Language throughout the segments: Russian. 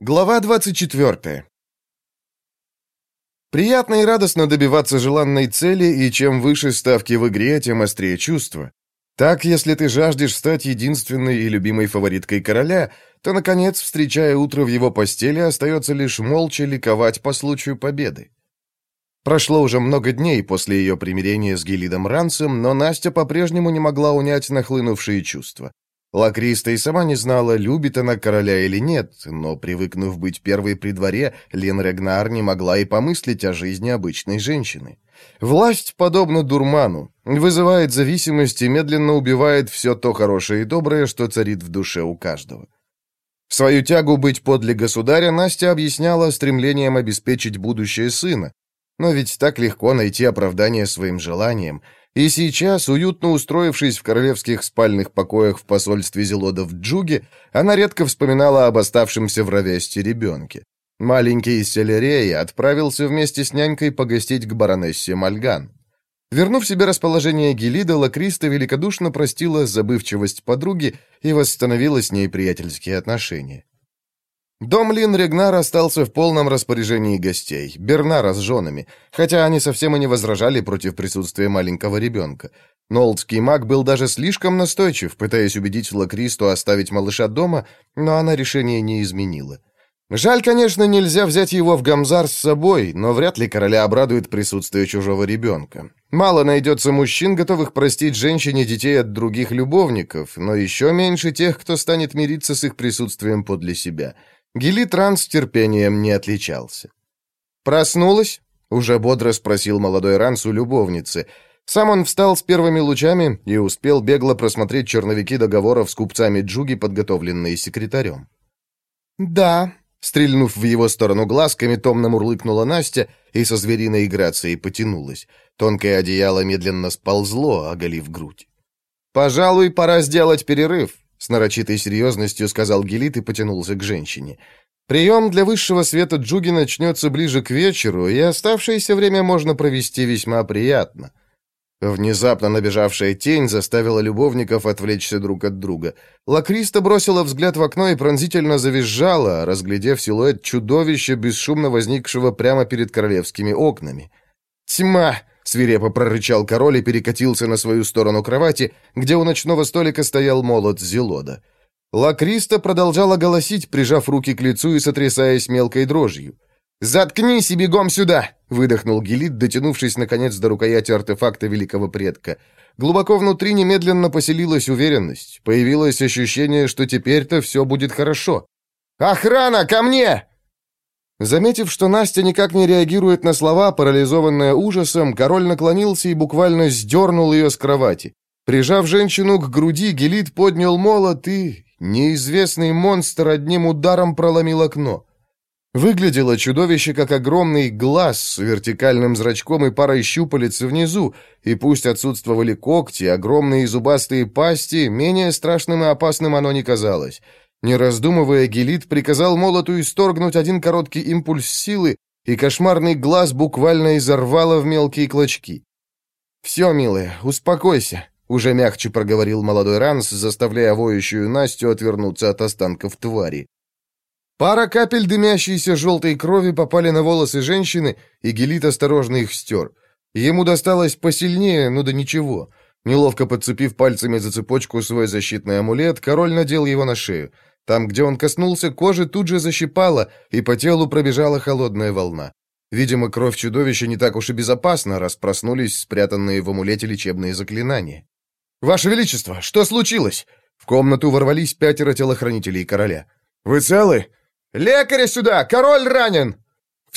Глава 24. Приятно и радостно добиваться желанной цели, и чем выше ставки в игре, тем острее чувства. Так, если ты жаждешь стать единственной и любимой фавориткой короля, то, наконец, встречая утро в его постели, остается лишь молча ликовать по случаю победы. Прошло уже много дней после ее примирения с Гелидом Рансом, но Настя по-прежнему не могла унять нахлынувшие чувства. Лакриста и сама не знала, любит она короля или нет, но, привыкнув быть первой при дворе, Лен Регнар не могла и помыслить о жизни обычной женщины. Власть, подобно дурману, вызывает зависимость и медленно убивает все то хорошее и доброе, что царит в душе у каждого. Свою тягу быть подле государя Настя объясняла стремлением обеспечить будущее сына. Но ведь так легко найти оправдание своим желаниям, и сейчас, уютно устроившись в королевских спальных покоях в посольстве Зелода в Джуге, она редко вспоминала об оставшемся в Равесте ребенке. Маленький Селерей отправился вместе с нянькой погостить к баронессе Мальган. Вернув себе расположение Гелида, Лакриста великодушно простила забывчивость подруги и восстановила с ней приятельские отношения. Дом Лин Регнар остался в полном распоряжении гостей, Бернара с женами, хотя они совсем и не возражали против присутствия маленького ребенка. Нолдский маг был даже слишком настойчив, пытаясь убедить Лакристу оставить малыша дома, но она решение не изменила. Жаль, конечно, нельзя взять его в Гамзар с собой, но вряд ли короля обрадует присутствие чужого ребенка. Мало найдется мужчин, готовых простить женщине детей от других любовников, но еще меньше тех, кто станет мириться с их присутствием подле себя – Гелит терпением не отличался. «Проснулась?» — уже бодро спросил молодой Ранс у любовницы. Сам он встал с первыми лучами и успел бегло просмотреть черновики договоров с купцами Джуги, подготовленные секретарем. «Да», — стрельнув в его сторону глазками, томно мурлыкнула Настя и со звериной грацией потянулась. Тонкое одеяло медленно сползло, оголив грудь. «Пожалуй, пора сделать перерыв», с нарочитой серьезностью сказал Гелит и потянулся к женщине. «Прием для высшего света Джуги начнется ближе к вечеру, и оставшееся время можно провести весьма приятно». Внезапно набежавшая тень заставила любовников отвлечься друг от друга. Лакриста бросила взгляд в окно и пронзительно завизжала, разглядев силуэт чудовища, бесшумно возникшего прямо перед королевскими окнами. «Тьма!» Свирепо прорычал король и перекатился на свою сторону кровати, где у ночного столика стоял молот Зелода. Лакриста продолжала голосить, прижав руки к лицу и сотрясаясь мелкой дрожью. «Заткнись и бегом сюда!» — выдохнул Гелит, дотянувшись, наконец, до рукояти артефакта великого предка. Глубоко внутри немедленно поселилась уверенность. Появилось ощущение, что теперь-то все будет хорошо. «Охрана, ко мне!» Заметив, что Настя никак не реагирует на слова, парализованная ужасом, король наклонился и буквально сдернул ее с кровати. Прижав женщину к груди, Гелит поднял молот и... Неизвестный монстр одним ударом проломил окно. Выглядело чудовище как огромный глаз с вертикальным зрачком и парой щупалец внизу, и пусть отсутствовали когти, огромные зубастые пасти, менее страшным и опасным оно не казалось. Не раздумывая, Гелит приказал молоту исторгнуть один короткий импульс силы, и кошмарный глаз буквально изорвало в мелкие клочки. «Все, милая, успокойся», — уже мягче проговорил молодой Ранс, заставляя воющую Настю отвернуться от останков твари. Пара капель дымящейся желтой крови попали на волосы женщины, и Гелит осторожно их стер. Ему досталось посильнее, но да ничего. Неловко подцепив пальцами за цепочку свой защитный амулет, король надел его на шею. Там, где он коснулся кожи, тут же защипало, и по телу пробежала холодная волна. Видимо, кровь чудовища не так уж и безопасна, раз проснулись спрятанные в амулете лечебные заклинания. «Ваше Величество, что случилось?» В комнату ворвались пятеро телохранителей короля. «Вы целы?» «Лекаря сюда! Король ранен!»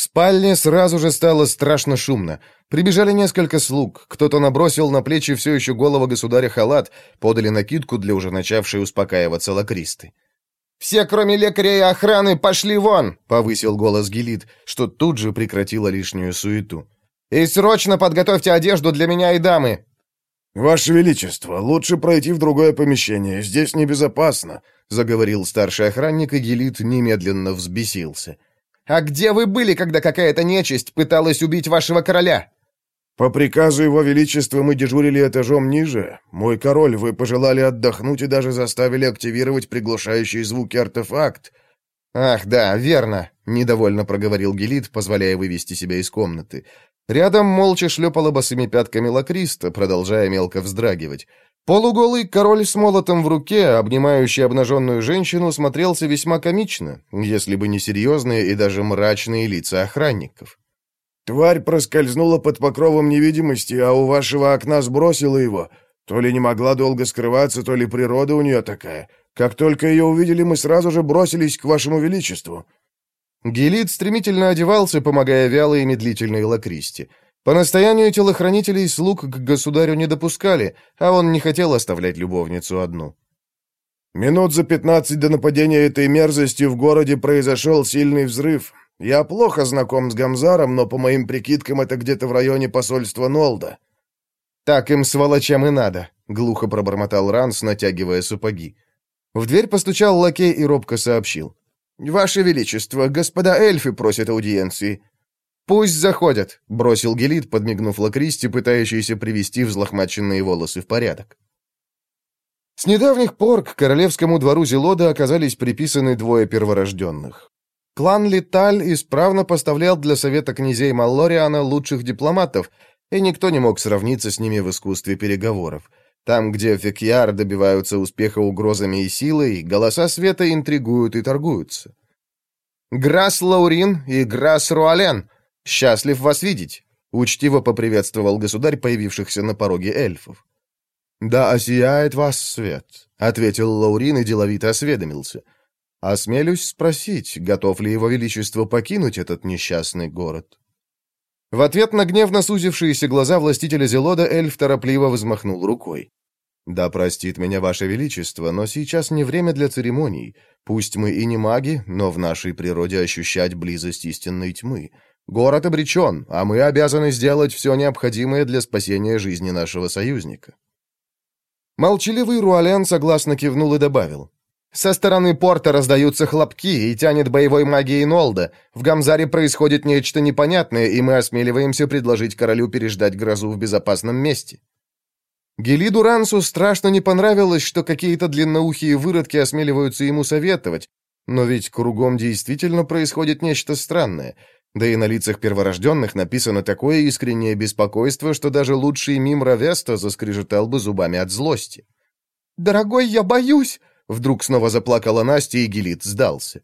В спальне сразу же стало страшно шумно. Прибежали несколько слуг. Кто-то набросил на плечи все еще голого государя халат, подали накидку для уже начавшей успокаиваться лакристы. «Все, кроме лекаря и охраны, пошли вон!» — повысил голос Гелит, что тут же прекратило лишнюю суету. «И срочно подготовьте одежду для меня и дамы!» «Ваше Величество, лучше пройти в другое помещение, здесь небезопасно», — заговорил старший охранник, и Гелит немедленно взбесился. «А где вы были, когда какая-то нечисть пыталась убить вашего короля?» «По приказу Его Величества мы дежурили этажом ниже. Мой король, вы пожелали отдохнуть и даже заставили активировать приглушающий звуки артефакт. «Ах, да, верно», — недовольно проговорил Гелит, позволяя вывести себя из комнаты. Рядом молча шлепала босыми пятками лакриста, продолжая мелко вздрагивать. Полуголый король с молотом в руке, обнимающий обнаженную женщину, смотрелся весьма комично, если бы не серьезные и даже мрачные лица охранников. «Тварь проскользнула под покровом невидимости, а у вашего окна сбросила его. То ли не могла долго скрываться, то ли природа у нее такая. Как только ее увидели, мы сразу же бросились к вашему величеству». Гелит стремительно одевался, помогая вялой и медлительной лакристе. По настоянию телохранителей слуг к государю не допускали, а он не хотел оставлять любовницу одну. «Минут за пятнадцать до нападения этой мерзости в городе произошел сильный взрыв. Я плохо знаком с Гамзаром, но по моим прикидкам это где-то в районе посольства Нолда». «Так им, сволочам, и надо», — глухо пробормотал Ранс, натягивая сапоги. В дверь постучал лакей и робко сообщил. «Ваше Величество, господа эльфы просят аудиенции. «Пусть заходят», — бросил Гелит, подмигнув Лакристи, пытающийся привести взлохмаченные волосы в порядок. С недавних пор к королевскому двору Зелода оказались приписаны двое перворожденных. Клан Литаль исправно поставлял для совета князей Маллориана лучших дипломатов, и никто не мог сравниться с ними в искусстве переговоров. Там, где Фекьяр добиваются успеха угрозами и силой, голоса света интригуют и торгуются. «Грас Лаурин и Грас Руален!» «Счастлив вас видеть!» — учтиво поприветствовал государь появившихся на пороге эльфов. «Да осияет вас свет», — ответил Лаурин и деловито осведомился. «Осмелюсь спросить, готов ли его величество покинуть этот несчастный город?» В ответ на гневно сузившиеся глаза властителя Зелода эльф торопливо взмахнул рукой. «Да простит меня ваше величество, но сейчас не время для церемоний. Пусть мы и не маги, но в нашей природе ощущать близость истинной тьмы. Город обречен, а мы обязаны сделать все необходимое для спасения жизни нашего союзника». Молчаливый Руален согласно кивнул и добавил. «Со стороны порта раздаются хлопки и тянет боевой магией Нолда. В Гамзаре происходит нечто непонятное, и мы осмеливаемся предложить королю переждать грозу в безопасном месте». Гелиду Рансу страшно не понравилось, что какие-то длинноухие выродки осмеливаются ему советовать, но ведь кругом действительно происходит нечто странное. Да и на лицах перворожденных написано такое искреннее беспокойство, что даже лучший мим Равеста заскрежетал бы зубами от злости. «Дорогой, я боюсь!» Вдруг снова заплакала Настя, и Гелит сдался.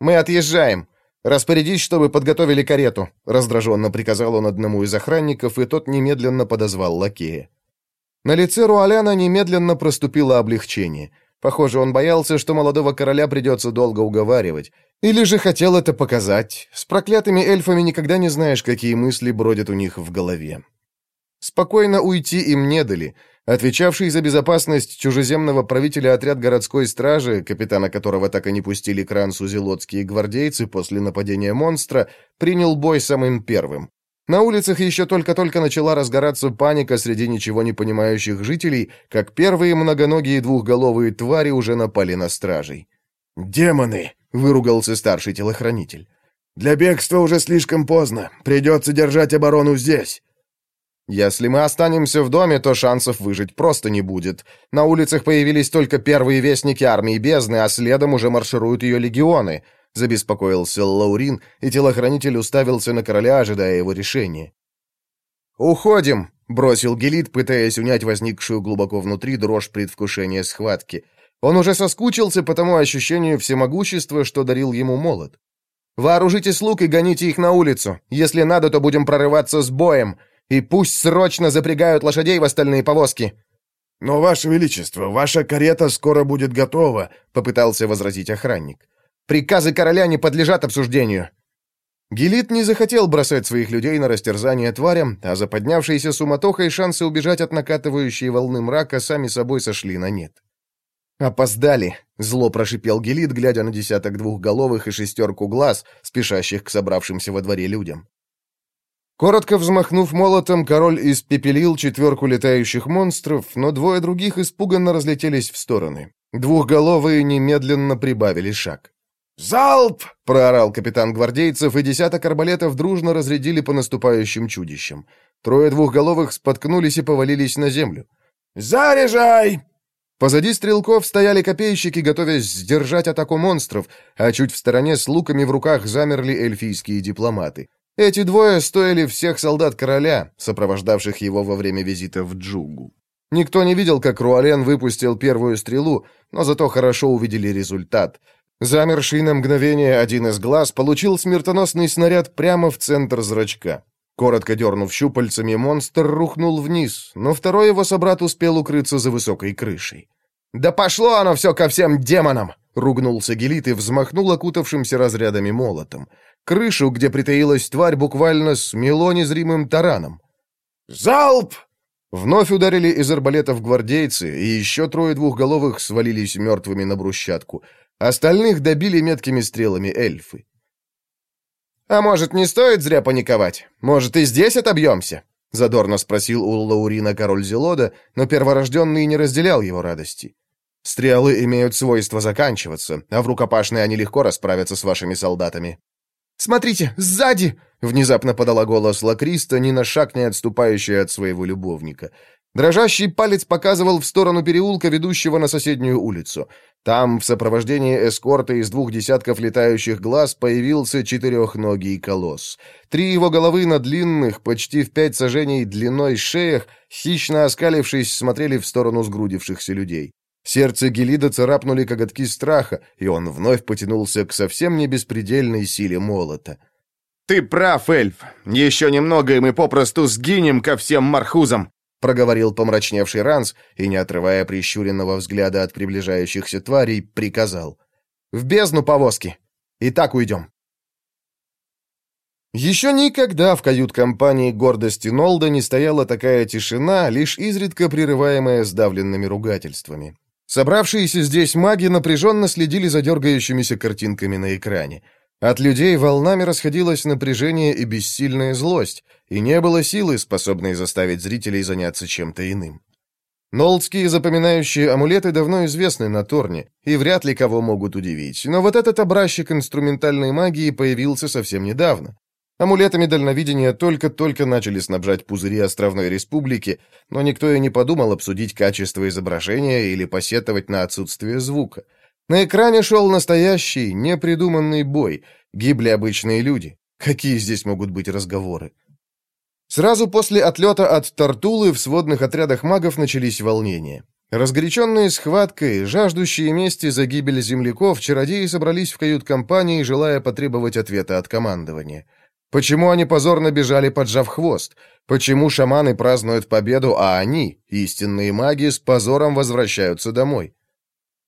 «Мы отъезжаем. Распорядись, чтобы подготовили карету», раздраженно приказал он одному из охранников, и тот немедленно подозвал лакея. На лице Руаляна немедленно проступило облегчение. Похоже, он боялся, что молодого короля придется долго уговаривать. Или же хотел это показать. С проклятыми эльфами никогда не знаешь, какие мысли бродят у них в голове. Спокойно уйти им не дали. Отвечавший за безопасность чужеземного правителя отряд городской стражи, капитана которого так и не пустили к Рансу гвардейцы после нападения монстра, принял бой самым первым. На улицах еще только-только начала разгораться паника среди ничего не понимающих жителей, как первые многоногие двухголовые твари уже напали на стражей. «Демоны!» — выругался старший телохранитель. «Для бегства уже слишком поздно. Придется держать оборону здесь». «Если мы останемся в доме, то шансов выжить просто не будет. На улицах появились только первые вестники армии бездны, а следом уже маршируют ее легионы», — забеспокоился Лаурин, и телохранитель уставился на короля, ожидая его решения. «Уходим!» — бросил Гелит, пытаясь унять возникшую глубоко внутри дрожь предвкушения схватки — он уже соскучился по тому ощущению всемогущества, что дарил ему молот. «Вооружите слуг и гоните их на улицу. Если надо, то будем прорываться с боем. И пусть срочно запрягают лошадей в остальные повозки». «Но, Ваше Величество, ваша карета скоро будет готова», — попытался возразить охранник. «Приказы короля не подлежат обсуждению». Гелит не захотел бросать своих людей на растерзание тварям, а за поднявшейся суматохой шансы убежать от накатывающей волны мрака сами собой сошли на нет. «Опоздали!» — зло прошипел Гелит, глядя на десяток двухголовых и шестерку глаз, спешащих к собравшимся во дворе людям. Коротко взмахнув молотом, король испепелил четверку летающих монстров, но двое других испуганно разлетелись в стороны. Двухголовые немедленно прибавили шаг. «Залп!» — проорал капитан гвардейцев, и десяток арбалетов дружно разрядили по наступающим чудищам. Трое двухголовых споткнулись и повалились на землю. «Заряжай!» Позади стрелков стояли копейщики, готовясь сдержать атаку монстров, а чуть в стороне с луками в руках замерли эльфийские дипломаты. Эти двое стоили всех солдат короля, сопровождавших его во время визита в Джугу. Никто не видел, как Руален выпустил первую стрелу, но зато хорошо увидели результат. Замерший на мгновение один из глаз получил смертоносный снаряд прямо в центр зрачка. Коротко дернув щупальцами, монстр рухнул вниз, но второй его собрат успел укрыться за высокой крышей. «Да пошло оно все ко всем демонам!» — ругнулся Гелит и взмахнул окутавшимся разрядами молотом. Крышу, где притаилась тварь, буквально смело незримым тараном. «Залп!» Вновь ударили из арбалетов гвардейцы, и еще трое двухголовых свалились мертвыми на брусчатку. Остальных добили меткими стрелами эльфы. «А может, не стоит зря паниковать? Может, и здесь отобьемся?» — задорно спросил у Лаурина король Зелода, но перворожденный не разделял его радости. «Стрелы имеют свойство заканчиваться, а в рукопашной они легко расправятся с вашими солдатами». «Смотрите, сзади!» — внезапно подала голос Лакриста, ни на шаг не отступающая от своего любовника. Дрожащий палец показывал в сторону переулка, ведущего на соседнюю улицу. Там, в сопровождении эскорта из двух десятков летающих глаз, появился четырехногий колосс. Три его головы на длинных, почти в пять сажений длиной шеях, хищно оскалившись, смотрели в сторону сгрудившихся людей. Сердце Гелида царапнули коготки страха, и он вновь потянулся к совсем не беспредельной силе молота. «Ты прав, эльф. Еще немного, и мы попросту сгинем ко всем мархузам!» Проговорил помрачневший Ранс и, не отрывая прищуренного взгляда от приближающихся тварей, приказал. «В бездну повозки! И так уйдем!» Еще никогда в кают-компании гордости Нолда не стояла такая тишина, лишь изредка прерываемая сдавленными ругательствами. Собравшиеся здесь маги напряженно следили за дергающимися картинками на экране. От людей волнами расходилось напряжение и бессильная злость, и не было силы, способной заставить зрителей заняться чем-то иным. Нолдские запоминающие амулеты давно известны на Торне, и вряд ли кого могут удивить, но вот этот образчик инструментальной магии появился совсем недавно. Амулетами дальновидения только-только начали снабжать пузыри Островной Республики, но никто и не подумал обсудить качество изображения или посетовать на отсутствие звука. На экране шел настоящий, непридуманный бой. Гибли обычные люди. Какие здесь могут быть разговоры? Сразу после отлета от Тартулы в сводных отрядах магов начались волнения. Разгоряченные схваткой, жаждущие мести за гибель земляков, чародеи собрались в кают-компании, желая потребовать ответа от командования. Почему они позорно бежали, поджав хвост? Почему шаманы празднуют победу, а они, истинные маги, с позором возвращаются домой?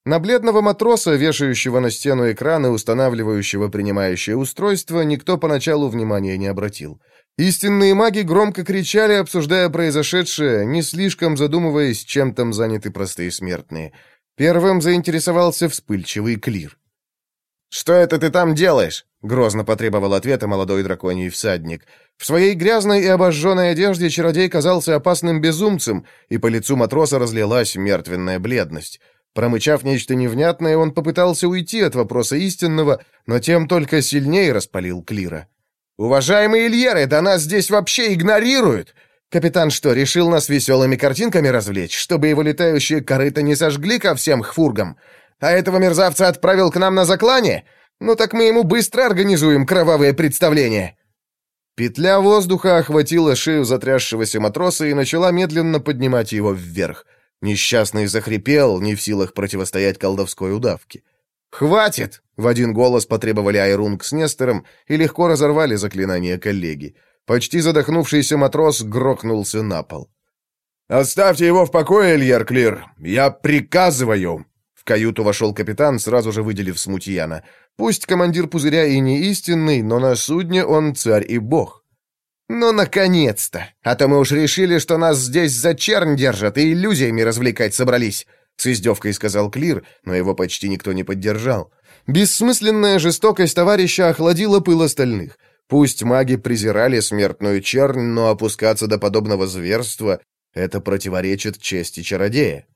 На бледного матроса, вешающего на стену экран и устанавливающего принимающее устройство, никто поначалу внимания не обратил. Истинные маги громко кричали, обсуждая произошедшее, не слишком задумываясь, чем там заняты простые смертные. Первым заинтересовался вспыльчивый Клир. «Что это ты там делаешь?» — грозно потребовал ответа молодой драконий всадник. В своей грязной и обожженной одежде чародей казался опасным безумцем, и по лицу матроса разлилась мертвенная бледность. Промычав нечто невнятное, он попытался уйти от вопроса истинного, но тем только сильнее распалил Клира. «Уважаемые Ильеры, да нас здесь вообще игнорируют! Капитан что, решил нас веселыми картинками развлечь, чтобы его летающие корыто не сожгли ко всем хфургам? А этого мерзавца отправил к нам на заклание? Ну так мы ему быстро организуем кровавое представление!» Петля воздуха охватила шею затрясшегося матроса и начала медленно поднимать его вверх. Несчастный захрипел, не в силах противостоять колдовской удавке. «Хватит!» — в один голос потребовали Айрунг с Нестором и легко разорвали заклинание коллеги. Почти задохнувшийся матрос грохнулся на пол. «Оставьте его в покое, Ильяр Клир! Я приказываю!» В каюту вошел капитан, сразу же выделив смутьяна. Пусть командир пузыря и не истинный, но на судне он царь и бог. «Ну, наконец-то! А то мы уж решили, что нас здесь за чернь держат и иллюзиями развлекать собрались!» С издевкой сказал Клир, но его почти никто не поддержал. Бессмысленная жестокость товарища охладила пыл остальных. Пусть маги презирали смертную чернь, но опускаться до подобного зверства — это противоречит чести чародея.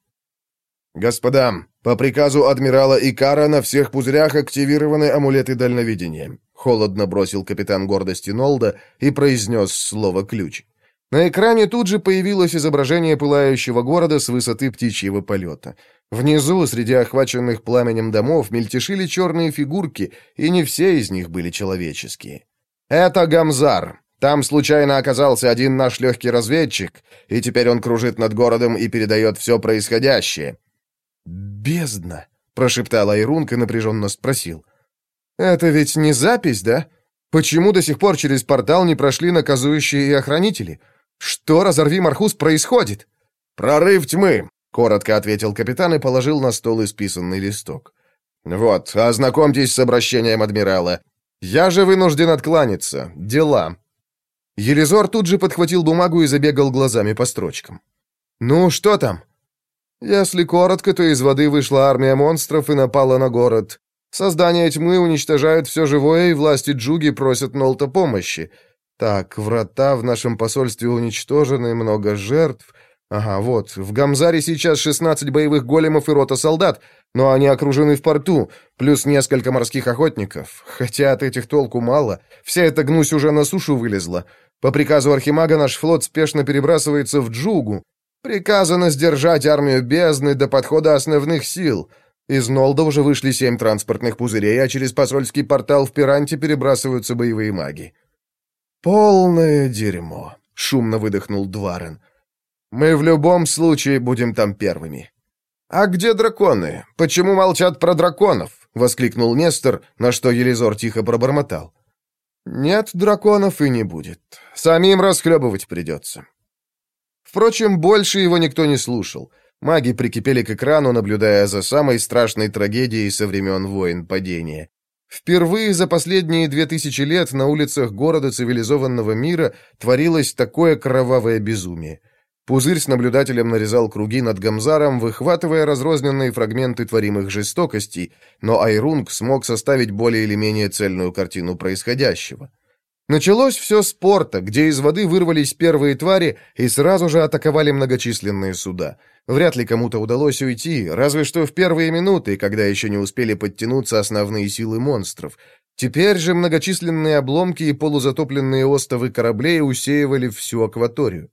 «Господа, по приказу адмирала Икара на всех пузырях активированы амулеты дальновидения», — холодно бросил капитан гордости Нолда и произнес слово «ключ». На экране тут же появилось изображение пылающего города с высоты птичьего полета. Внизу, среди охваченных пламенем домов, мельтешили черные фигурки, и не все из них были человеческие. «Это Гамзар. Там случайно оказался один наш легкий разведчик, и теперь он кружит над городом и передает все происходящее». «Бездна», — прошептал Айрунг и напряженно спросил. «Это ведь не запись, да? Почему до сих пор через портал не прошли наказующие и охранители? Что, разорви Мархус, происходит?» «Прорыв тьмы. — коротко ответил капитан и положил на стол исписанный листок. «Вот, ознакомьтесь с обращением адмирала. Я же вынужден откланяться. Дела». Елизор тут же подхватил бумагу и забегал глазами по строчкам. «Ну, что там?» «Если коротко, то из воды вышла армия монстров и напала на город. Создание тьмы уничтожают все живое, и власти Джуги просят Нолта помощи. Так, врата в нашем посольстве уничтожены, много жертв. Ага, вот, в Гамзаре сейчас 16 боевых големов и рота солдат, но они окружены в порту, плюс несколько морских охотников. Хотя от этих толку мало, вся эта гнусь уже на сушу вылезла. По приказу Архимага наш флот спешно перебрасывается в Джугу. Приказано сдержать армию бездны до подхода основных сил. Из Нолда уже вышли семь транспортных пузырей, а через посольский портал в Пиранте перебрасываются боевые маги. «Полное дерьмо», — шумно выдохнул Дварен. Мы в любом случае будем там первыми». «А где драконы? Почему молчат про драконов?» — воскликнул Нестор, на что Елизор тихо пробормотал. «Нет драконов и не будет. Самим расхлебывать придется». Впрочем, больше его никто не слушал. Маги прикипели к экрану, наблюдая за самой страшной трагедией со времен войн падения. Впервые за последние две тысячи лет на улицах города цивилизованного мира творилось такое кровавое безумие. Пузырь с наблюдателем нарезал круги над Гамзаром, выхватывая разрозненные фрагменты творимых жестокостей, но Айрунг смог составить более или менее цельную картину происходящего. Началось все с порта, где из воды вырвались первые твари и сразу же атаковали многочисленные суда. Вряд ли кому-то удалось уйти, разве что в первые минуты, когда еще не успели подтянуться основные силы монстров. Теперь же многочисленные обломки и полузатопленные остовы кораблей усеивали всю акваторию.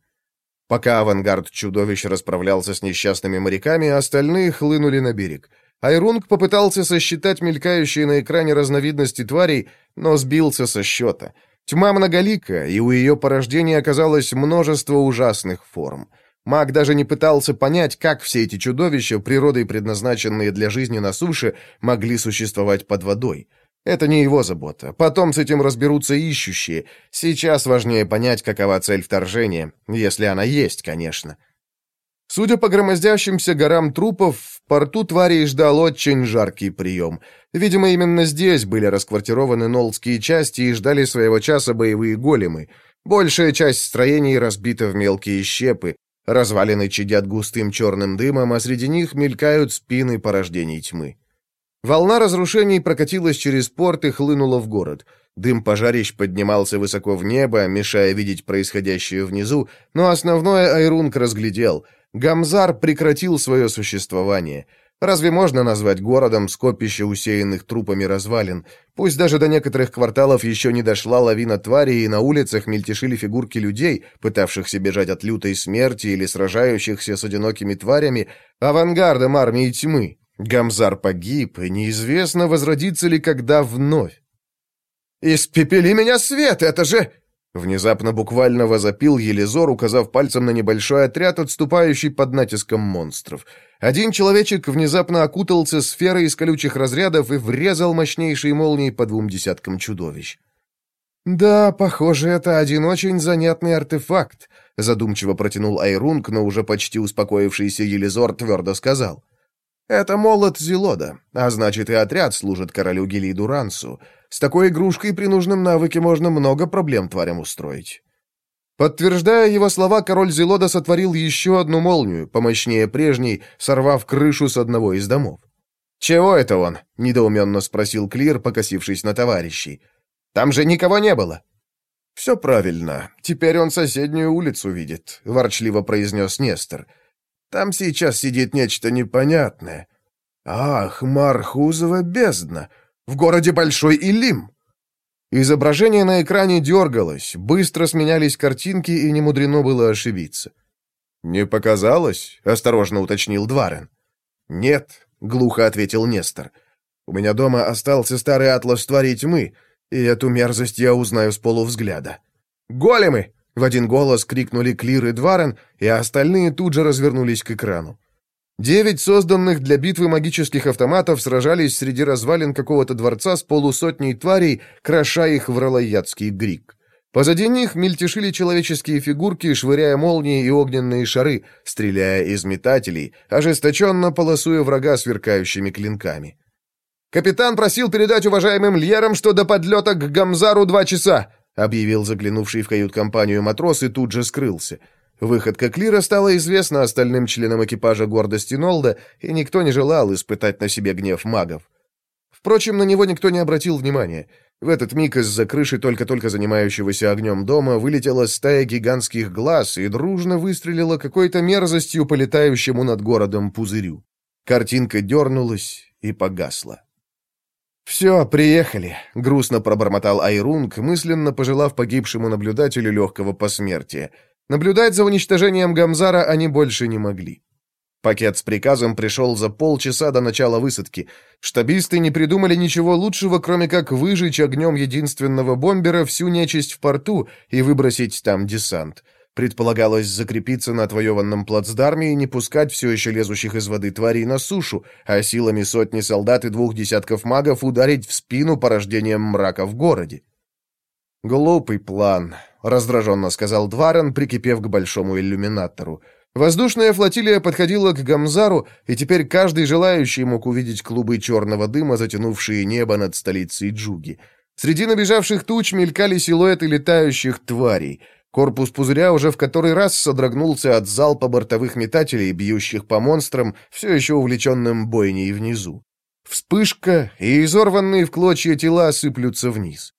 Пока авангард чудовищ расправлялся с несчастными моряками, остальные хлынули на берег. Айрунг попытался сосчитать мелькающие на экране разновидности тварей, но сбился со счета. Тьма многолика, и у ее порождения оказалось множество ужасных форм. Маг даже не пытался понять, как все эти чудовища, природой предназначенные для жизни на суше, могли существовать под водой. Это не его забота. Потом с этим разберутся ищущие. Сейчас важнее понять, какова цель вторжения, если она есть, конечно. Судя по громоздящимся горам трупов, в порту тварей ждал очень жаркий прием. Видимо, именно здесь были расквартированы нолдские части и ждали своего часа боевые големы. Большая часть строений разбита в мелкие щепы. Развалины чадят густым черным дымом, а среди них мелькают спины порождений тьмы. Волна разрушений прокатилась через порт и хлынула в город. Дым пожарищ поднимался высоко в небо, мешая видеть происходящее внизу, но основное Айрунг разглядел. Гамзар прекратил свое существование. Разве можно назвать городом скопище усеянных трупами развалин? Пусть даже до некоторых кварталов еще не дошла лавина тварей, и на улицах мельтешили фигурки людей, пытавшихся бежать от лютой смерти или сражающихся с одинокими тварями, авангардом армии тьмы. Гамзар погиб, и неизвестно, возродится ли когда вновь. «Испепели меня свет, это же...» Внезапно буквально возопил Елизор, указав пальцем на небольшой отряд, отступающий под натиском монстров. Один человечек внезапно окутался сферой из колючих разрядов и врезал мощнейшие молнии по двум десяткам чудовищ. «Да, похоже, это один очень занятный артефакт», задумчиво протянул Айрунг, но уже почти успокоившийся Елизор твердо сказал. Это молот Зелода, а значит и отряд служит королю Гелиду Рансу. С такой игрушкой при нужном навыке можно много проблем тварям устроить. Подтверждая его слова, король Зелода сотворил еще одну молнию, помощнее прежней, сорвав крышу с одного из домов. «Чего это он?» — недоуменно спросил Клир, покосившись на товарищей. «Там же никого не было». «Все правильно. Теперь он соседнюю улицу видит», — ворчливо произнес Нестор. Там сейчас сидит нечто непонятное. Ах, Мархузова бездна! В городе Большой Илим!» Изображение на экране дергалось, быстро сменялись картинки, и не мудрено было ошибиться. «Не показалось?» — осторожно уточнил Дварен. «Нет», — глухо ответил Нестор. «У меня дома остался старый атлас твари тьмы, и эту мерзость я узнаю с полувзгляда». «Големы!» — в один голос крикнули Клир и Дварен, и остальные тут же развернулись к экрану. Девять созданных для битвы магических автоматов сражались среди развалин какого-то дворца с полусотней тварей, кроша их в ролоядский грик. Позади них мельтешили человеческие фигурки, швыряя молнии и огненные шары, стреляя из метателей, ожесточенно полосуя врага сверкающими клинками. «Капитан просил передать уважаемым льерам, что до подлета к Гамзару два часа», объявил заглянувший в кают-компанию матрос и тут же скрылся. Выходка Клира стала известна остальным членам экипажа гордости Нолда, и никто не желал испытать на себе гнев магов. Впрочем, на него никто не обратил внимания — в этот миг из-за крыши только-только занимающегося огнем дома вылетела стая гигантских глаз и дружно выстрелила какой-то мерзостью по летающему над городом пузырю. Картинка дернулась и погасла. «Все, приехали», — грустно пробормотал Айрунг, мысленно пожелав погибшему наблюдателю легкого посмертия. Наблюдать за уничтожением Гамзара они больше не могли. Пакет с приказом пришел за полчаса до начала высадки. Штабисты не придумали ничего лучшего, кроме как выжечь огнем единственного бомбера всю нечисть в порту и выбросить там десант. Предполагалось закрепиться на отвоеванном плацдарме и не пускать все еще лезущих из воды тварей на сушу, а силами сотни солдат и двух десятков магов ударить в спину порождением мрака в городе. «Глупый план», — раздраженно сказал Дварен, прикипев к большому иллюминатору. Воздушная флотилия подходила к Гамзару, и теперь каждый желающий мог увидеть клубы черного дыма, затянувшие небо над столицей Джуги. Среди набежавших туч мелькали силуэты летающих тварей. Корпус пузыря уже в который раз содрогнулся от залпа бортовых метателей, бьющих по монстрам, все еще увлеченным бойней внизу. Вспышка, и изорванные в клочья тела сыплются вниз.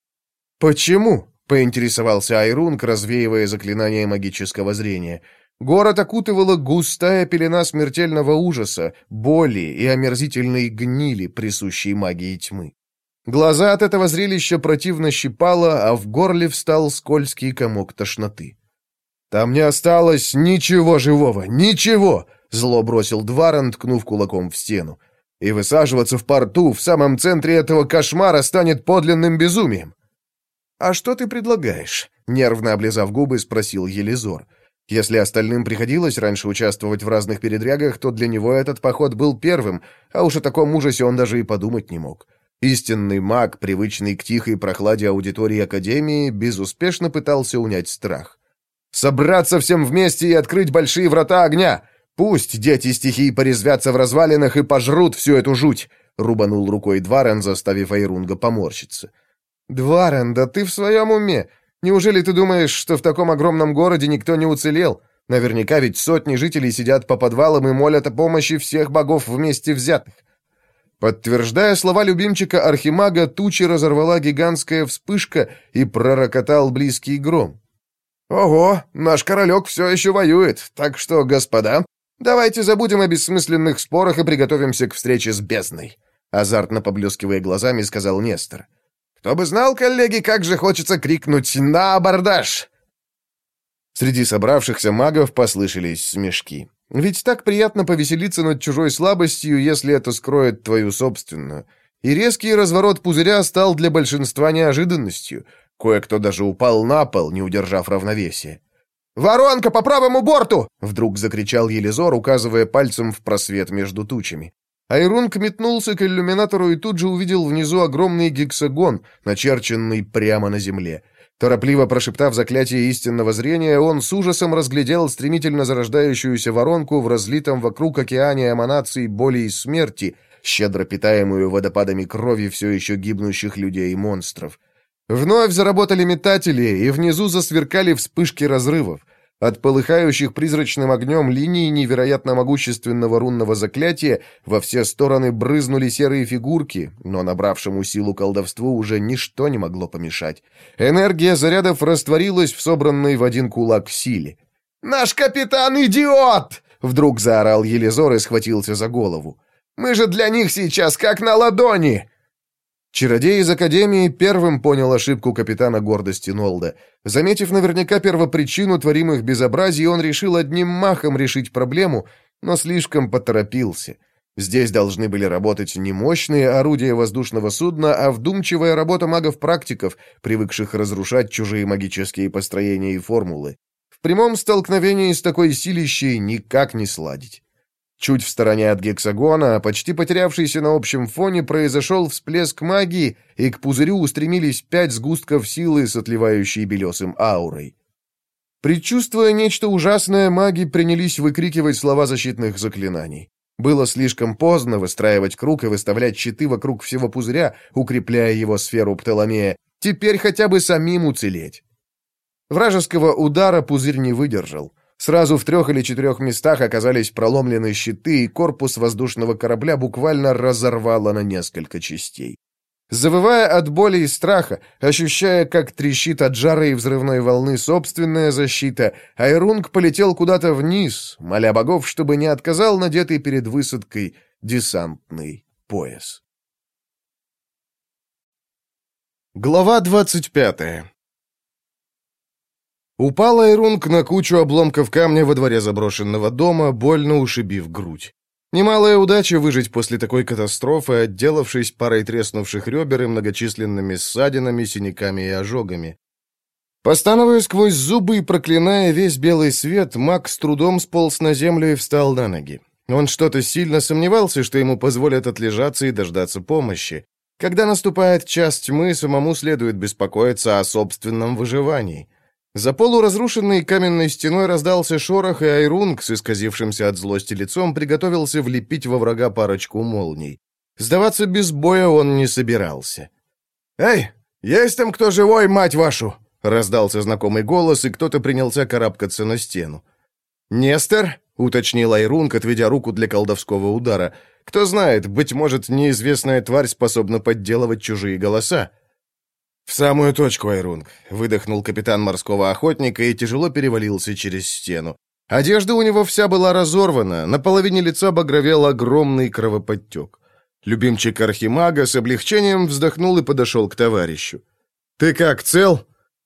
«Почему?» — поинтересовался Айрунг, развеивая заклинание магического зрения — Город окутывала густая пелена смертельного ужаса, боли и омерзительной гнили, присущей магии тьмы. Глаза от этого зрелища противно щипало, а в горле встал скользкий комок тошноты. «Там не осталось ничего живого, ничего!» — зло бросил Дваран, ткнув кулаком в стену. «И высаживаться в порту, в самом центре этого кошмара, станет подлинным безумием!» «А что ты предлагаешь?» — нервно облизав губы, спросил Елизор. Если остальным приходилось раньше участвовать в разных передрягах, то для него этот поход был первым, а уж о таком ужасе он даже и подумать не мог. Истинный маг, привычный к тихой прохладе аудитории Академии, безуспешно пытался унять страх. «Собраться всем вместе и открыть большие врата огня! Пусть дети стихий порезвятся в развалинах и пожрут всю эту жуть!» — рубанул рукой Дварен, заставив Айрунга поморщиться. «Дварен, да ты в своем уме! Неужели ты думаешь, что в таком огромном городе никто не уцелел? Наверняка ведь сотни жителей сидят по подвалам и молят о помощи всех богов вместе взятых. Подтверждая слова любимчика Архимага, тучи разорвала гигантская вспышка и пророкотал близкий гром. «Ого, наш королек все еще воюет, так что, господа, давайте забудем о бессмысленных спорах и приготовимся к встрече с бездной», азартно поблескивая глазами, сказал Нестор. Кто бы знал, коллеги, как же хочется крикнуть «На абордаж!» Среди собравшихся магов послышались смешки. Ведь так приятно повеселиться над чужой слабостью, если это скроет твою собственную. И резкий разворот пузыря стал для большинства неожиданностью. Кое-кто даже упал на пол, не удержав равновесия. «Воронка по правому борту!» — вдруг закричал Елизор, указывая пальцем в просвет между тучами. Айрунг метнулся к иллюминатору и тут же увидел внизу огромный гексагон, начерченный прямо на земле. Торопливо прошептав заклятие истинного зрения, он с ужасом разглядел стремительно зарождающуюся воронку в разлитом вокруг океане эманаций боли и смерти, щедро питаемую водопадами крови все еще гибнущих людей и монстров. Вновь заработали метатели, и внизу засверкали вспышки разрывов. От полыхающих призрачным огнем линий невероятно могущественного рунного заклятия во все стороны брызнули серые фигурки, но набравшему силу колдовству уже ничто не могло помешать. Энергия зарядов растворилась в собранной в один кулак силе. «Наш капитан идиот!» — вдруг заорал Елизор и схватился за голову. «Мы же для них сейчас как на ладони!» Чародей из Академии первым понял ошибку капитана гордости Нолда. Заметив наверняка первопричину творимых безобразий, он решил одним махом решить проблему, но слишком поторопился. Здесь должны были работать не мощные орудия воздушного судна, а вдумчивая работа магов-практиков, привыкших разрушать чужие магические построения и формулы. В прямом столкновении с такой силищей никак не сладить. Чуть в стороне от гексагона, почти потерявшийся на общем фоне, произошел всплеск магии, и к пузырю устремились пять сгустков силы с отливающей белесым аурой. Предчувствуя нечто ужасное, маги принялись выкрикивать слова защитных заклинаний. Было слишком поздно выстраивать круг и выставлять щиты вокруг всего пузыря, укрепляя его сферу Птоломея. Теперь хотя бы самим уцелеть. Вражеского удара пузырь не выдержал. Сразу в трех или четырех местах оказались проломлены щиты, и корпус воздушного корабля буквально разорвало на несколько частей. Завывая от боли и страха, ощущая, как трещит от жары и взрывной волны собственная защита, Айрунг полетел куда-то вниз, моля богов, чтобы не отказал надетый перед высадкой десантный пояс. Глава двадцать пятая Упал Айрунг на кучу обломков камня во дворе заброшенного дома, больно ушибив грудь. Немалая удача выжить после такой катастрофы, отделавшись парой треснувших ребер и многочисленными ссадинами, синяками и ожогами. Постановая сквозь зубы и проклиная весь белый свет, маг с трудом сполз на землю и встал на ноги. Он что-то сильно сомневался, что ему позволят отлежаться и дождаться помощи. Когда наступает час тьмы, самому следует беспокоиться о собственном выживании. За полуразрушенной каменной стеной раздался шорох, и Айрунг с исказившимся от злости лицом приготовился влепить во врага парочку молний. Сдаваться без боя он не собирался. «Эй, есть там кто живой, мать вашу?» Раздался знакомый голос, и кто-то принялся карабкаться на стену. «Нестор?» — уточнил Айрунг, отведя руку для колдовского удара. «Кто знает, быть может, неизвестная тварь способна подделывать чужие голоса». «В самую точку, Айрунг», — выдохнул капитан морского охотника и тяжело перевалился через стену. Одежда у него вся была разорвана, на половине лица багровел огромный кровоподтек. Любимчик архимага с облегчением вздохнул и подошел к товарищу. «Ты как, цел?»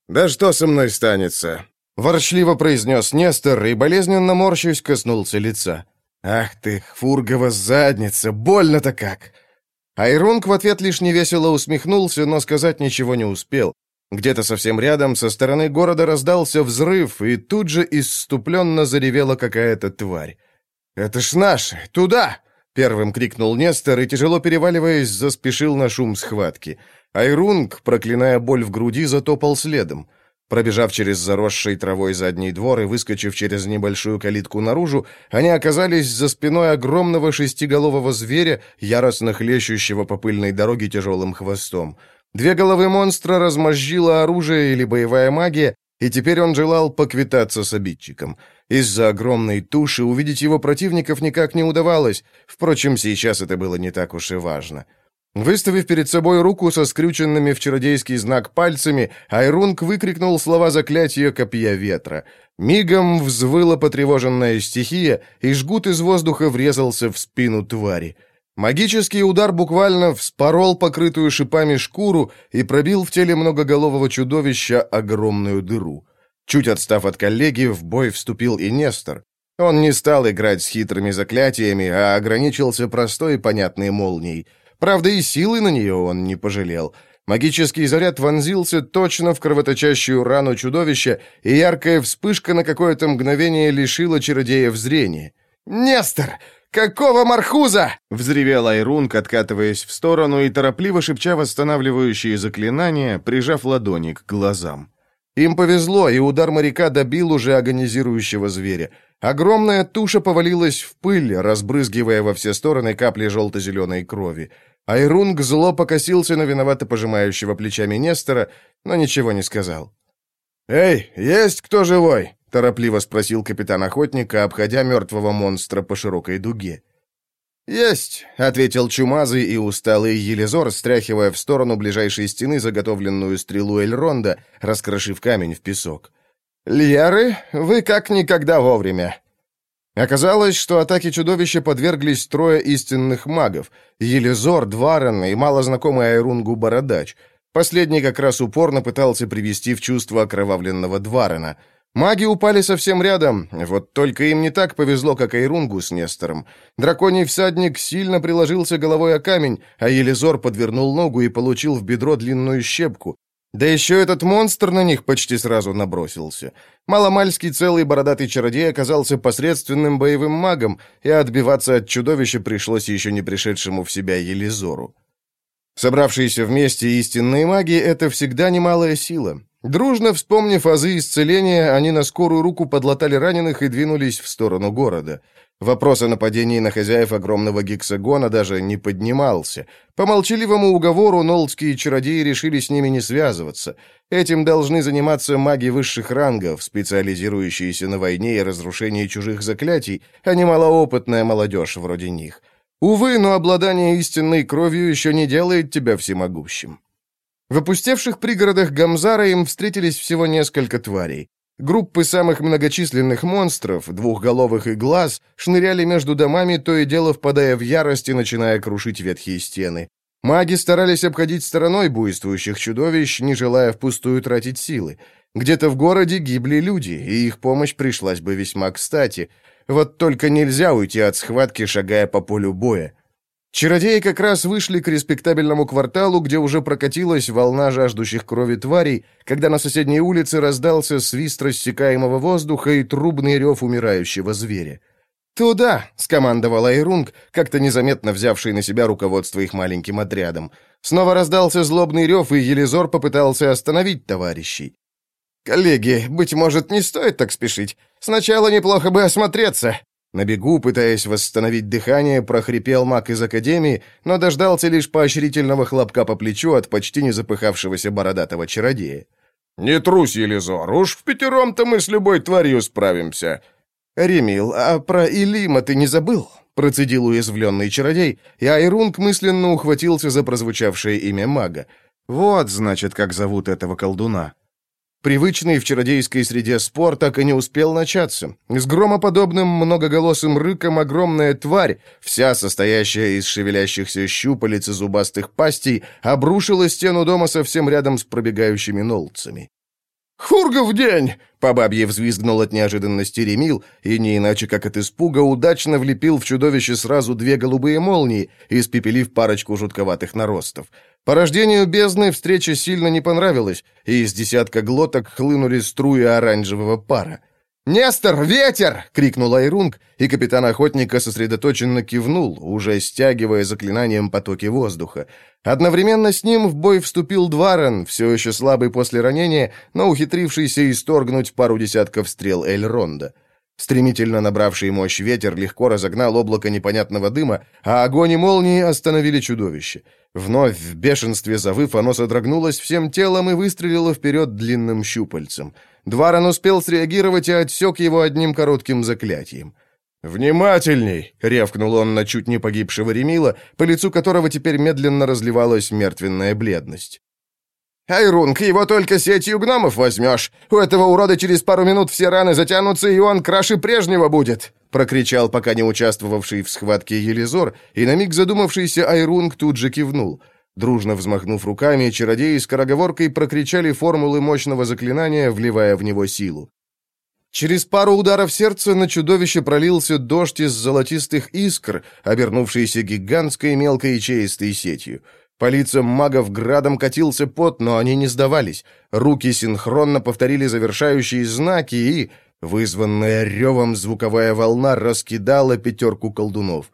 «Да что со мной станется?» Ворчливо произнес Нестор и, болезненно морщусь, коснулся лица. «Ах ты, фургова задница, больно-то как!» Айрунг в ответ лишь невесело усмехнулся, но сказать ничего не успел. Где-то совсем рядом со стороны города раздался взрыв, и тут же исступленно заревела какая-то тварь. «Это ж наши! Туда!» — первым крикнул Нестор и, тяжело переваливаясь, заспешил на шум схватки. Айрунг, проклиная боль в груди, затопал следом. Пробежав через заросший травой задний двор и выскочив через небольшую калитку наружу, они оказались за спиной огромного шестиголового зверя, яростно хлещущего по пыльной дороге тяжелым хвостом. Две головы монстра размозжило оружие или боевая магия, и теперь он желал поквитаться с обидчиком. Из-за огромной туши увидеть его противников никак не удавалось, впрочем, сейчас это было не так уж и важно. — Выставив перед собой руку со скрюченными в чародейский знак пальцами, Айрунг выкрикнул слова заклятия копья ветра. Мигом взвыла потревоженная стихия, и жгут из воздуха врезался в спину твари. Магический удар буквально вспорол покрытую шипами шкуру и пробил в теле многоголового чудовища огромную дыру. Чуть отстав от коллеги, в бой вступил и Нестор. Он не стал играть с хитрыми заклятиями, а ограничился простой и понятной молнией — Правда, и силы на нее он не пожалел. Магический заряд вонзился точно в кровоточащую рану чудовища, и яркая вспышка на какое-то мгновение лишила чародея зрения. «Нестор! Какого мархуза?» — взревел Айрунг, откатываясь в сторону и торопливо шепча восстанавливающие заклинания, прижав ладони к глазам. Им повезло, и удар моряка добил уже агонизирующего зверя. Огромная туша повалилась в пыль, разбрызгивая во все стороны капли желто-зеленой крови. Айрунг зло покосился на виновато пожимающего плечами Нестора, но ничего не сказал. «Эй, есть кто живой?» — торопливо спросил капитан охотника, обходя мертвого монстра по широкой дуге. «Есть», — ответил чумазый и усталый Елизор, стряхивая в сторону ближайшей стены заготовленную стрелу Эльронда, раскрошив камень в песок. «Льеры, вы как никогда вовремя. Оказалось, что атаке чудовища подверглись трое истинных магов — Елизор, Дварен и малознакомый Айрунгу Бородач. Последний как раз упорно пытался привести в чувство окровавленного Дварена. Маги упали совсем рядом, вот только им не так повезло, как Айрунгу с Нестором. Драконий всадник сильно приложился головой о камень, а Елизор подвернул ногу и получил в бедро длинную щепку. Да еще этот монстр на них почти сразу набросился. Маломальский целый бородатый чародей оказался посредственным боевым магом, и отбиваться от чудовища пришлось еще не пришедшему в себя Елизору. Собравшиеся вместе истинные маги — это всегда немалая сила. Дружно вспомнив азы исцеления, они на скорую руку подлатали раненых и двинулись в сторону города. Вопрос о нападении на хозяев огромного гексагона даже не поднимался. По молчаливому уговору нолдские чародеи решили с ними не связываться. Этим должны заниматься маги высших рангов, специализирующиеся на войне и разрушении чужих заклятий, а не малоопытная молодежь вроде них. Увы, но обладание истинной кровью еще не делает тебя всемогущим. В опустевших пригородах Гамзара им встретились всего несколько тварей. Группы самых многочисленных монстров, двухголовых и глаз, шныряли между домами, то и дело впадая в ярость и начиная крушить ветхие стены. Маги старались обходить стороной буйствующих чудовищ, не желая впустую тратить силы. Где-то в городе гибли люди, и их помощь пришлась бы весьма кстати. Вот только нельзя уйти от схватки, шагая по полю боя. Чародеи как раз вышли к респектабельному кварталу, где уже прокатилась волна жаждущих крови тварей, когда на соседней улице раздался свист рассекаемого воздуха и трубный рев умирающего зверя. «Туда!» — скомандовал Айрунг, как-то незаметно взявший на себя руководство их маленьким отрядом. Снова раздался злобный рев, и Елизор попытался остановить товарищей. «Коллеги, быть может, не стоит так спешить. Сначала неплохо бы осмотреться», на бегу, пытаясь восстановить дыхание, прохрипел маг из Академии, но дождался лишь поощрительного хлопка по плечу от почти не запыхавшегося бородатого чародея. «Не трусь, Елизор, уж в пятером-то мы с любой тварью справимся». «Ремил, а про Илима ты не забыл?» Процедил уязвленный чародей, и Айрунг мысленно ухватился за прозвучавшее имя мага. «Вот, значит, как зовут этого колдуна». Привычный в чародейской среде спор так и не успел начаться. С громоподобным многоголосым рыком огромная тварь, вся состоящая из шевелящихся щупалец и зубастых пастей, обрушила стену дома совсем рядом с пробегающими нолцами. «Хургов день!» — по бабье взвизгнул от неожиданности Ремил, и не иначе как от испуга удачно влепил в чудовище сразу две голубые молнии, испепелив парочку жутковатых наростов. Порождению бездны встреча сильно не понравилась, и из десятка глоток хлынули струи оранжевого пара. «Нестор, ветер!» — крикнул Айрунг, и капитан охотника сосредоточенно кивнул, уже стягивая заклинанием потоки воздуха. Одновременно с ним в бой вступил Дварен, все еще слабый после ранения, но ухитрившийся исторгнуть пару десятков стрел Эльронда. Стремительно набравший мощь ветер легко разогнал облако непонятного дыма, а огонь и молнии остановили чудовище. Вновь в бешенстве завыв, оно содрогнулось всем телом и выстрелило вперед длинным щупальцем. Дваран успел среагировать и отсек его одним коротким заклятием. «Внимательней!» — рявкнул он на чуть не погибшего Ремила, по лицу которого теперь медленно разливалась мертвенная бледность. «Айрунг, его только сетью гномов возьмешь. У этого урода через пару минут все раны затянутся, и он краше прежнего будет!» Прокричал пока не участвовавший в схватке Елизор, и на миг задумавшийся Айрунг тут же кивнул. Дружно взмахнув руками, чародеи скороговоркой прокричали формулы мощного заклинания, вливая в него силу. Через пару ударов сердца на чудовище пролился дождь из золотистых искр, обернувшийся гигантской мелкой ячеистой сетью. По лицам магов градом катился пот, но они не сдавались. Руки синхронно повторили завершающие знаки, и, вызванная ревом звуковая волна, раскидала пятерку колдунов.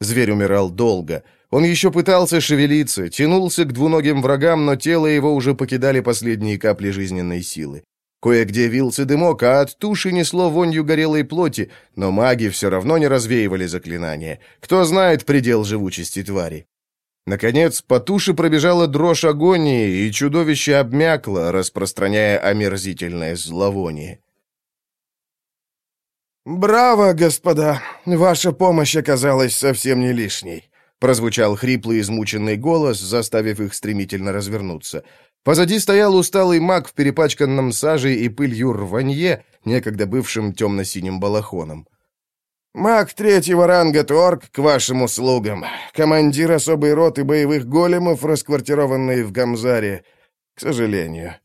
Зверь умирал долго. Он еще пытался шевелиться, тянулся к двуногим врагам, но тело его уже покидали последние капли жизненной силы. Кое-где вился дымок, а от туши несло вонью горелой плоти, но маги все равно не развеивали заклинания. Кто знает предел живучести твари. Наконец, по туше пробежала дрожь агонии, и чудовище обмякло, распространяя омерзительное зловоние. «Браво, господа! Ваша помощь оказалась совсем не лишней», прозвучал хриплый измученный голос, заставив их стремительно развернуться. Позади стоял усталый маг в перепачканном сажей и пылью рванье, некогда бывшим темно-синим балахоном. «Маг третьего ранга Торг к вашим услугам. Командир особой роты боевых големов, расквартированный в Гамзаре. К сожалению».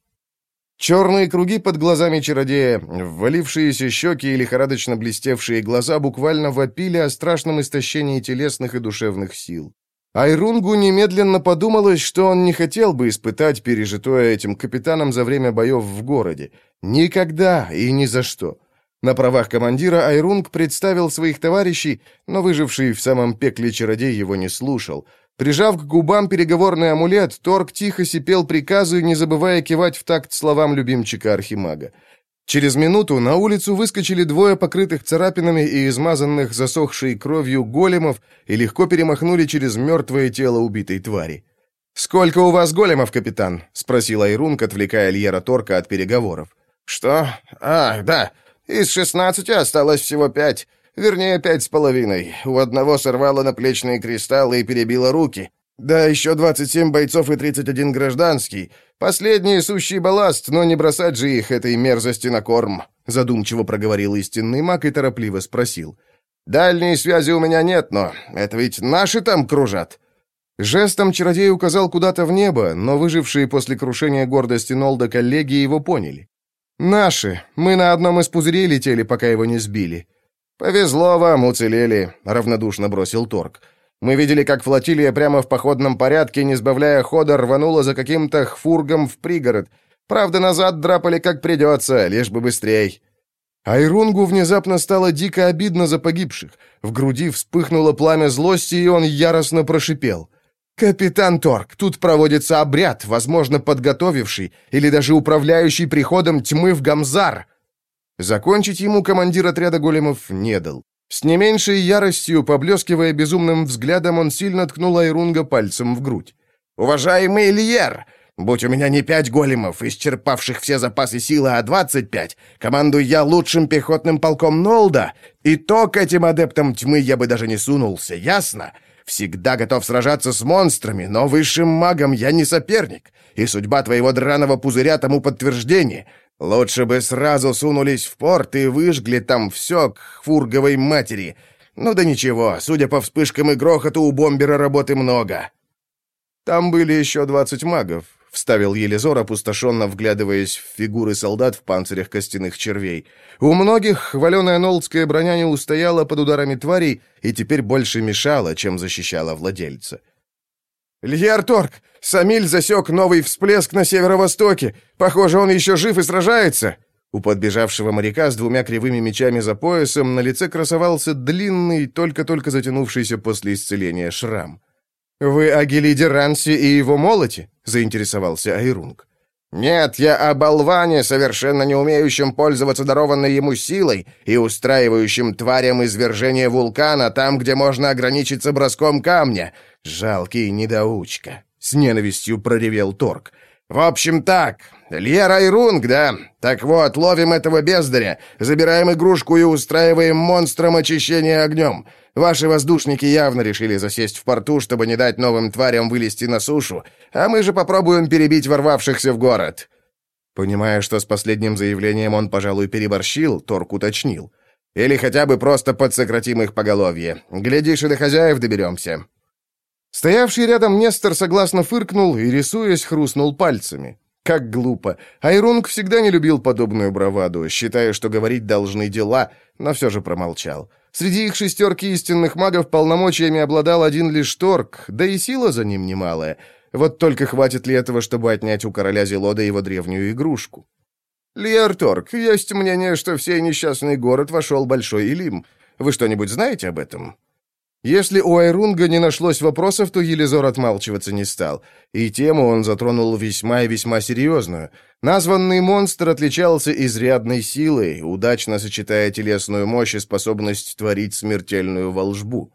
Черные круги под глазами чародея, ввалившиеся щеки и лихорадочно блестевшие глаза буквально вопили о страшном истощении телесных и душевных сил. Айрунгу немедленно подумалось, что он не хотел бы испытать пережитое этим капитаном за время боев в городе. Никогда и ни за что. На правах командира Айрунг представил своих товарищей, но выживший в самом пекле чародей его не слушал. Прижав к губам переговорный амулет, Торг тихо сипел приказы, не забывая кивать в такт словам любимчика Архимага. Через минуту на улицу выскочили двое покрытых царапинами и измазанных засохшей кровью големов и легко перемахнули через мертвое тело убитой твари. «Сколько у вас големов, капитан?» — спросил Айрунг, отвлекая Льера Торка от переговоров. «Что? А, да. Из шестнадцати осталось всего пять. Вернее, пять с половиной. У одного сорвало наплечные кристаллы и перебило руки. Да, еще 27 бойцов и 31 гражданский. Последний сущий балласт, но не бросать же их этой мерзости на корм», задумчиво проговорил истинный маг и торопливо спросил. «Дальней связи у меня нет, но это ведь наши там кружат». Жестом чародей указал куда-то в небо, но выжившие после крушения гордости Нолда коллеги его поняли. «Наши. Мы на одном из пузырей летели, пока его не сбили. «Повезло вам, уцелели», — равнодушно бросил Торг. «Мы видели, как флотилия прямо в походном порядке, не сбавляя хода, рванула за каким-то хфургом в пригород. Правда, назад драпали как придется, лишь бы быстрей». Айрунгу внезапно стало дико обидно за погибших. В груди вспыхнуло пламя злости, и он яростно прошипел. «Капитан Торг, тут проводится обряд, возможно, подготовивший или даже управляющий приходом тьмы в Гамзар». Закончить ему командир отряда големов не дал. С не меньшей яростью, поблескивая безумным взглядом, он сильно ткнул Айрунга пальцем в грудь. «Уважаемый Ильер, будь у меня не пять големов, исчерпавших все запасы силы, а двадцать пять, командую я лучшим пехотным полком Нолда, и то к этим адептам тьмы я бы даже не сунулся, ясно? Всегда готов сражаться с монстрами, но высшим магом я не соперник, и судьба твоего драного пузыря тому подтверждение. Лучше бы сразу сунулись в порт и выжгли там все к фурговой матери. Ну да ничего, судя по вспышкам и грохоту, у бомбера работы много. Там были еще двадцать магов, — вставил Елизор, опустошенно вглядываясь в фигуры солдат в панцирях костяных червей. У многих хваленая нолдская броня не устояла под ударами тварей и теперь больше мешала, чем защищала владельца. «Льерторг! Самиль засек новый всплеск на северо-востоке! Похоже, он еще жив и сражается!» У подбежавшего моряка с двумя кривыми мечами за поясом на лице красовался длинный, только-только затянувшийся после исцеления шрам. «Вы о Гелиде Ранси и его молоте?» — заинтересовался Айрунг. «Нет, я о болване, совершенно не умеющем пользоваться дарованной ему силой и устраивающем тварям извержение вулкана там, где можно ограничиться броском камня. Жалкий недоучка!» — с ненавистью проревел Торг. «В общем так, Льер Айрунг, да? Так вот, ловим этого бездаря, забираем игрушку и устраиваем монстрам очищение огнем. Ваши воздушники явно решили засесть в порту, чтобы не дать новым тварям вылезти на сушу, а мы же попробуем перебить ворвавшихся в город». Понимая, что с последним заявлением он, пожалуй, переборщил, Торг уточнил. «Или хотя бы просто подсократим их поголовье. Глядишь, и до хозяев доберемся». Стоявший рядом Нестор согласно фыркнул и, рисуясь, хрустнул пальцами. Как глупо. Айрунг всегда не любил подобную браваду, считая, что говорить должны дела, но все же промолчал. Среди их шестерки истинных магов полномочиями обладал один лишь Торг, да и сила за ним немалая. Вот только хватит ли этого, чтобы отнять у короля Зелода его древнюю игрушку? «Лиар Торг, есть мнение, что в сей несчастный город вошел Большой Илим. Вы что-нибудь знаете об этом?» Если у Айрунга не нашлось вопросов, то Елизор отмалчиваться не стал, и тему он затронул весьма и весьма серьезную. Названный монстр отличался изрядной силой, удачно сочетая телесную мощь и способность творить смертельную волжбу.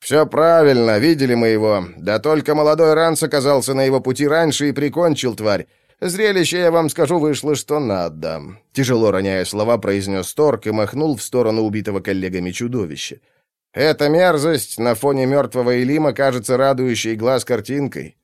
«Все правильно, видели мы его. Да только молодой Ранс оказался на его пути раньше и прикончил тварь. Зрелище, я вам скажу, вышло что надо», — тяжело роняя слова, произнес Торг и махнул в сторону убитого коллегами чудовища. Эта мерзость на фоне мертвого Элима кажется радующей глаз картинкой».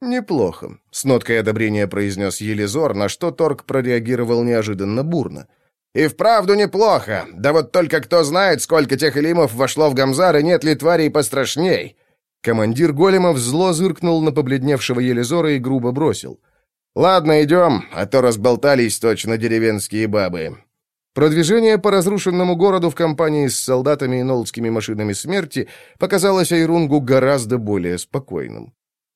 «Неплохо», — с ноткой одобрения произнес Елизор, на что Торг прореагировал неожиданно бурно. «И вправду неплохо. Да вот только кто знает, сколько тех Элимов вошло в Гамзар, и нет ли тварей пострашней». Командир големов зло зыркнул на побледневшего Елизора и грубо бросил. «Ладно, идем, а то разболтались точно деревенские бабы». Продвижение по разрушенному городу в компании с солдатами и нолдскими машинами смерти показалось Айрунгу гораздо более спокойным.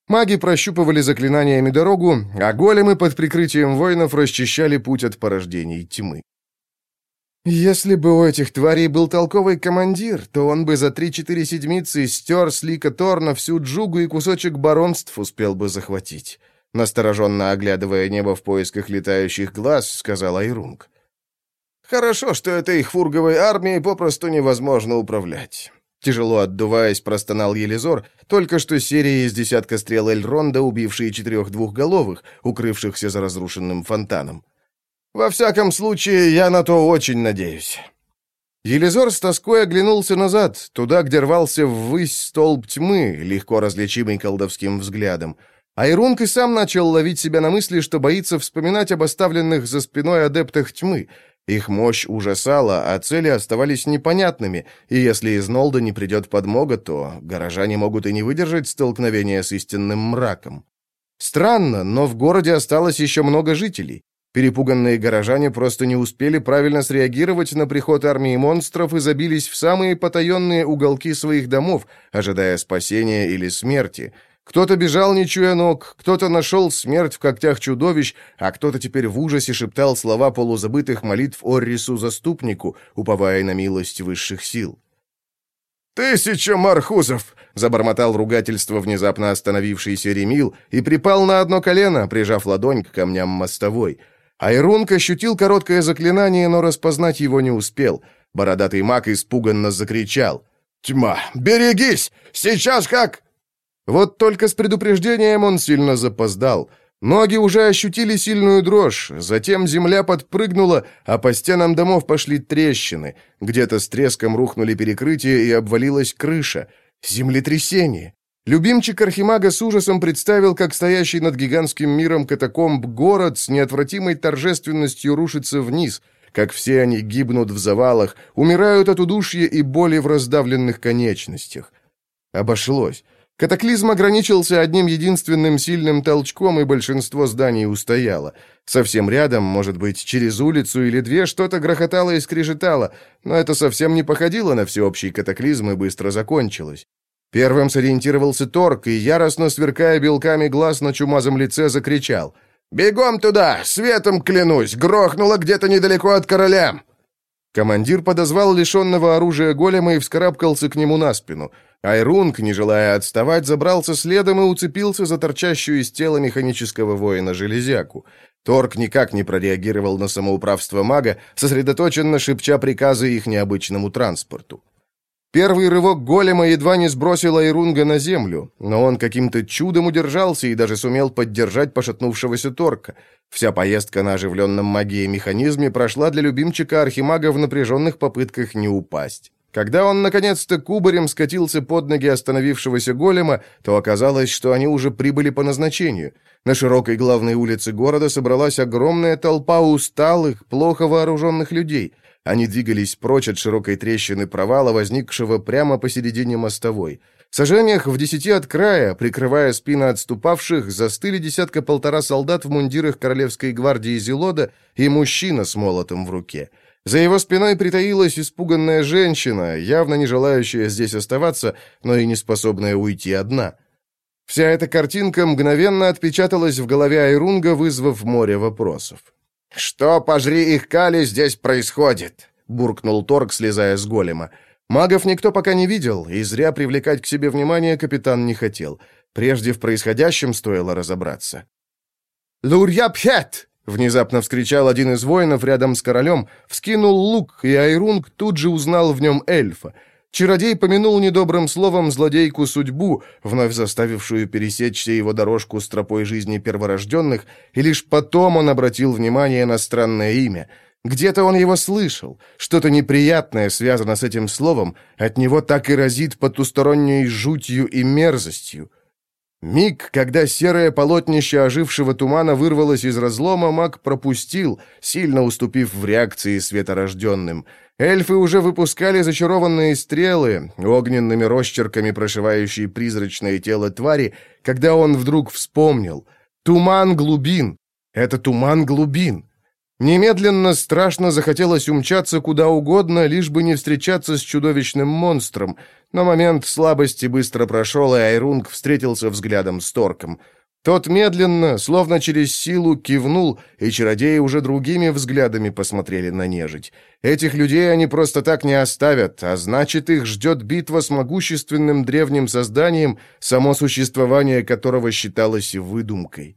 Маги прощупывали заклинаниями дорогу, а големы под прикрытием воинов расчищали путь от порождений тьмы. Если бы у этих тварей был толковый командир, то он бы за три-четыре седмицы стер с лика Торна всю джугу и кусочек баронств успел бы захватить. Настороженно оглядывая небо в поисках летающих глаз, сказал Айрунг. «Хорошо, что этой фурговой армией попросту невозможно управлять». Тяжело отдуваясь, простонал Елизор, только что серия из десятка стрел Эльронда, убившие четырех двухголовых, укрывшихся за разрушенным фонтаном. «Во всяком случае, я на то очень надеюсь». Елизор с тоской оглянулся назад, туда, где рвался ввысь столб тьмы, легко различимый колдовским взглядом. Айрунг и сам начал ловить себя на мысли, что боится вспоминать об оставленных за спиной адептах тьмы. Их мощь ужасала, а цели оставались непонятными, и если из Нолда не придет подмога, то горожане могут и не выдержать столкновения с истинным мраком. Странно, но в городе осталось еще много жителей. Перепуганные горожане просто не успели правильно среагировать на приход армии монстров и забились в самые потаенные уголки своих домов, ожидая спасения или смерти — кто-то бежал, не чуя ног, кто-то нашел смерть в когтях чудовищ, а кто-то теперь в ужасе шептал слова полузабытых молитв Оррису-заступнику, уповая на милость высших сил. «Тысяча мархузов!» — забормотал ругательство внезапно остановившийся Ремил и припал на одно колено, прижав ладонь к камням мостовой. Айрунг ощутил короткое заклинание, но распознать его не успел. Бородатый маг испуганно закричал. «Тьма! Берегись! Сейчас как...» Вот только с предупреждением он сильно запоздал. Ноги уже ощутили сильную дрожь, затем земля подпрыгнула, а по стенам домов пошли трещины. Где-то с треском рухнули перекрытия и обвалилась крыша. Землетрясение. Любимчик Архимага с ужасом представил, как стоящий над гигантским миром катакомб город с неотвратимой торжественностью рушится вниз, как все они гибнут в завалах, умирают от удушья и боли в раздавленных конечностях. Обошлось. Катаклизм ограничился одним единственным сильным толчком, и большинство зданий устояло. Совсем рядом, может быть, через улицу или две, что-то грохотало и скрежетало, но это совсем не походило на всеобщий катаклизм и быстро закончилось. Первым сориентировался Торг и, яростно сверкая белками глаз на чумазом лице, закричал. «Бегом туда! Светом клянусь! Грохнуло где-то недалеко от короля!» Командир подозвал лишенного оружия голема и вскарабкался к нему на спину — Айрунг, не желая отставать, забрался следом и уцепился за торчащую из тела механического воина железяку. Торг никак не прореагировал на самоуправство мага, сосредоточенно шепча приказы их необычному транспорту. Первый рывок голема едва не сбросил Айрунга на землю, но он каким-то чудом удержался и даже сумел поддержать пошатнувшегося Торка. Вся поездка на оживленном магии механизме прошла для любимчика Архимага в напряженных попытках не упасть. Когда он, наконец-то, кубарем скатился под ноги остановившегося голема, то оказалось, что они уже прибыли по назначению. На широкой главной улице города собралась огромная толпа усталых, плохо вооруженных людей. Они двигались прочь от широкой трещины провала, возникшего прямо посередине мостовой. В сажениях в десяти от края, прикрывая спины отступавших, застыли десятка-полтора солдат в мундирах Королевской гвардии Зелода и мужчина с молотом в руке — за его спиной притаилась испуганная женщина, явно не желающая здесь оставаться, но и не способная уйти одна. Вся эта картинка мгновенно отпечаталась в голове Айрунга, вызвав море вопросов. «Что, пожри их кали, здесь происходит?» — буркнул Торг, слезая с голема. Магов никто пока не видел, и зря привлекать к себе внимание капитан не хотел. Прежде в происходящем стоило разобраться. «Лурьяпхет!» Внезапно вскричал один из воинов рядом с королем, вскинул лук, и Айрунг тут же узнал в нем эльфа. Чародей помянул недобрым словом злодейку судьбу, вновь заставившую пересечься его дорожку с тропой жизни перворожденных, и лишь потом он обратил внимание на странное имя. Где-то он его слышал, что-то неприятное связано с этим словом, от него так и разит потусторонней жутью и мерзостью. Миг, когда серое полотнище ожившего тумана вырвалось из разлома, маг пропустил, сильно уступив в реакции светорожденным. Эльфы уже выпускали зачарованные стрелы, огненными росчерками прошивающие призрачное тело твари, когда он вдруг вспомнил. Туман глубин. Это туман глубин. Немедленно страшно захотелось умчаться куда угодно, лишь бы не встречаться с чудовищным монстром, но момент слабости быстро прошел, и Айрунг встретился взглядом с Торком. Тот медленно, словно через силу, кивнул, и чародеи уже другими взглядами посмотрели на нежить. Этих людей они просто так не оставят, а значит, их ждет битва с могущественным древним созданием, само существование которого считалось выдумкой.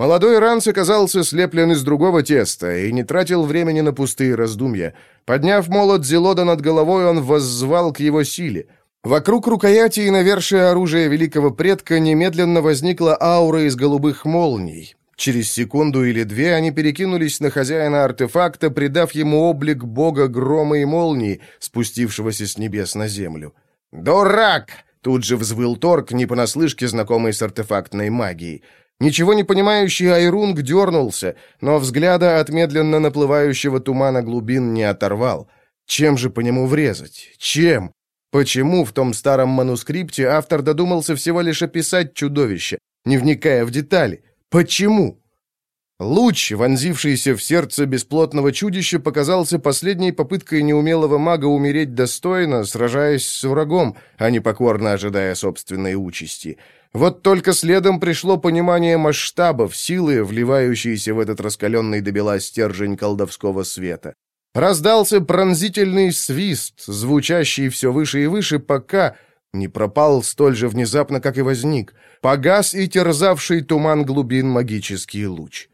Молодой Ранс оказался слеплен из другого теста и не тратил времени на пустые раздумья. Подняв молот Зелода над головой, он воззвал к его силе. Вокруг рукояти и навершия оружия великого предка немедленно возникла аура из голубых молний. Через секунду или две они перекинулись на хозяина артефакта, придав ему облик бога грома и молнии, спустившегося с небес на землю. «Дурак!» — тут же взвыл Торг, не понаслышке знакомый с артефактной магией. Ничего не понимающий Айрунг дернулся, но взгляда от медленно наплывающего тумана глубин не оторвал. Чем же по нему врезать? Чем? Почему в том старом манускрипте автор додумался всего лишь описать чудовище, не вникая в детали? Почему? Луч, вонзившийся в сердце бесплотного чудища, показался последней попыткой неумелого мага умереть достойно, сражаясь с врагом, а не покорно ожидая собственной участи. Вот только следом пришло понимание масштабов силы, вливающейся в этот раскаленный до бела стержень колдовского света. Раздался пронзительный свист, звучащий все выше и выше, пока не пропал столь же внезапно, как и возник. Погас и терзавший туман глубин магический луч.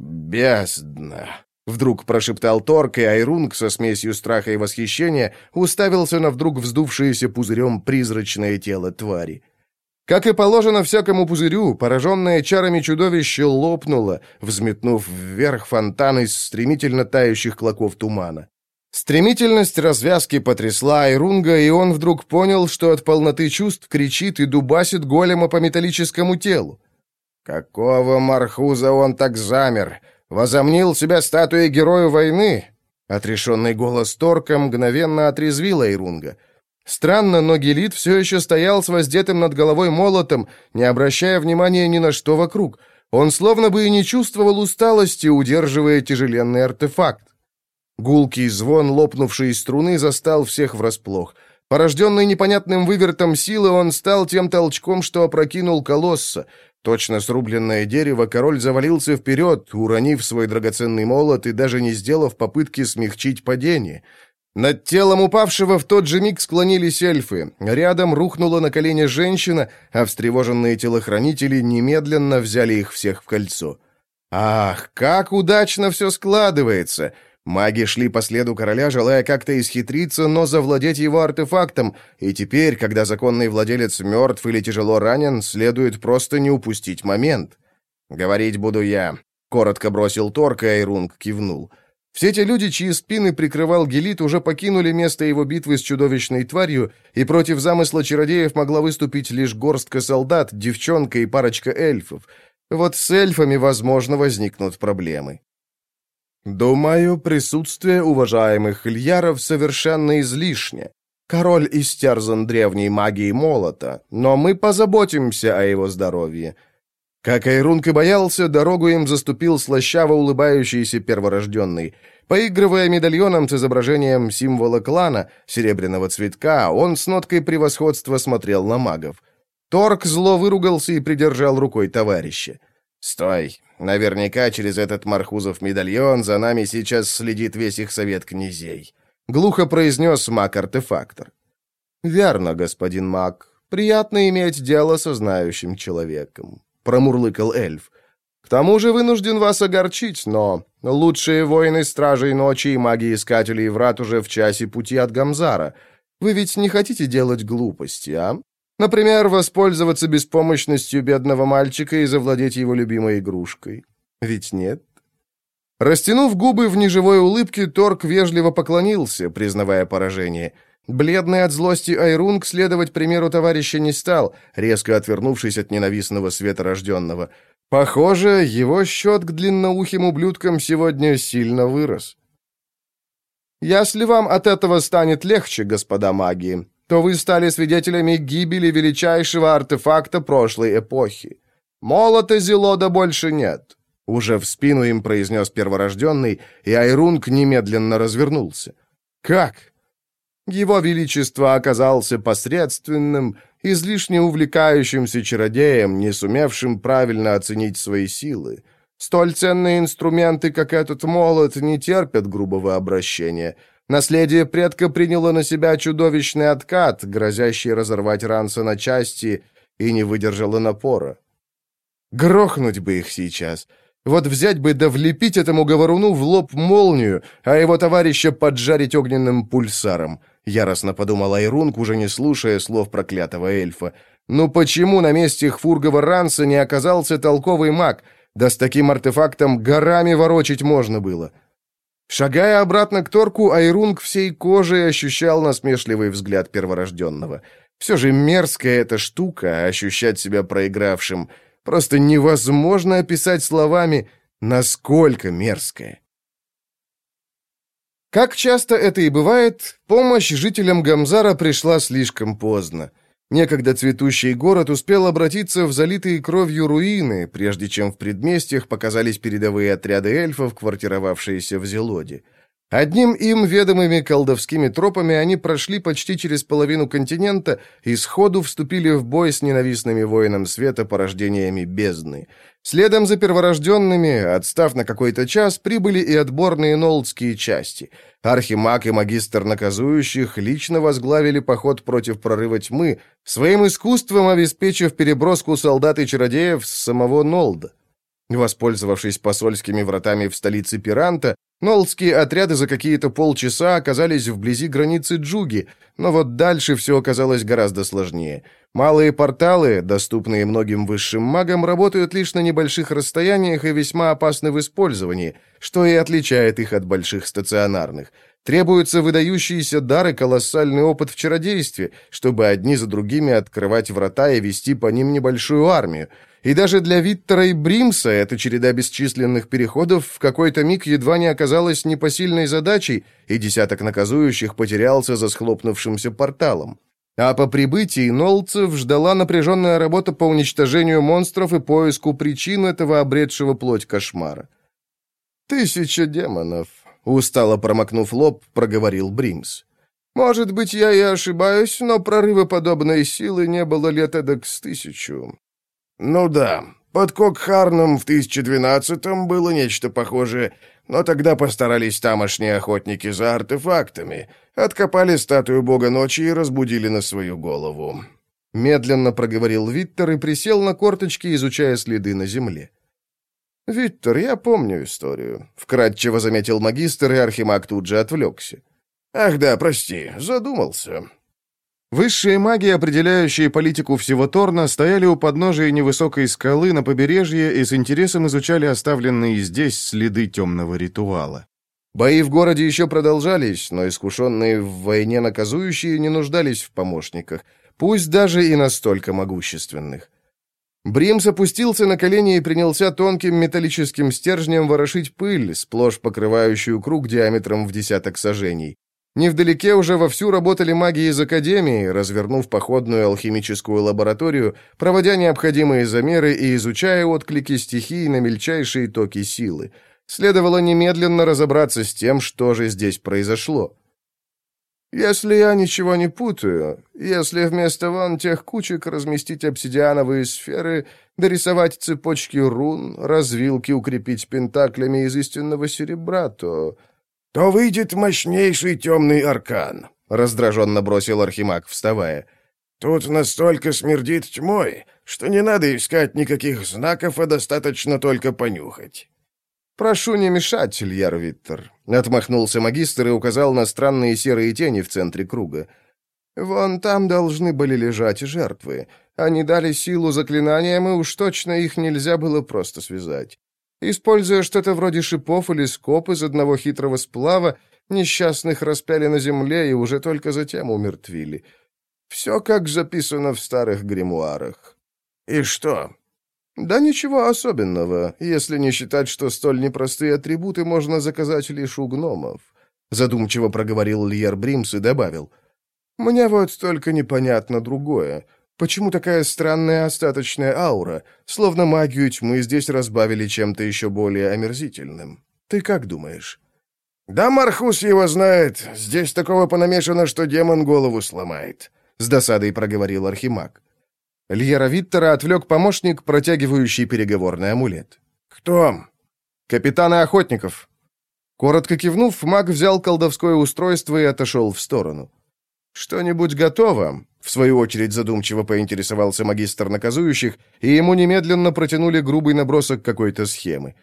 «Бездна!» — вдруг прошептал Торк, и Айрунг со смесью страха и восхищения уставился на вдруг вздувшееся пузырем призрачное тело твари. Как и положено всякому пузырю, пораженное чарами чудовище лопнуло, взметнув вверх фонтан из стремительно тающих клоков тумана. Стремительность развязки потрясла Айрунга, и он вдруг понял, что от полноты чувств кричит и дубасит голема по металлическому телу. «Какого мархуза он так замер? Возомнил себя статуей героя войны?» Отрешенный голос Торка мгновенно отрезвил Айрунга — Странно, но Гелит все еще стоял с воздетым над головой молотом, не обращая внимания ни на что вокруг. Он словно бы и не чувствовал усталости, удерживая тяжеленный артефакт. Гулкий звон лопнувшей струны застал всех врасплох. Порожденный непонятным вывертом силы, он стал тем толчком, что опрокинул колосса. Точно срубленное дерево, король завалился вперед, уронив свой драгоценный молот и даже не сделав попытки смягчить падение — над телом упавшего в тот же миг склонились эльфы. Рядом рухнула на колени женщина, а встревоженные телохранители немедленно взяли их всех в кольцо. Ах, как удачно все складывается! Маги шли по следу короля, желая как-то исхитриться, но завладеть его артефактом, и теперь, когда законный владелец мертв или тяжело ранен, следует просто не упустить момент. «Говорить буду я», — коротко бросил Торг, и Айрунг кивнул. Все те люди, чьи спины прикрывал Гелит, уже покинули место его битвы с чудовищной тварью, и против замысла чародеев могла выступить лишь горстка солдат, девчонка и парочка эльфов. Вот с эльфами, возможно, возникнут проблемы. Думаю, присутствие уважаемых Ильяров совершенно излишне. Король истерзан древней магией молота, но мы позаботимся о его здоровье. Как Айрунг и боялся, дорогу им заступил слащаво улыбающийся перворожденный. Поигрывая медальоном с изображением символа клана, серебряного цветка, он с ноткой превосходства смотрел на магов. Торг зло выругался и придержал рукой товарища. «Стой! Наверняка через этот Мархузов медальон за нами сейчас следит весь их совет князей», — глухо произнес маг-артефактор. «Верно, господин маг. Приятно иметь дело со знающим человеком». — промурлыкал эльф. «К тому же вынужден вас огорчить, но лучшие воины Стражей Ночи и маги-искателей врат уже в часе пути от Гамзара. Вы ведь не хотите делать глупости, а? Например, воспользоваться беспомощностью бедного мальчика и завладеть его любимой игрушкой. Ведь нет?» Растянув губы в неживой улыбке, Торг вежливо поклонился, признавая поражение — Бледный от злости Айрунг следовать примеру товарища не стал, резко отвернувшись от ненавистного света рожденного. Похоже, его счет к длинноухим ублюдкам сегодня сильно вырос. «Если вам от этого станет легче, господа маги, то вы стали свидетелями гибели величайшего артефакта прошлой эпохи. Молота Зелода больше нет. Уже в спину им произнес перворожденный, и Айрунг немедленно развернулся. «Как?» Его Величество оказался посредственным, излишне увлекающимся чародеем, не сумевшим правильно оценить свои силы. Столь ценные инструменты, как этот молот, не терпят грубого обращения. Наследие предка приняло на себя чудовищный откат, грозящий разорвать Ранса на части, и не выдержало напора. Грохнуть бы их сейчас. Вот взять бы да влепить этому говоруну в лоб молнию, а его товарища поджарить огненным пульсаром. Яростно подумал Айрунг, уже не слушая слов проклятого эльфа. Ну почему на месте Хфургова Ранса не оказался толковый маг? Да с таким артефактом горами ворочить можно было. Шагая обратно к Торку, Айрунг всей кожей ощущал насмешливый взгляд перворожденного. Все же мерзкая эта штука — ощущать себя проигравшим — Просто невозможно описать словами, насколько мерзкое. Как часто это и бывает, помощь жителям Гамзара пришла слишком поздно. Некогда цветущий город успел обратиться в залитые кровью руины, прежде чем в предместьях показались передовые отряды эльфов, квартировавшиеся в Зелоде. Одним им ведомыми колдовскими тропами они прошли почти через половину континента и сходу вступили в бой с ненавистными воинам света порождениями бездны. Следом за перворожденными, отстав на какой-то час, прибыли и отборные нолдские части. Архимаг и магистр наказующих лично возглавили поход против прорыва тьмы, своим искусством обеспечив переброску солдат и чародеев с самого Нолда. Воспользовавшись посольскими вратами в столице Пиранта, Нолдские отряды за какие-то полчаса оказались вблизи границы Джуги, но вот дальше все оказалось гораздо сложнее. Малые порталы, доступные многим высшим магам, работают лишь на небольших расстояниях и весьма опасны в использовании, что и отличает их от больших стационарных. Требуются выдающиеся дары, колоссальный опыт в чародействе, чтобы одни за другими открывать врата и вести по ним небольшую армию. И даже для Виттера и Бримса эта череда бесчисленных переходов в какой-то миг едва не оказалась непосильной задачей, и десяток наказующих потерялся за схлопнувшимся порталом. А по прибытии Нолцев ждала напряженная работа по уничтожению монстров и поиску причин этого обретшего плоть кошмара. «Тысяча демонов», — устало промокнув лоб, проговорил Бримс. «Может быть, я и ошибаюсь, но прорыва подобной силы не было лет эдак с тысячу. «Ну да, под Кокхарном в 1012-м было нечто похожее, но тогда постарались тамошние охотники за артефактами, откопали статую бога ночи и разбудили на свою голову». Медленно проговорил Виттер и присел на корточки, изучая следы на земле. «Виттер, я помню историю», — вкратчиво заметил магистр, и Архимаг тут же отвлекся. «Ах да, прости, задумался. Высшие маги, определяющие политику всего Торна, стояли у подножия невысокой скалы на побережье и с интересом изучали оставленные здесь следы темного ритуала. Бои в городе еще продолжались, но искушенные в войне наказующие не нуждались в помощниках, пусть даже и настолько могущественных. Бримс опустился на колени и принялся тонким металлическим стержнем ворошить пыль, сплошь покрывающую круг диаметром в десяток сажений. Невдалеке уже вовсю работали маги из Академии, развернув походную алхимическую лабораторию, проводя необходимые замеры и изучая отклики стихий на мельчайшие токи силы. Следовало немедленно разобраться с тем, что же здесь произошло. «Если я ничего не путаю, если вместо вон тех кучек разместить обсидиановые сферы, дорисовать цепочки рун, развилки укрепить пентаклями из истинного серебра, то...» то выйдет мощнейший темный аркан», — раздраженно бросил Архимаг, вставая. «Тут настолько смердит тьмой, что не надо искать никаких знаков, а достаточно только понюхать». «Прошу не мешать, Ильяр Виттер», — отмахнулся магистр и указал на странные серые тени в центре круга. «Вон там должны были лежать жертвы. Они дали силу заклинаниям, и уж точно их нельзя было просто связать. Используя что-то вроде шипов или скоб из одного хитрого сплава, несчастных распяли на земле и уже только затем умертвили. Все как записано в старых гримуарах. И что? Да ничего особенного, если не считать, что столь непростые атрибуты можно заказать лишь у гномов. Задумчиво проговорил Льер Бримс и добавил. Мне вот только непонятно другое. Почему такая странная остаточная аура, словно магию тьмы здесь разбавили чем-то еще более омерзительным? Ты как думаешь?» «Да Мархус его знает. Здесь такого понамешано, что демон голову сломает», — с досадой проговорил Архимаг. Льера Виттера отвлек помощник, протягивающий переговорный амулет. «Кто?» «Капитаны охотников». Коротко кивнув, маг взял колдовское устройство и отошел в сторону. «Что-нибудь готово?» В свою очередь задумчиво поинтересовался магистр наказующих, и ему немедленно протянули грубый набросок какой-то схемы.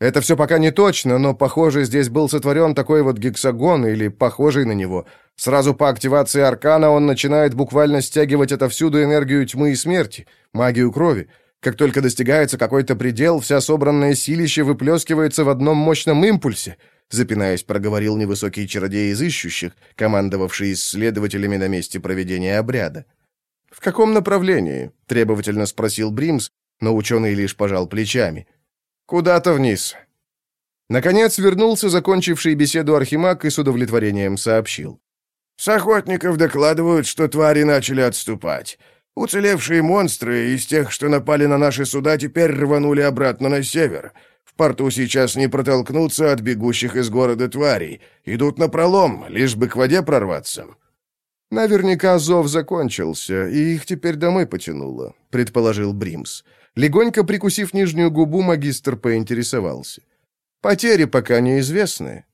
Это все пока не точно, но, похоже, здесь был сотворен такой вот гексагон или похожий на него. Сразу по активации аркана он начинает буквально стягивать отовсюду энергию тьмы и смерти, магию крови. Как только достигается какой-то предел, вся собранная силища выплескивается в одном мощном импульсе — запинаясь, проговорил невысокий чародей из ищущих, командовавший исследователями на месте проведения обряда. «В каком направлении?» — требовательно спросил Бримс, но ученый лишь пожал плечами. «Куда-то вниз». Наконец вернулся закончивший беседу Архимаг и с удовлетворением сообщил. «С охотников докладывают, что твари начали отступать. Уцелевшие монстры из тех, что напали на наши суда, теперь рванули обратно на север порту сейчас не протолкнуться от бегущих из города тварей. Идут на пролом, лишь бы к воде прорваться». «Наверняка зов закончился, и их теперь домой потянуло», — предположил Бримс. Легонько прикусив нижнюю губу, магистр поинтересовался. «Потери пока неизвестны».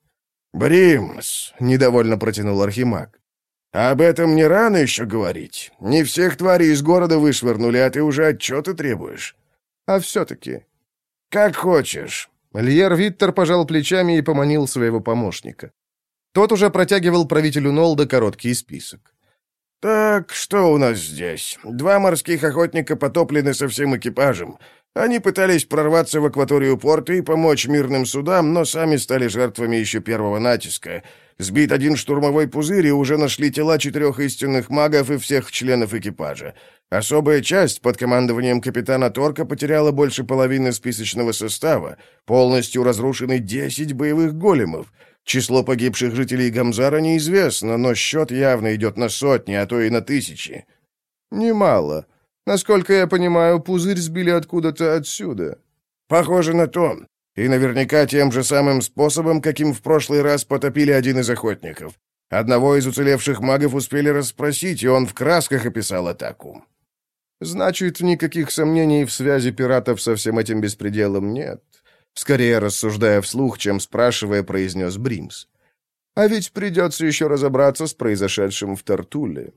«Бримс», — недовольно протянул Архимаг. «Об этом не рано еще говорить. Не всех тварей из города вышвырнули, а ты уже отчеты требуешь». «А все-таки», «Как хочешь». Льер Виттер пожал плечами и поманил своего помощника. Тот уже протягивал правителю Нолда короткий список. «Так, что у нас здесь? Два морских охотника потоплены со всем экипажем. Они пытались прорваться в акваторию порта и помочь мирным судам, но сами стали жертвами еще первого натиска. Сбит один штурмовой пузырь, и уже нашли тела четырех истинных магов и всех членов экипажа. Особая часть под командованием капитана Торка потеряла больше половины списочного состава. Полностью разрушены 10 боевых големов. Число погибших жителей Гамзара неизвестно, но счет явно идет на сотни, а то и на тысячи. Немало. Насколько я понимаю, пузырь сбили откуда-то отсюда. Похоже на то. И наверняка тем же самым способом, каким в прошлый раз потопили один из охотников. Одного из уцелевших магов успели расспросить, и он в красках описал атаку. Значит, никаких сомнений в связи пиратов со всем этим беспределом нет. Скорее рассуждая вслух, чем спрашивая, произнес Бримс. А ведь придется еще разобраться с произошедшим в Тартуле.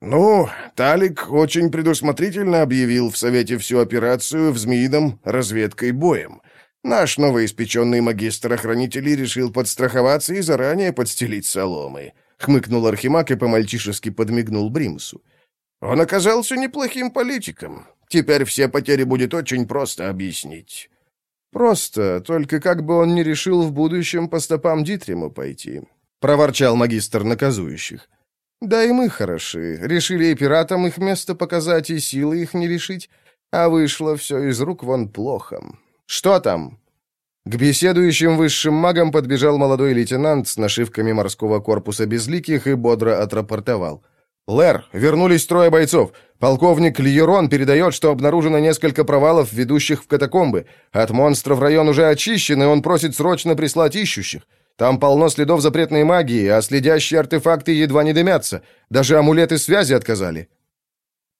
«Ну, Талик очень предусмотрительно объявил в Совете всю операцию в Змеином разведкой боем. Наш новоиспеченный магистр охранителей решил подстраховаться и заранее подстелить соломы», — хмыкнул Архимаг и по-мальчишески подмигнул Бримсу. «Он оказался неплохим политиком. Теперь все потери будет очень просто объяснить». «Просто, только как бы он не решил в будущем по стопам Дитриму пойти», — проворчал магистр наказующих. «Да и мы хороши. Решили и пиратам их место показать, и силы их не решить, а вышло все из рук вон плохо. «Что там?» К беседующим высшим магам подбежал молодой лейтенант с нашивками морского корпуса безликих и бодро отрапортовал. «Лэр, вернулись трое бойцов. Полковник Льерон передает, что обнаружено несколько провалов, ведущих в катакомбы. От монстров район уже очищен, и он просит срочно прислать ищущих. Там полно следов запретной магии, а следящие артефакты едва не дымятся. Даже амулеты связи отказали».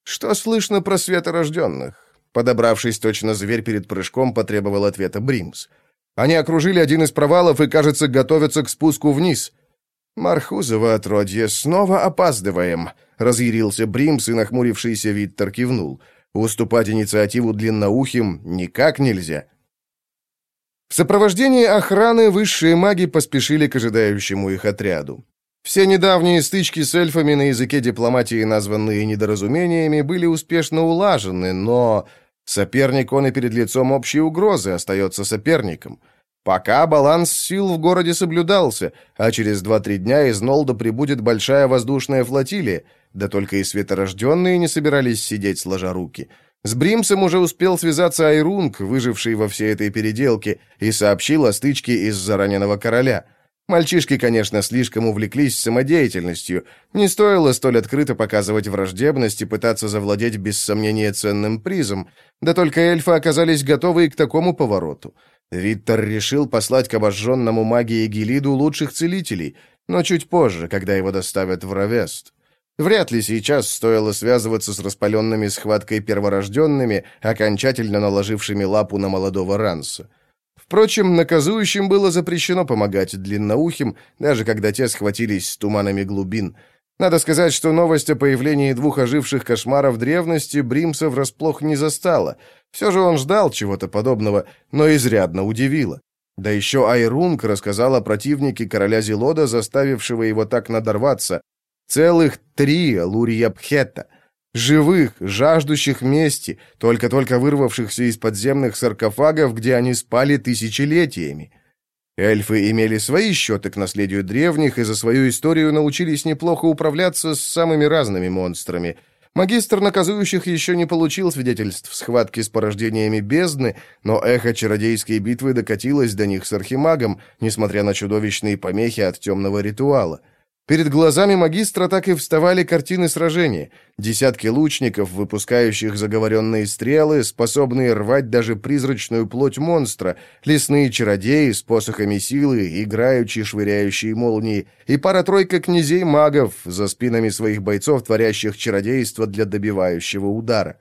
«Что слышно про светорожденных?» Подобравшись точно зверь перед прыжком, потребовал ответа Бримс. Они окружили один из провалов и, кажется, готовятся к спуску вниз. «Мархузово отродье, снова опаздываем», — разъярился Бримс и нахмурившийся Виттер кивнул. «Уступать инициативу длинноухим никак нельзя». В сопровождении охраны высшие маги поспешили к ожидающему их отряду. Все недавние стычки с эльфами на языке дипломатии, названные недоразумениями, были успешно улажены, но Соперник он и перед лицом общей угрозы остается соперником. Пока баланс сил в городе соблюдался, а через 2-3 дня из Нолда прибудет большая воздушная флотилия, да только и светорожденные не собирались сидеть сложа руки. С Бримсом уже успел связаться Айрунг, выживший во всей этой переделке, и сообщил о стычке из-за раненого короля. Мальчишки, конечно, слишком увлеклись самодеятельностью. Не стоило столь открыто показывать враждебность и пытаться завладеть без сомнения ценным призом. Да только эльфы оказались готовы и к такому повороту. Виттер решил послать к обожженному магии Гелиду лучших целителей, но чуть позже, когда его доставят в Равест. Вряд ли сейчас стоило связываться с распаленными схваткой перворожденными, окончательно наложившими лапу на молодого Ранса. Впрочем, наказующим было запрещено помогать длинноухим, даже когда те схватились с туманами глубин. Надо сказать, что новость о появлении двух оживших кошмаров древности Бримса врасплох не застала. Все же он ждал чего-то подобного, но изрядно удивило. Да еще Айрунг рассказал о противнике короля Зелода, заставившего его так надорваться. Целых три Лурьябхета — Живых, жаждущих мести, только-только вырвавшихся из подземных саркофагов, где они спали тысячелетиями. Эльфы имели свои счеты к наследию древних и за свою историю научились неплохо управляться с самыми разными монстрами. Магистр наказующих еще не получил свидетельств схватки с порождениями бездны, но эхо чародейской битвы докатилось до них с архимагом, несмотря на чудовищные помехи от темного ритуала. Перед глазами магистра так и вставали картины сражения. Десятки лучников, выпускающих заговоренные стрелы, способные рвать даже призрачную плоть монстра, лесные чародеи с посохами силы, играющие, швыряющие молнии, и пара-тройка князей-магов за спинами своих бойцов, творящих чародейство для добивающего удара.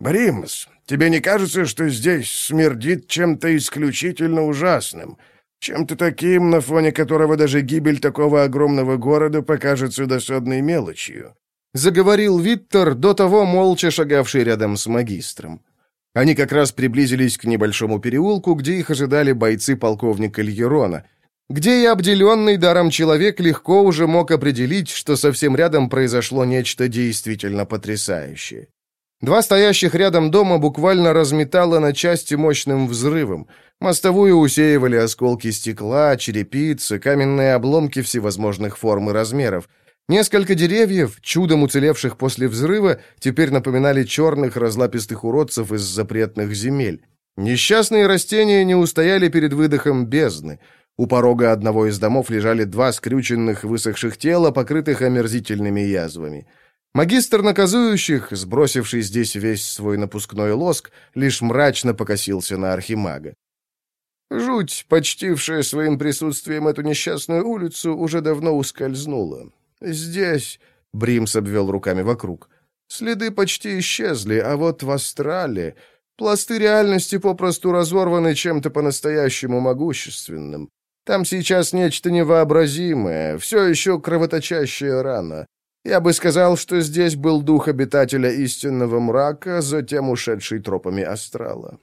«Бримс, тебе не кажется, что здесь смердит чем-то исключительно ужасным?» Чем-то таким, на фоне которого даже гибель такого огромного города покажется досадной мелочью. Заговорил Виттер, до того молча шагавший рядом с магистром. Они как раз приблизились к небольшому переулку, где их ожидали бойцы полковника Льерона, где и обделенный даром человек легко уже мог определить, что совсем рядом произошло нечто действительно потрясающее. Два стоящих рядом дома буквально разметало на части мощным взрывом. Мостовую усеивали осколки стекла, черепицы, каменные обломки всевозможных форм и размеров. Несколько деревьев, чудом уцелевших после взрыва, теперь напоминали черных разлапистых уродцев из запретных земель. Несчастные растения не устояли перед выдохом бездны. У порога одного из домов лежали два скрюченных высохших тела, покрытых омерзительными язвами. Магистр наказующих, сбросивший здесь весь свой напускной лоск, лишь мрачно покосился на архимага. Жуть, почтившая своим присутствием эту несчастную улицу, уже давно ускользнула. Здесь, — Бримс обвел руками вокруг, — следы почти исчезли, а вот в Астрале пласты реальности попросту разорваны чем-то по-настоящему могущественным. Там сейчас нечто невообразимое, все еще кровоточащая рана. Я бы сказал, что здесь был дух обитателя истинного мрака, затем ушедший тропами астрала.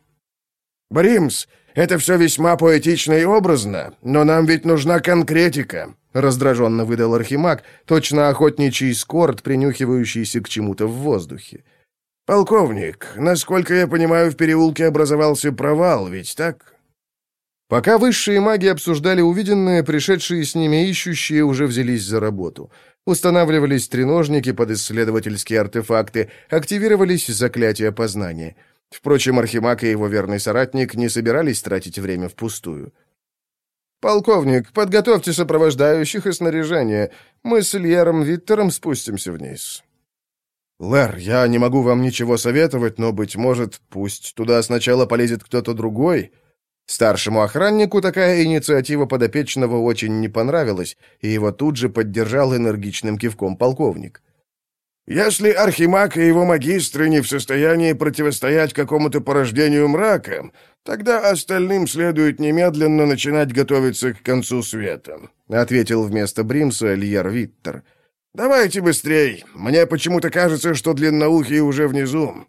«Бримс, это все весьма поэтично и образно, но нам ведь нужна конкретика», — раздраженно выдал Архимаг, точно охотничий скорт, принюхивающийся к чему-то в воздухе. «Полковник, насколько я понимаю, в переулке образовался провал, ведь так?» Пока высшие маги обсуждали увиденное, пришедшие с ними ищущие уже взялись за работу — Устанавливались треножники под исследовательские артефакты, активировались заклятия познания. Впрочем, Архимаг и его верный соратник не собирались тратить время впустую. «Полковник, подготовьте сопровождающих и снаряжение. Мы с Ильером Виттером спустимся вниз». «Лэр, я не могу вам ничего советовать, но, быть может, пусть туда сначала полезет кто-то другой?» Старшему охраннику такая инициатива подопечного очень не понравилась, и его тут же поддержал энергичным кивком полковник. «Если Архимаг и его магистры не в состоянии противостоять какому-то порождению мрака, тогда остальным следует немедленно начинать готовиться к концу света», ответил вместо Бримса Льер Виттер. «Давайте быстрей. Мне почему-то кажется, что длинноухий уже внизу.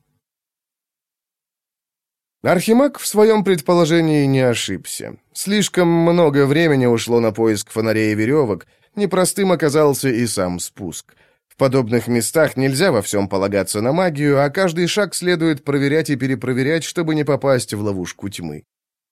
Архимаг в своем предположении не ошибся. Слишком много времени ушло на поиск фонарей и веревок, непростым оказался и сам спуск. В подобных местах нельзя во всем полагаться на магию, а каждый шаг следует проверять и перепроверять, чтобы не попасть в ловушку тьмы.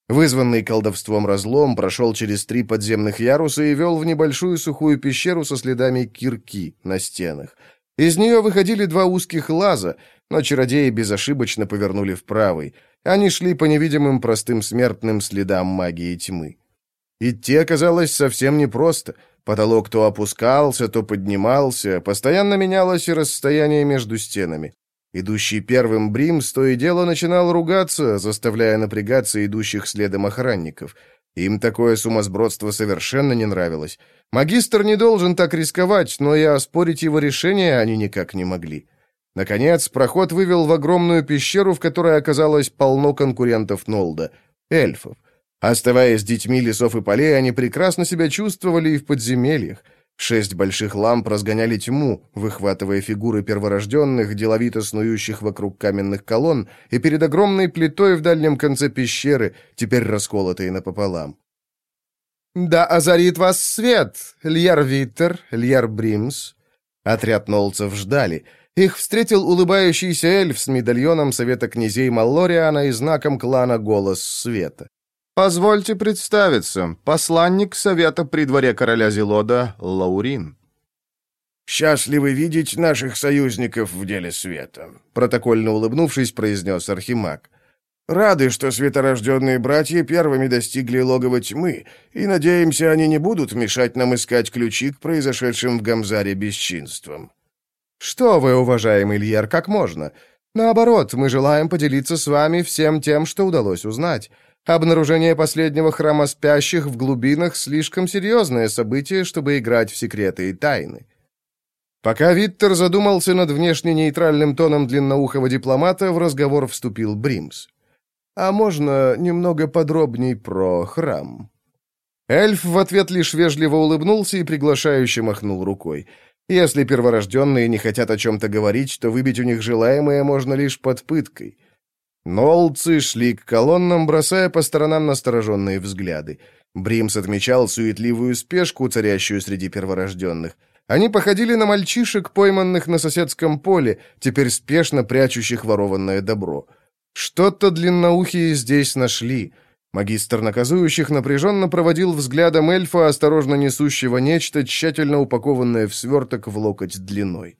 Вызванный колдовством разлом прошел через три подземных яруса и вел в небольшую сухую пещеру со следами кирки на стенах. Из нее выходили два узких лаза, но чародеи безошибочно повернули в правый — они шли по невидимым простым смертным следам магии тьмы. Идти оказалось совсем непросто. Потолок то опускался, то поднимался, постоянно менялось и расстояние между стенами. Идущий первым Бримс то и дело начинал ругаться, заставляя напрягаться идущих следом охранников. Им такое сумасбродство совершенно не нравилось. Магистр не должен так рисковать, но и оспорить его решение они никак не могли. Наконец, проход вывел в огромную пещеру, в которой оказалось полно конкурентов Нолда — эльфов. Оставаясь детьми лесов и полей, они прекрасно себя чувствовали и в подземельях. Шесть больших ламп разгоняли тьму, выхватывая фигуры перворожденных, деловито снующих вокруг каменных колонн, и перед огромной плитой в дальнем конце пещеры, теперь расколотой напополам. «Да озарит вас свет, Льяр Виттер, Льяр Бримс!» Отряд нолцев ждали. Их встретил улыбающийся эльф с медальоном Совета князей Маллориана и знаком клана «Голос Света». «Позвольте представиться, посланник Совета при дворе короля Зелода Лаурин». «Счастливы видеть наших союзников в деле света», — протокольно улыбнувшись, произнес Архимаг. «Рады, что светорожденные братья первыми достигли логова тьмы, и, надеемся, они не будут мешать нам искать ключи к произошедшим в Гамзаре бесчинствам». «Что вы, уважаемый Ильер, как можно? Наоборот, мы желаем поделиться с вами всем тем, что удалось узнать». Обнаружение последнего храма спящих в глубинах слишком серьезное событие, чтобы играть в секреты и тайны. Пока Виттер задумался над внешне нейтральным тоном длинноухого дипломата, в разговор вступил Бримс. «А можно немного подробней про храм?» Эльф в ответ лишь вежливо улыбнулся и приглашающе махнул рукой. Если перворожденные не хотят о чем-то говорить, то выбить у них желаемое можно лишь под пыткой. Нолцы шли к колоннам, бросая по сторонам настороженные взгляды. Бримс отмечал суетливую спешку, царящую среди перворожденных. Они походили на мальчишек, пойманных на соседском поле, теперь спешно прячущих ворованное добро. Что-то длинноухие здесь нашли. Магистр наказующих напряженно проводил взглядом эльфа, осторожно несущего нечто, тщательно упакованное в сверток в локоть длиной.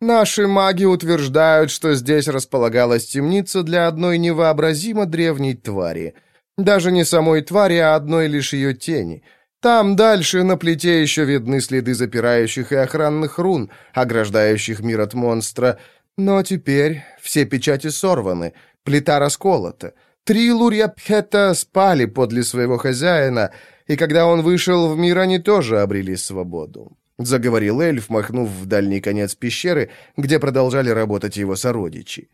Наши маги утверждают, что здесь располагалась темница для одной невообразимо древней твари. Даже не самой твари, а одной лишь ее тени. Там дальше на плите еще видны следы запирающих и охранных рун, ограждающих мир от монстра. Но теперь все печати сорваны, плита расколота. Три лурьяпхета спали подле своего хозяина, и когда он вышел в мир, они тоже обрели свободу. — заговорил эльф, махнув в дальний конец пещеры, где продолжали работать его сородичи.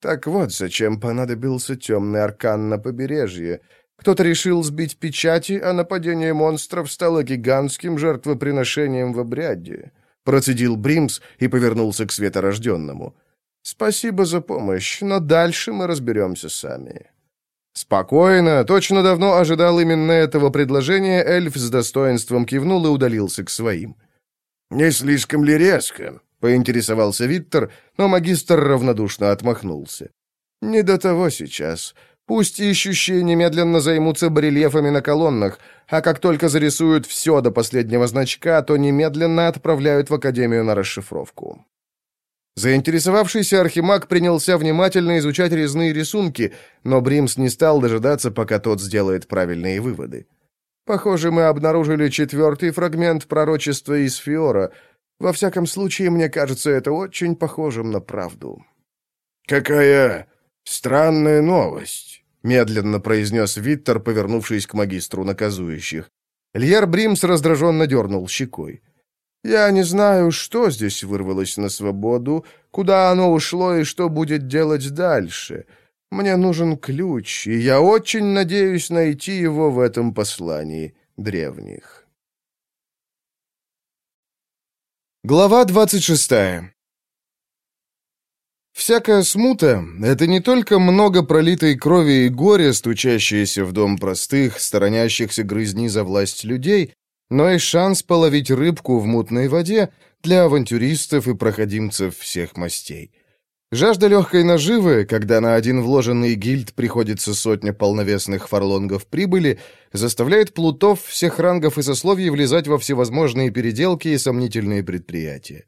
«Так вот, зачем понадобился темный аркан на побережье. Кто-то решил сбить печати, а нападение монстров стало гигантским жертвоприношением в обряде». Процедил Бримс и повернулся к светорожденному. «Спасибо за помощь, но дальше мы разберемся сами». Спокойно, точно давно ожидал именно этого предложения, эльф с достоинством кивнул и удалился к своим. «Не слишком ли резко?» — поинтересовался Виттер, но магистр равнодушно отмахнулся. «Не до того сейчас. Пусть ищущие немедленно займутся барельефами на колоннах, а как только зарисуют все до последнего значка, то немедленно отправляют в Академию на расшифровку». Заинтересовавшийся архимаг принялся внимательно изучать резные рисунки, но Бримс не стал дожидаться, пока тот сделает правильные выводы. Похоже, мы обнаружили четвертый фрагмент пророчества из Фиора. Во всяком случае, мне кажется, это очень похожим на правду». «Какая странная новость», — медленно произнес Виттер, повернувшись к магистру наказующих. Льер Бримс раздраженно дернул щекой. «Я не знаю, что здесь вырвалось на свободу, куда оно ушло и что будет делать дальше. Мне нужен ключ, и я очень надеюсь найти его в этом послании древних. Глава 26 Всякая смута — это не только много пролитой крови и горя, стучащиеся в дом простых, сторонящихся грызни за власть людей, но и шанс половить рыбку в мутной воде для авантюристов и проходимцев всех мастей. Жажда легкой наживы, когда на один вложенный гильд приходится сотня полновесных фарлонгов прибыли, заставляет плутов всех рангов и сословий влезать во всевозможные переделки и сомнительные предприятия.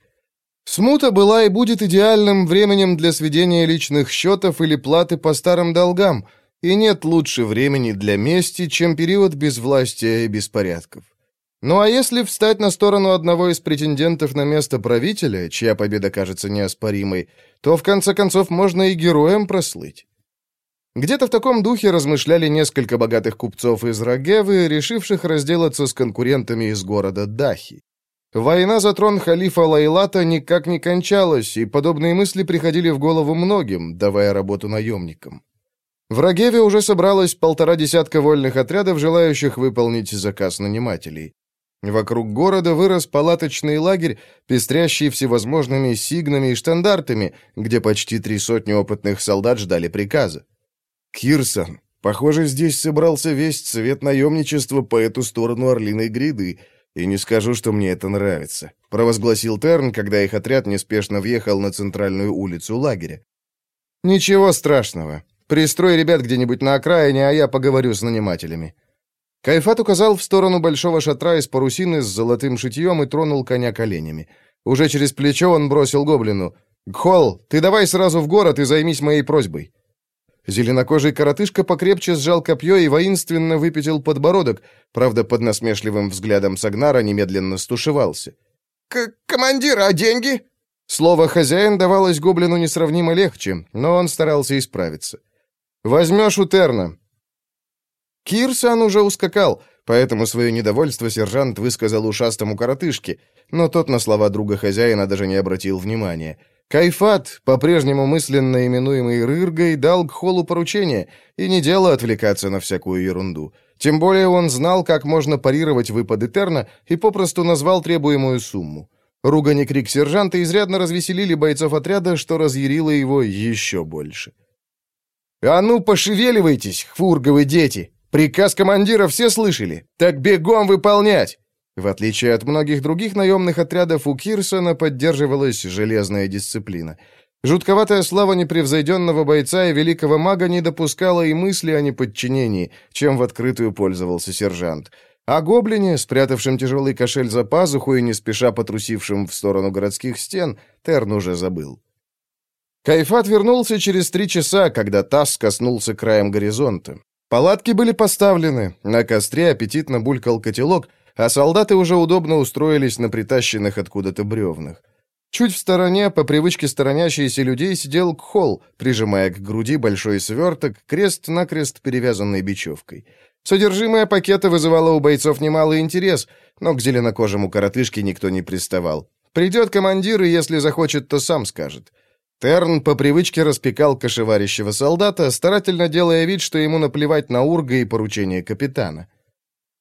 Смута была и будет идеальным временем для сведения личных счетов или платы по старым долгам, и нет лучше времени для мести, чем период безвластия и беспорядков. Ну а если встать на сторону одного из претендентов на место правителя, чья победа кажется неоспоримой, то в конце концов можно и героем прослыть. Где-то в таком духе размышляли несколько богатых купцов из Рагевы, решивших разделаться с конкурентами из города Дахи. Война за трон халифа Лайлата никак не кончалась, и подобные мысли приходили в голову многим, давая работу наемникам. В Рагеве уже собралось полтора десятка вольных отрядов, желающих выполнить заказ нанимателей. Вокруг города вырос палаточный лагерь, пестрящий всевозможными сигнами и штандартами, где почти три сотни опытных солдат ждали приказа. «Кирсон, похоже, здесь собрался весь цвет наемничества по эту сторону Орлиной гряды», «И не скажу, что мне это нравится», — провозгласил Терн, когда их отряд неспешно въехал на центральную улицу лагеря. «Ничего страшного. Пристрой ребят где-нибудь на окраине, а я поговорю с нанимателями». Кайфат указал в сторону большого шатра из парусины с золотым шитьем и тронул коня коленями. Уже через плечо он бросил гоблину. «Гхол, ты давай сразу в город и займись моей просьбой». Зеленокожий коротышка покрепче сжал копье и воинственно выпятил подбородок, правда, под насмешливым взглядом Сагнара немедленно стушевался. К «Командир, а деньги?» Слово «хозяин» давалось гоблину несравнимо легче, но он старался исправиться. «Возьмешь у Терна». Кирсан уже ускакал, поэтому свое недовольство сержант высказал ушастому коротышке, но тот на слова друга хозяина даже не обратил внимания — Кайфат, по-прежнему мысленно именуемый Рыргой, дал Гхолу поручение, и не дело отвлекаться на всякую ерунду. Тем более он знал, как можно парировать выпады Терна, и попросту назвал требуемую сумму. Ругань и крик сержанта изрядно развеселили бойцов отряда, что разъярило его еще больше. «А ну, пошевеливайтесь, хфурговы дети! Приказ командира все слышали? Так бегом выполнять!» В отличие от многих других наемных отрядов, у Кирсона поддерживалась железная дисциплина. Жутковатая слава непревзойденного бойца и великого мага не допускала и мысли о неподчинении, чем в открытую пользовался сержант. О гоблине, спрятавшем тяжелый кошель за пазуху и не спеша потрусившем в сторону городских стен, Терн уже забыл. Кайфат вернулся через три часа, когда таз коснулся краем горизонта. Палатки были поставлены, на костре аппетитно булькал котелок — а солдаты уже удобно устроились на притащенных откуда-то бревнах. Чуть в стороне, по привычке сторонящиеся людей, сидел Кхол, прижимая к груди большой сверток, крест-накрест перевязанной бечевкой. Содержимое пакета вызывало у бойцов немалый интерес, но к зеленокожему коротышке никто не приставал. Придет командир, и если захочет, то сам скажет. Терн по привычке распекал кошеварящего солдата, старательно делая вид, что ему наплевать на урга и поручение капитана.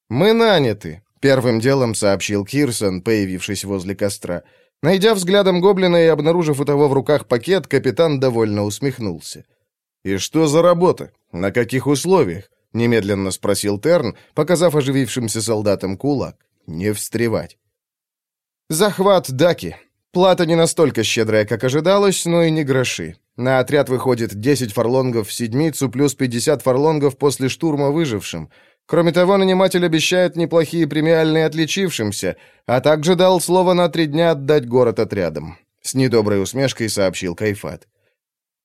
«Мы наняты. Первым делом сообщил Кирсон, появившись возле костра. Найдя взглядом гоблина и обнаружив у того в руках пакет, капитан довольно усмехнулся. «И что за работа? На каких условиях?» — немедленно спросил Терн, показав оживившимся солдатам кулак. «Не встревать». «Захват Даки. Плата не настолько щедрая, как ожидалось, но и не гроши. На отряд выходит 10 фарлонгов в седмицу плюс 50 фарлонгов после штурма выжившим. Кроме того, наниматель обещает неплохие премиальные отличившимся, а также дал слово на три дня отдать город отрядам. С недоброй усмешкой сообщил Кайфат.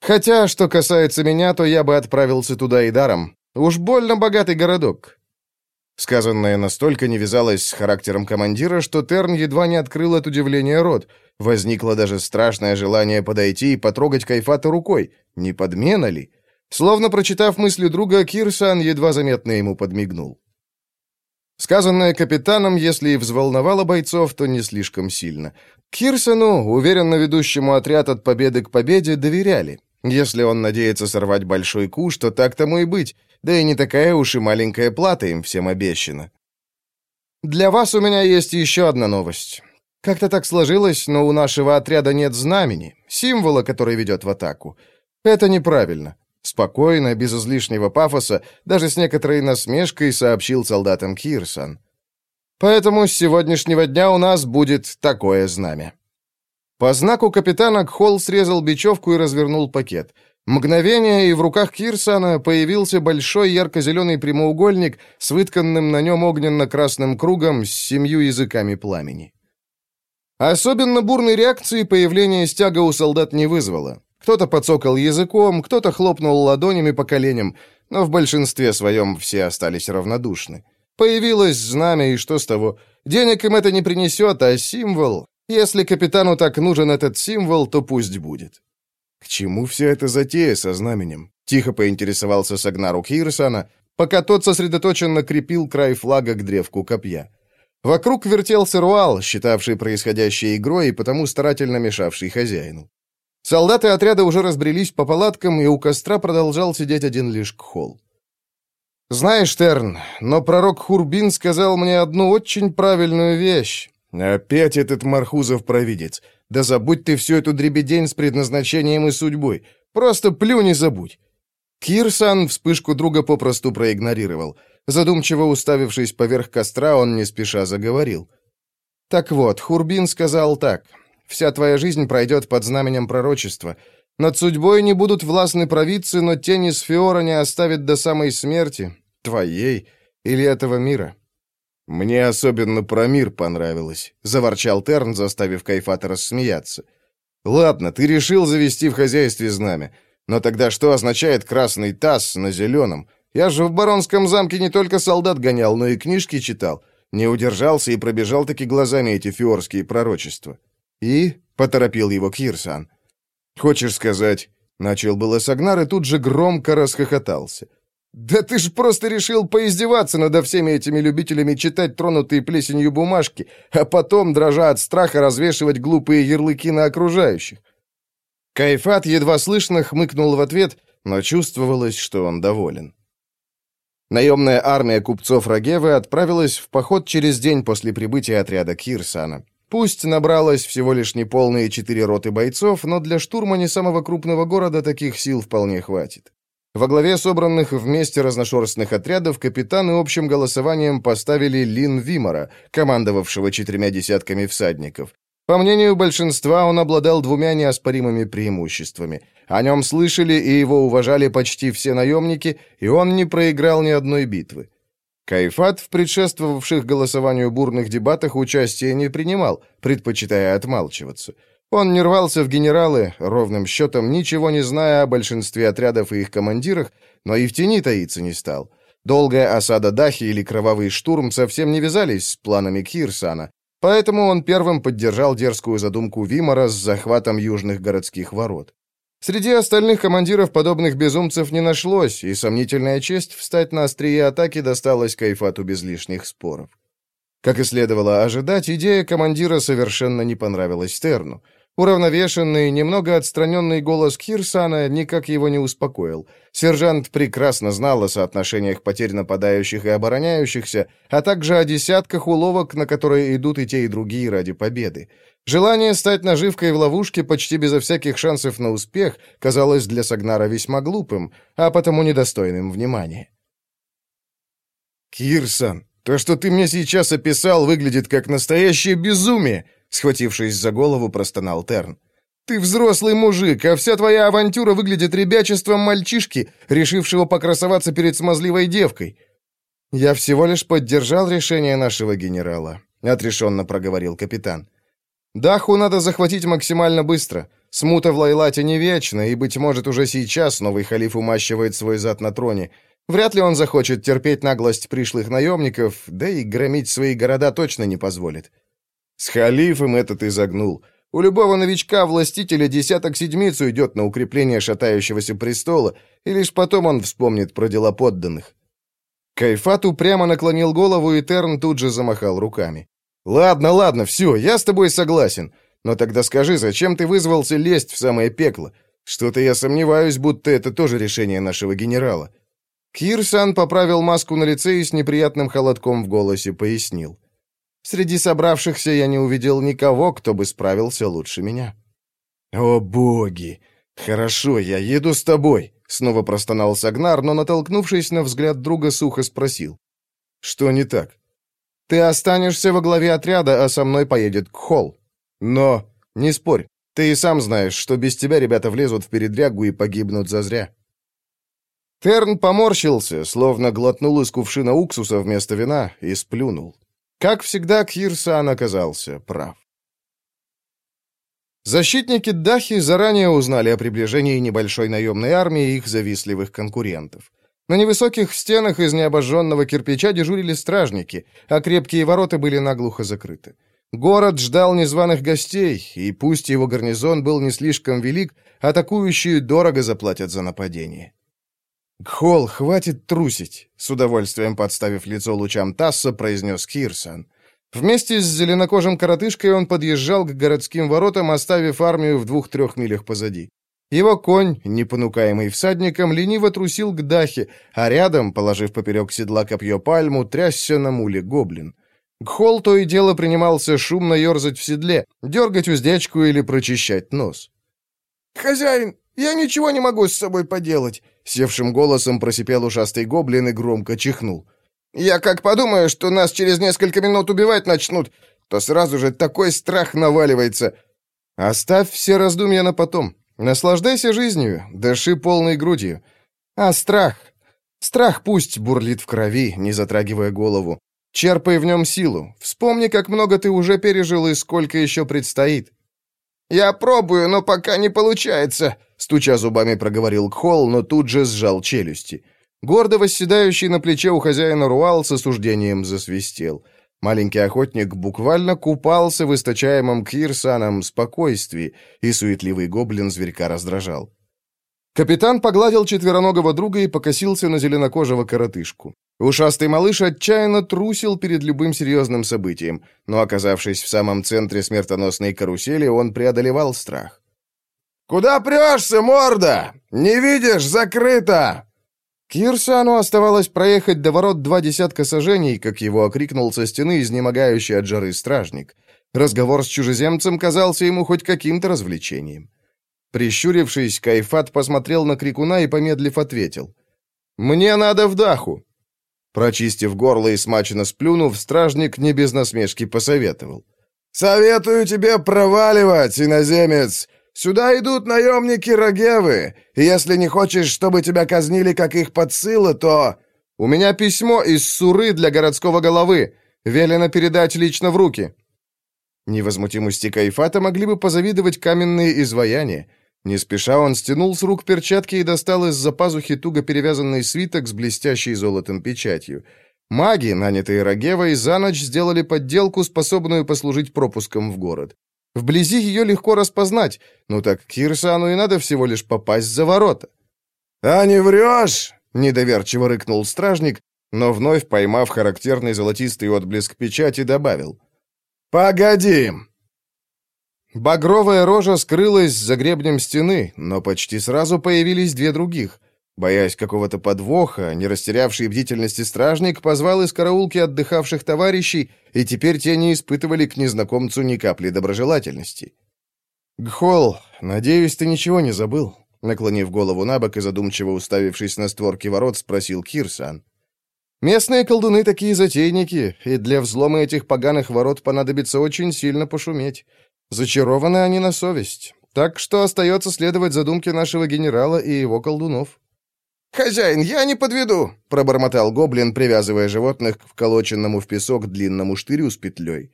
Хотя, что касается меня, то я бы отправился туда и даром. Уж больно богатый городок. Сказанное настолько не вязалось с характером командира, что Терн едва не открыл от удивления рот. Возникло даже страшное желание подойти и потрогать Кайфата рукой. Не подмена ли? Словно прочитав мысли друга, Кирсан едва заметно ему подмигнул. Сказанное капитаном, если и взволновало бойцов, то не слишком сильно. Кирсону, уверенно ведущему отряд от победы к победе, доверяли. Если он надеется сорвать большой куш, то так тому и быть, да и не такая уж и маленькая плата им всем обещана. Для вас у меня есть еще одна новость. Как-то так сложилось, но у нашего отряда нет знамени, символа, который ведет в атаку. Это неправильно. Спокойно, без излишнего пафоса, даже с некоторой насмешкой сообщил солдатам Кирсон. «Поэтому с сегодняшнего дня у нас будет такое знамя». По знаку капитана Кхол срезал бечевку и развернул пакет. Мгновение, и в руках Кирсана появился большой ярко-зеленый прямоугольник с вытканным на нем огненно-красным кругом с семью языками пламени. Особенно бурной реакции появление стяга у солдат не вызвало. Кто-то подсокал языком, кто-то хлопнул ладонями по коленям. но в большинстве своем все остались равнодушны. Появилось знамя, и что с того? Денег им это не принесет, а символ... Если капитану так нужен этот символ, то пусть будет. «К чему вся эта затея со знаменем?» — тихо поинтересовался Сагнару Кирсона, пока тот сосредоточенно крепил край флага к древку копья. Вокруг вертелся Руал, считавший происходящее игрой и потому старательно мешавший хозяину. Солдаты отряда уже разбрелись по палаткам, и у костра продолжал сидеть один лишь Кхол. «Знаешь, Терн, но пророк Хурбин сказал мне одну очень правильную вещь. Опять этот Мархузов провидец. Да забудь ты всю эту дребедень с предназначением и судьбой. Просто плюнь и забудь». Кирсан вспышку друга попросту проигнорировал. Задумчиво уставившись поверх костра, он не спеша заговорил. «Так вот, Хурбин сказал так. Вся твоя жизнь пройдет под знаменем пророчества. Над судьбой не будут властны провидцы, но тени Сфиора не оставят до самой смерти, твоей или этого мира». «Мне особенно про мир понравилось», — заворчал Терн, заставив Кайфата рассмеяться. «Ладно, ты решил завести в хозяйстве знамя. Но тогда что означает красный таз на зеленом? Я же в Баронском замке не только солдат гонял, но и книжки читал. Не удержался и пробежал таки глазами эти фиорские пророчества. «И?» — поторопил его Кирсан. «Хочешь сказать...» — начал было Сагнар и тут же громко расхохотался. «Да ты ж просто решил поиздеваться над всеми этими любителями читать тронутые плесенью бумажки, а потом, дрожа от страха, развешивать глупые ярлыки на окружающих». Кайфат едва слышно хмыкнул в ответ, но чувствовалось, что он доволен. Наемная армия купцов Рагевы отправилась в поход через день после прибытия отряда Кирсана. Пусть набралось всего лишь неполные четыре роты бойцов, но для штурма не самого крупного города таких сил вполне хватит. Во главе собранных вместе разношерстных отрядов капитаны общим голосованием поставили Лин Вимора, командовавшего четырьмя десятками всадников. По мнению большинства, он обладал двумя неоспоримыми преимуществами. О нем слышали и его уважали почти все наемники, и он не проиграл ни одной битвы. Кайфат в предшествовавших голосованию бурных дебатах участия не принимал, предпочитая отмалчиваться. Он не рвался в генералы, ровным счетом ничего не зная о большинстве отрядов и их командирах, но и в тени таиться не стал. Долгая осада Дахи или кровавый штурм совсем не вязались с планами Кирсана, поэтому он первым поддержал дерзкую задумку Вимора с захватом южных городских ворот. Среди остальных командиров подобных безумцев не нашлось, и сомнительная честь встать на острие атаки досталась Кайфату без лишних споров. Как и следовало ожидать, идея командира совершенно не понравилась Терну. Уравновешенный, немного отстраненный голос Кирсана никак его не успокоил. Сержант прекрасно знал о соотношениях потерь нападающих и обороняющихся, а также о десятках уловок, на которые идут и те, и другие ради победы. Желание стать наживкой в ловушке почти безо всяких шансов на успех казалось для Сагнара весьма глупым, а потому недостойным внимания. «Кирсан, то, что ты мне сейчас описал, выглядит как настоящее безумие!» Схватившись за голову, простонал Терн. «Ты взрослый мужик, а вся твоя авантюра выглядит ребячеством мальчишки, решившего покрасоваться перед смазливой девкой». «Я всего лишь поддержал решение нашего генерала», — отрешенно проговорил капитан. Даху надо захватить максимально быстро. Смута в Лайлате не вечна, и, быть может, уже сейчас новый халиф умащивает свой зад на троне. Вряд ли он захочет терпеть наглость пришлых наемников, да и громить свои города точно не позволит. С халифом этот изогнул. У любого новичка-властителя десяток седмиц уйдет на укрепление шатающегося престола, и лишь потом он вспомнит про дела подданных. Кайфат упрямо наклонил голову, и Терн тут же замахал руками. «Ладно, ладно, все, я с тобой согласен. Но тогда скажи, зачем ты вызвался лезть в самое пекло? Что-то я сомневаюсь, будто это тоже решение нашего генерала». Кирсан поправил маску на лице и с неприятным холодком в голосе пояснил. «Среди собравшихся я не увидел никого, кто бы справился лучше меня». «О, боги! Хорошо, я еду с тобой», — снова простонал Сагнар, но, натолкнувшись на взгляд друга, сухо спросил. «Что не так?» Ты останешься во главе отряда, а со мной поедет Кхол. Но не спорь, ты и сам знаешь, что без тебя ребята влезут в передрягу и погибнут зазря». Терн поморщился, словно глотнул из кувшина уксуса вместо вина и сплюнул. Как всегда, Кирсан оказался прав. Защитники Дахи заранее узнали о приближении небольшой наемной армии их завистливых конкурентов. На невысоких стенах из необожженного кирпича дежурили стражники, а крепкие ворота были наглухо закрыты. Город ждал незваных гостей, и пусть его гарнизон был не слишком велик, атакующие дорого заплатят за нападение. «Гхол, хватит трусить», — с удовольствием подставив лицо лучам Тасса, произнес Кирсан. Вместе с зеленокожим коротышкой он подъезжал к городским воротам, оставив армию в двух-трех милях позади. Его конь, не понукаемый всадником, лениво трусил к дахе, а рядом, положив поперек седла копье пальму, трясся на муле гоблин. Гхол то и дело принимался шумно ерзать в седле, дергать уздечку или прочищать нос. «Хозяин, я ничего не могу с собой поделать», — севшим голосом просипел ушастый гоблин и громко чихнул. «Я как подумаю, что нас через несколько минут убивать начнут, то сразу же такой страх наваливается». «Оставь все раздумья на потом. Наслаждайся жизнью, дыши полной грудью. А страх? Страх пусть бурлит в крови, не затрагивая голову. Черпай в нем силу. Вспомни, как много ты уже пережил и сколько еще предстоит. «Я пробую, но пока не получается», — стуча зубами проговорил Кхол, но тут же сжал челюсти. Гордо восседающий на плече у хозяина Руал с осуждением засвистел. Маленький охотник буквально купался в источаемом Кирсаном спокойствии, и суетливый гоблин зверька раздражал. Капитан погладил четвероногого друга и покосился на зеленокожего коротышку. Ушастый малыш отчаянно трусил перед любым серьезным событием, но, оказавшись в самом центре смертоносной карусели, он преодолевал страх. «Куда прешься, морда? Не видишь, закрыто!» Кирсану оставалось проехать до ворот два десятка сажений, как его окрикнул со стены изнемогающий от жары стражник. Разговор с чужеземцем казался ему хоть каким-то развлечением. Прищурившись, Кайфат посмотрел на крикуна и, помедлив, ответил. «Мне надо в даху!» Прочистив горло и смачно сплюнув, стражник не без насмешки посоветовал. «Советую тебе проваливать, иноземец! Сюда идут наемники Рогевы, и если не хочешь, чтобы тебя казнили, как их подсылы, то...» «У меня письмо из Суры для городского головы. Велено передать лично в руки». Невозмутимости Кайфата могли бы позавидовать каменные изваяния. Не спеша он стянул с рук перчатки и достал из-за пазухи туго перевязанный свиток с блестящей золотом печатью. Маги, нанятые Рогевой, за ночь сделали подделку, способную послужить пропуском в город. Вблизи ее легко распознать, ну так Кирсану и надо всего лишь попасть за ворота. «А не врешь?» — недоверчиво рыкнул стражник, но вновь, поймав характерный золотистый отблеск печати, добавил. «Погоди!» Багровая рожа скрылась за гребнем стены, но почти сразу появились две других. Боясь какого-то подвоха, не растерявший бдительности стражник позвал из караулки отдыхавших товарищей, и теперь те не испытывали к незнакомцу ни капли доброжелательности. «Гхол, надеюсь, ты ничего не забыл?» Наклонив голову на бок и задумчиво уставившись на створки ворот, спросил Кирсан. «Местные колдуны такие затейники, и для взлома этих поганых ворот понадобится очень сильно пошуметь. Зачарованы они на совесть, так что остается следовать задумке нашего генерала и его колдунов». «Хозяин, я не подведу!» — пробормотал гоблин, привязывая животных к вколоченному в песок длинному штырю с петлей.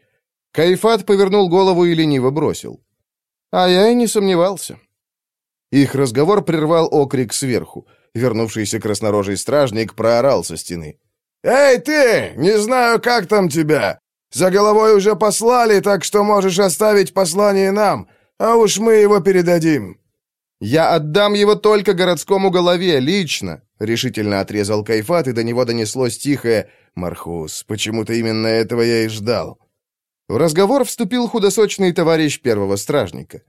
Кайфат повернул голову и лениво бросил. «А я и не сомневался». Их разговор прервал окрик сверху. Вернувшийся краснорожий стражник проорал со стены. «Эй, ты! Не знаю, как там тебя! За головой уже послали, так что можешь оставить послание нам, а уж мы его передадим!» «Я отдам его только городскому голове, лично!» — решительно отрезал Кайфат, и до него донеслось тихое «Мархус, почему-то именно этого я и ждал». В разговор вступил худосочный товарищ первого стражника.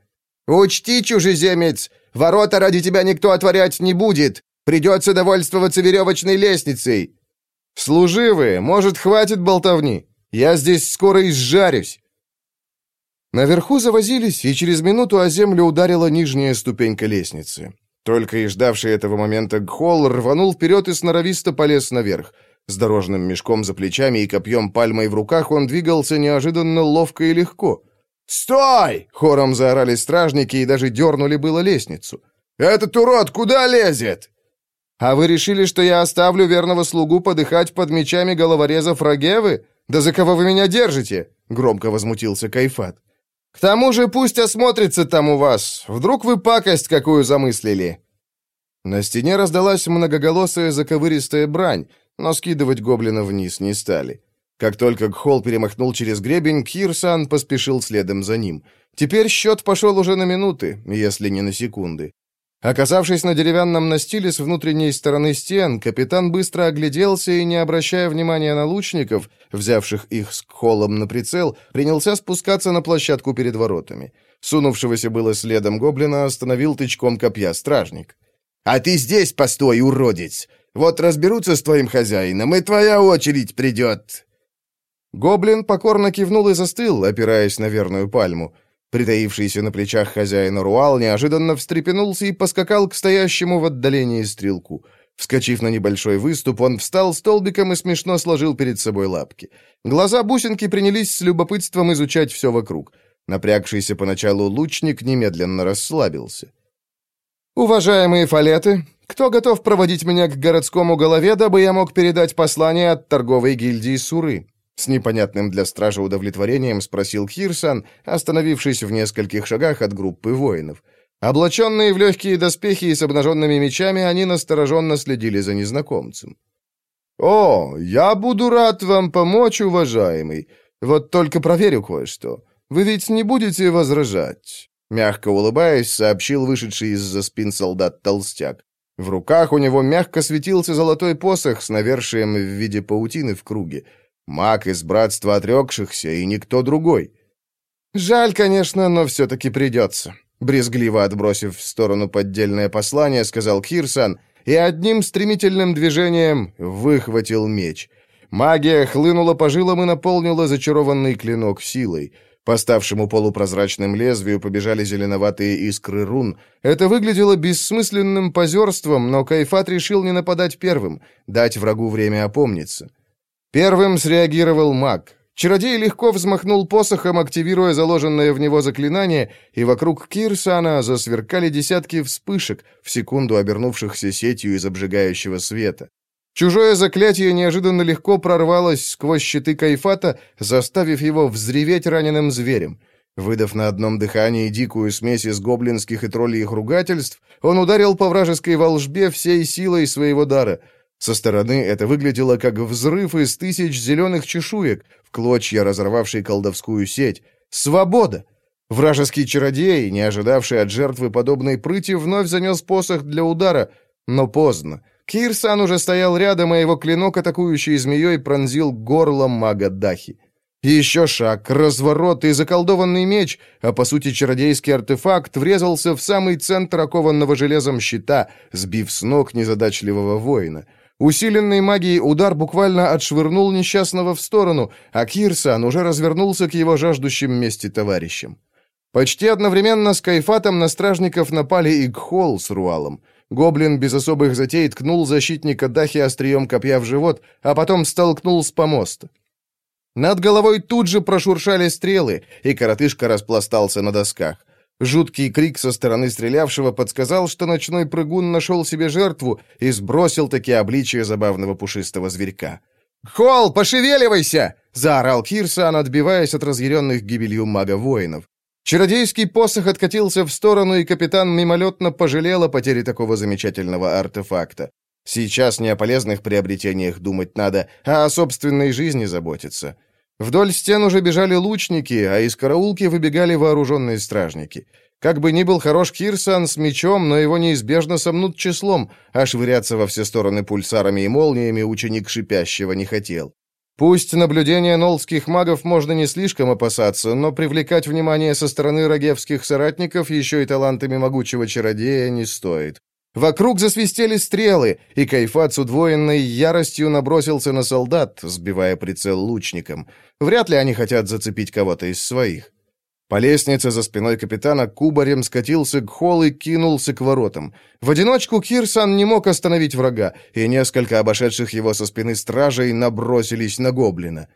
«Учти, чужеземец, ворота ради тебя никто отворять не будет. Придется довольствоваться веревочной лестницей». «Служивые, может, хватит болтовни? Я здесь скоро изжарюсь». Наверху завозились, и через минуту о землю ударила нижняя ступенька лестницы. Только и ждавший этого момента Гхол рванул вперед и сноровисто полез наверх. С дорожным мешком за плечами и копьем пальмой в руках он двигался неожиданно ловко и легко. «Стой!» — хором заорали стражники и даже дернули было лестницу. «Этот урод куда лезет?» «А вы решили, что я оставлю верного слугу подыхать под мечами головорезов Рогевы? Да за кого вы меня держите?» — громко возмутился Кайфат. К тому же пусть осмотрится там у вас. Вдруг вы пакость какую замыслили». На стене раздалась многоголосая заковыристая брань, но скидывать гоблина вниз не стали. Как только Гхол перемахнул через гребень, Кирсан поспешил следом за ним. Теперь счет пошел уже на минуты, если не на секунды. Оказавшись на деревянном настиле с внутренней стороны стен, капитан быстро огляделся и, не обращая внимания на лучников, взявших их с Кхолом на прицел, принялся спускаться на площадку перед воротами. Сунувшегося было следом гоблина остановил тычком копья стражник. «А ты здесь постой, уродец! Вот разберутся с твоим хозяином, и твоя очередь придет!» Гоблин покорно кивнул и застыл, опираясь на верную пальму. Притаившийся на плечах хозяина Руал неожиданно встрепенулся и поскакал к стоящему в отдалении стрелку. Вскочив на небольшой выступ, он встал столбиком и смешно сложил перед собой лапки. Глаза бусинки принялись с любопытством изучать все вокруг. Напрягшийся поначалу лучник немедленно расслабился. «Уважаемые фалеты, кто готов проводить меня к городскому голове, дабы я мог передать послание от торговой гильдии Суры?» С непонятным для стража удовлетворением спросил Хирсан, остановившись в нескольких шагах от группы воинов. Облаченные в легкие доспехи и с обнаженными мечами, они настороженно следили за незнакомцем. «О, я буду рад вам помочь, уважаемый. Вот только проверю кое-что. Вы ведь не будете возражать?» Мягко улыбаясь, сообщил вышедший из-за спин солдат толстяк. В руках у него мягко светился золотой посох с навершием в виде паутины в круге. Маг из братства отрекшихся и никто другой. «Жаль, конечно, но все-таки придется», — брезгливо отбросив в сторону поддельное послание, сказал Кирсан и одним стремительным движением выхватил меч. Магия хлынула по жилам и наполнила зачарованный клинок силой — по ставшему полупрозрачным лезвию побежали зеленоватые искры рун. Это выглядело бессмысленным позерством, но Кайфат решил не нападать первым, дать врагу время опомниться. Первым среагировал маг. Чародей легко взмахнул посохом, активируя заложенное в него заклинание, и вокруг Кирсана засверкали десятки вспышек, в секунду обернувшихся сетью из обжигающего света. Чужое заклятие неожиданно легко прорвалось сквозь щиты Кайфата, заставив его взреветь раненым зверем. Выдав на одном дыхании дикую смесь из гоблинских и тролльих ругательств, он ударил по вражеской волжбе всей силой своего дара. Со стороны это выглядело как взрыв из тысяч зеленых чешуек, в клочья разорвавший колдовскую сеть. Свобода! Вражеский чародей, не ожидавший от жертвы подобной прыти, вновь занес посох для удара, но поздно. Кирсан уже стоял рядом, а его клинок, атакующий змеей, пронзил горло мага Дахи. Еще шаг, разворот и заколдованный меч, а по сути чародейский артефакт, врезался в самый центр окованного железом щита, сбив с ног незадачливого воина. Усиленный магией удар буквально отшвырнул несчастного в сторону, а Кирсан уже развернулся к его жаждущим мести товарищам. Почти одновременно с Кайфатом на стражников напали и Гхол с Руалом. Гоблин без особых затей ткнул защитника Дахи острием копья в живот, а потом столкнул с помоста. Над головой тут же прошуршали стрелы, и коротышка распластался на досках. Жуткий крик со стороны стрелявшего подсказал, что ночной прыгун нашел себе жертву и сбросил такие обличия забавного пушистого зверька. «Холл, пошевеливайся!» — заорал Кирсан, отбиваясь от разъяренных гибелью мага-воинов. Чародейский посох откатился в сторону, и капитан мимолетно пожалел о потере такого замечательного артефакта. Сейчас не о полезных приобретениях думать надо, а о собственной жизни заботиться. Вдоль стен уже бежали лучники, а из караулки выбегали вооруженные стражники. Как бы ни был хорош Кирсан с мечом, но его неизбежно сомнут числом, а швыряться во все стороны пульсарами и молниями ученик шипящего не хотел. Пусть наблюдения нолдских магов можно не слишком опасаться, но привлекать внимание со стороны рогевских соратников еще и талантами могучего чародея не стоит. Вокруг засвистели стрелы, и Кайфат с удвоенной яростью набросился на солдат, сбивая прицел лучником. Вряд ли они хотят зацепить кого-то из своих. По лестнице за спиной капитана кубарем скатился к холл и кинулся к воротам. В одиночку Кирсан не мог остановить врага, и несколько обошедших его со спины стражей набросились на гоблина.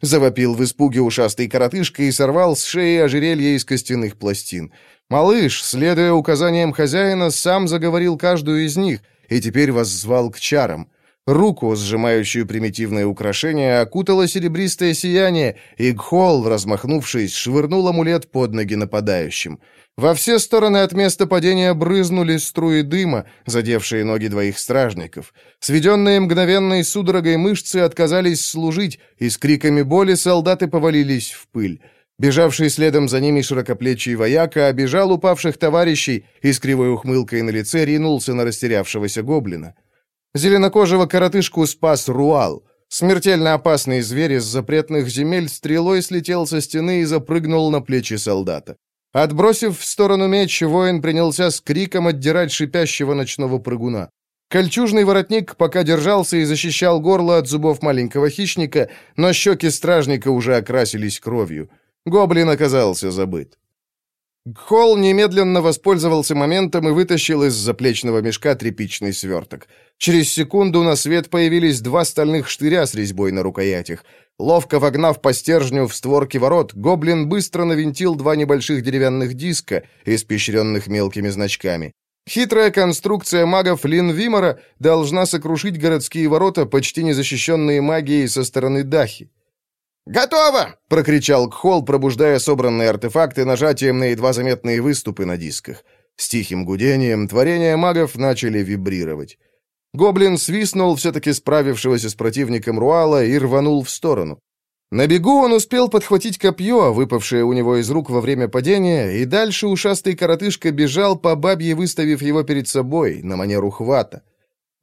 Завопил в испуге ушастый коротышка и сорвал с шеи ожерелье из костяных пластин. Малыш, следуя указаниям хозяина, сам заговорил каждую из них и теперь воззвал к чарам. Руку, сжимающую примитивное украшение, окутало серебристое сияние, и Гхол, размахнувшись, швырнул амулет под ноги нападающим. Во все стороны от места падения брызнули струи дыма, задевшие ноги двоих стражников. Сведенные мгновенной судорогой мышцы отказались служить, и с криками боли солдаты повалились в пыль. Бежавший следом за ними широкоплечий вояка обижал упавших товарищей и с кривой ухмылкой на лице ринулся на растерявшегося гоблина. Зеленокожего коротышку спас Руал. Смертельно опасный зверь из запретных земель стрелой слетел со стены и запрыгнул на плечи солдата. Отбросив в сторону меч, воин принялся с криком отдирать шипящего ночного прыгуна. Кольчужный воротник пока держался и защищал горло от зубов маленького хищника, но щеки стражника уже окрасились кровью. Гоблин оказался забыт. Гхол немедленно воспользовался моментом и вытащил из заплечного мешка тряпичный сверток. Через секунду на свет появились два стальных штыря с резьбой на рукоятях. Ловко вогнав по стержню в створки ворот, гоблин быстро навинтил два небольших деревянных диска, испещренных мелкими значками. Хитрая конструкция магов Лин Вимора должна сокрушить городские ворота, почти незащищенные магией со стороны Дахи. «Готово!» — прокричал Кхол, пробуждая собранные артефакты нажатием на едва заметные выступы на дисках. С тихим гудением творения магов начали вибрировать. Гоблин свистнул все-таки справившегося с противником Руала и рванул в сторону. На бегу он успел подхватить копье, выпавшее у него из рук во время падения, и дальше ушастый коротышка бежал по бабье, выставив его перед собой, на манеру хвата.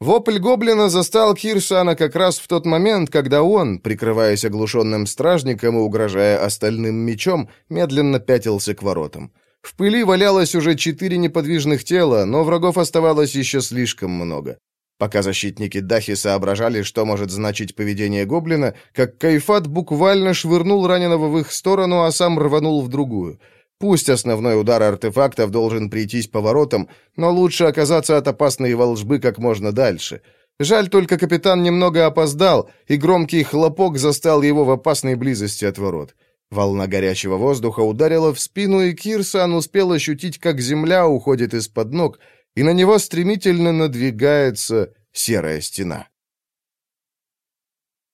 Вопль гоблина застал Кирсана как раз в тот момент, когда он, прикрываясь оглушенным стражником и угрожая остальным мечом, медленно пятился к воротам. В пыли валялось уже четыре неподвижных тела, но врагов оставалось еще слишком много. Пока защитники Дахи соображали, что может значить поведение гоблина, как Кайфат буквально швырнул раненого в их сторону, а сам рванул в другую — Пусть основной удар артефактов должен прийтись по воротам, но лучше оказаться от опасной волжбы как можно дальше. Жаль только капитан немного опоздал, и громкий хлопок застал его в опасной близости от ворот. Волна горячего воздуха ударила в спину, и Кирсан успел ощутить, как земля уходит из-под ног, и на него стремительно надвигается серая стена.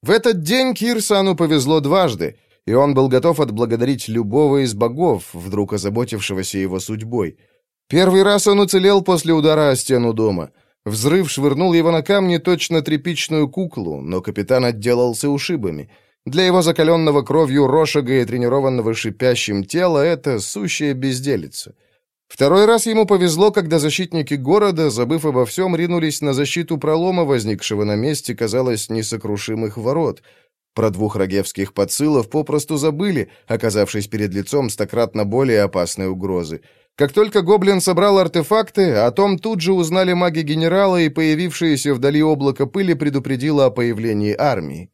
В этот день Кирсану повезло дважды — и он был готов отблагодарить любого из богов, вдруг озаботившегося его судьбой. Первый раз он уцелел после удара о стену дома. Взрыв швырнул его на камни точно тряпичную куклу, но капитан отделался ушибами. Для его закаленного кровью рошага и тренированного шипящим тела это сущая безделица. Второй раз ему повезло, когда защитники города, забыв обо всем, ринулись на защиту пролома, возникшего на месте, казалось, несокрушимых ворот — про двух рогевских подсылов попросту забыли, оказавшись перед лицом стократно более опасной угрозы. Как только гоблин собрал артефакты, о том тут же узнали маги генерала, и появившееся вдали облако пыли предупредило о появлении армии.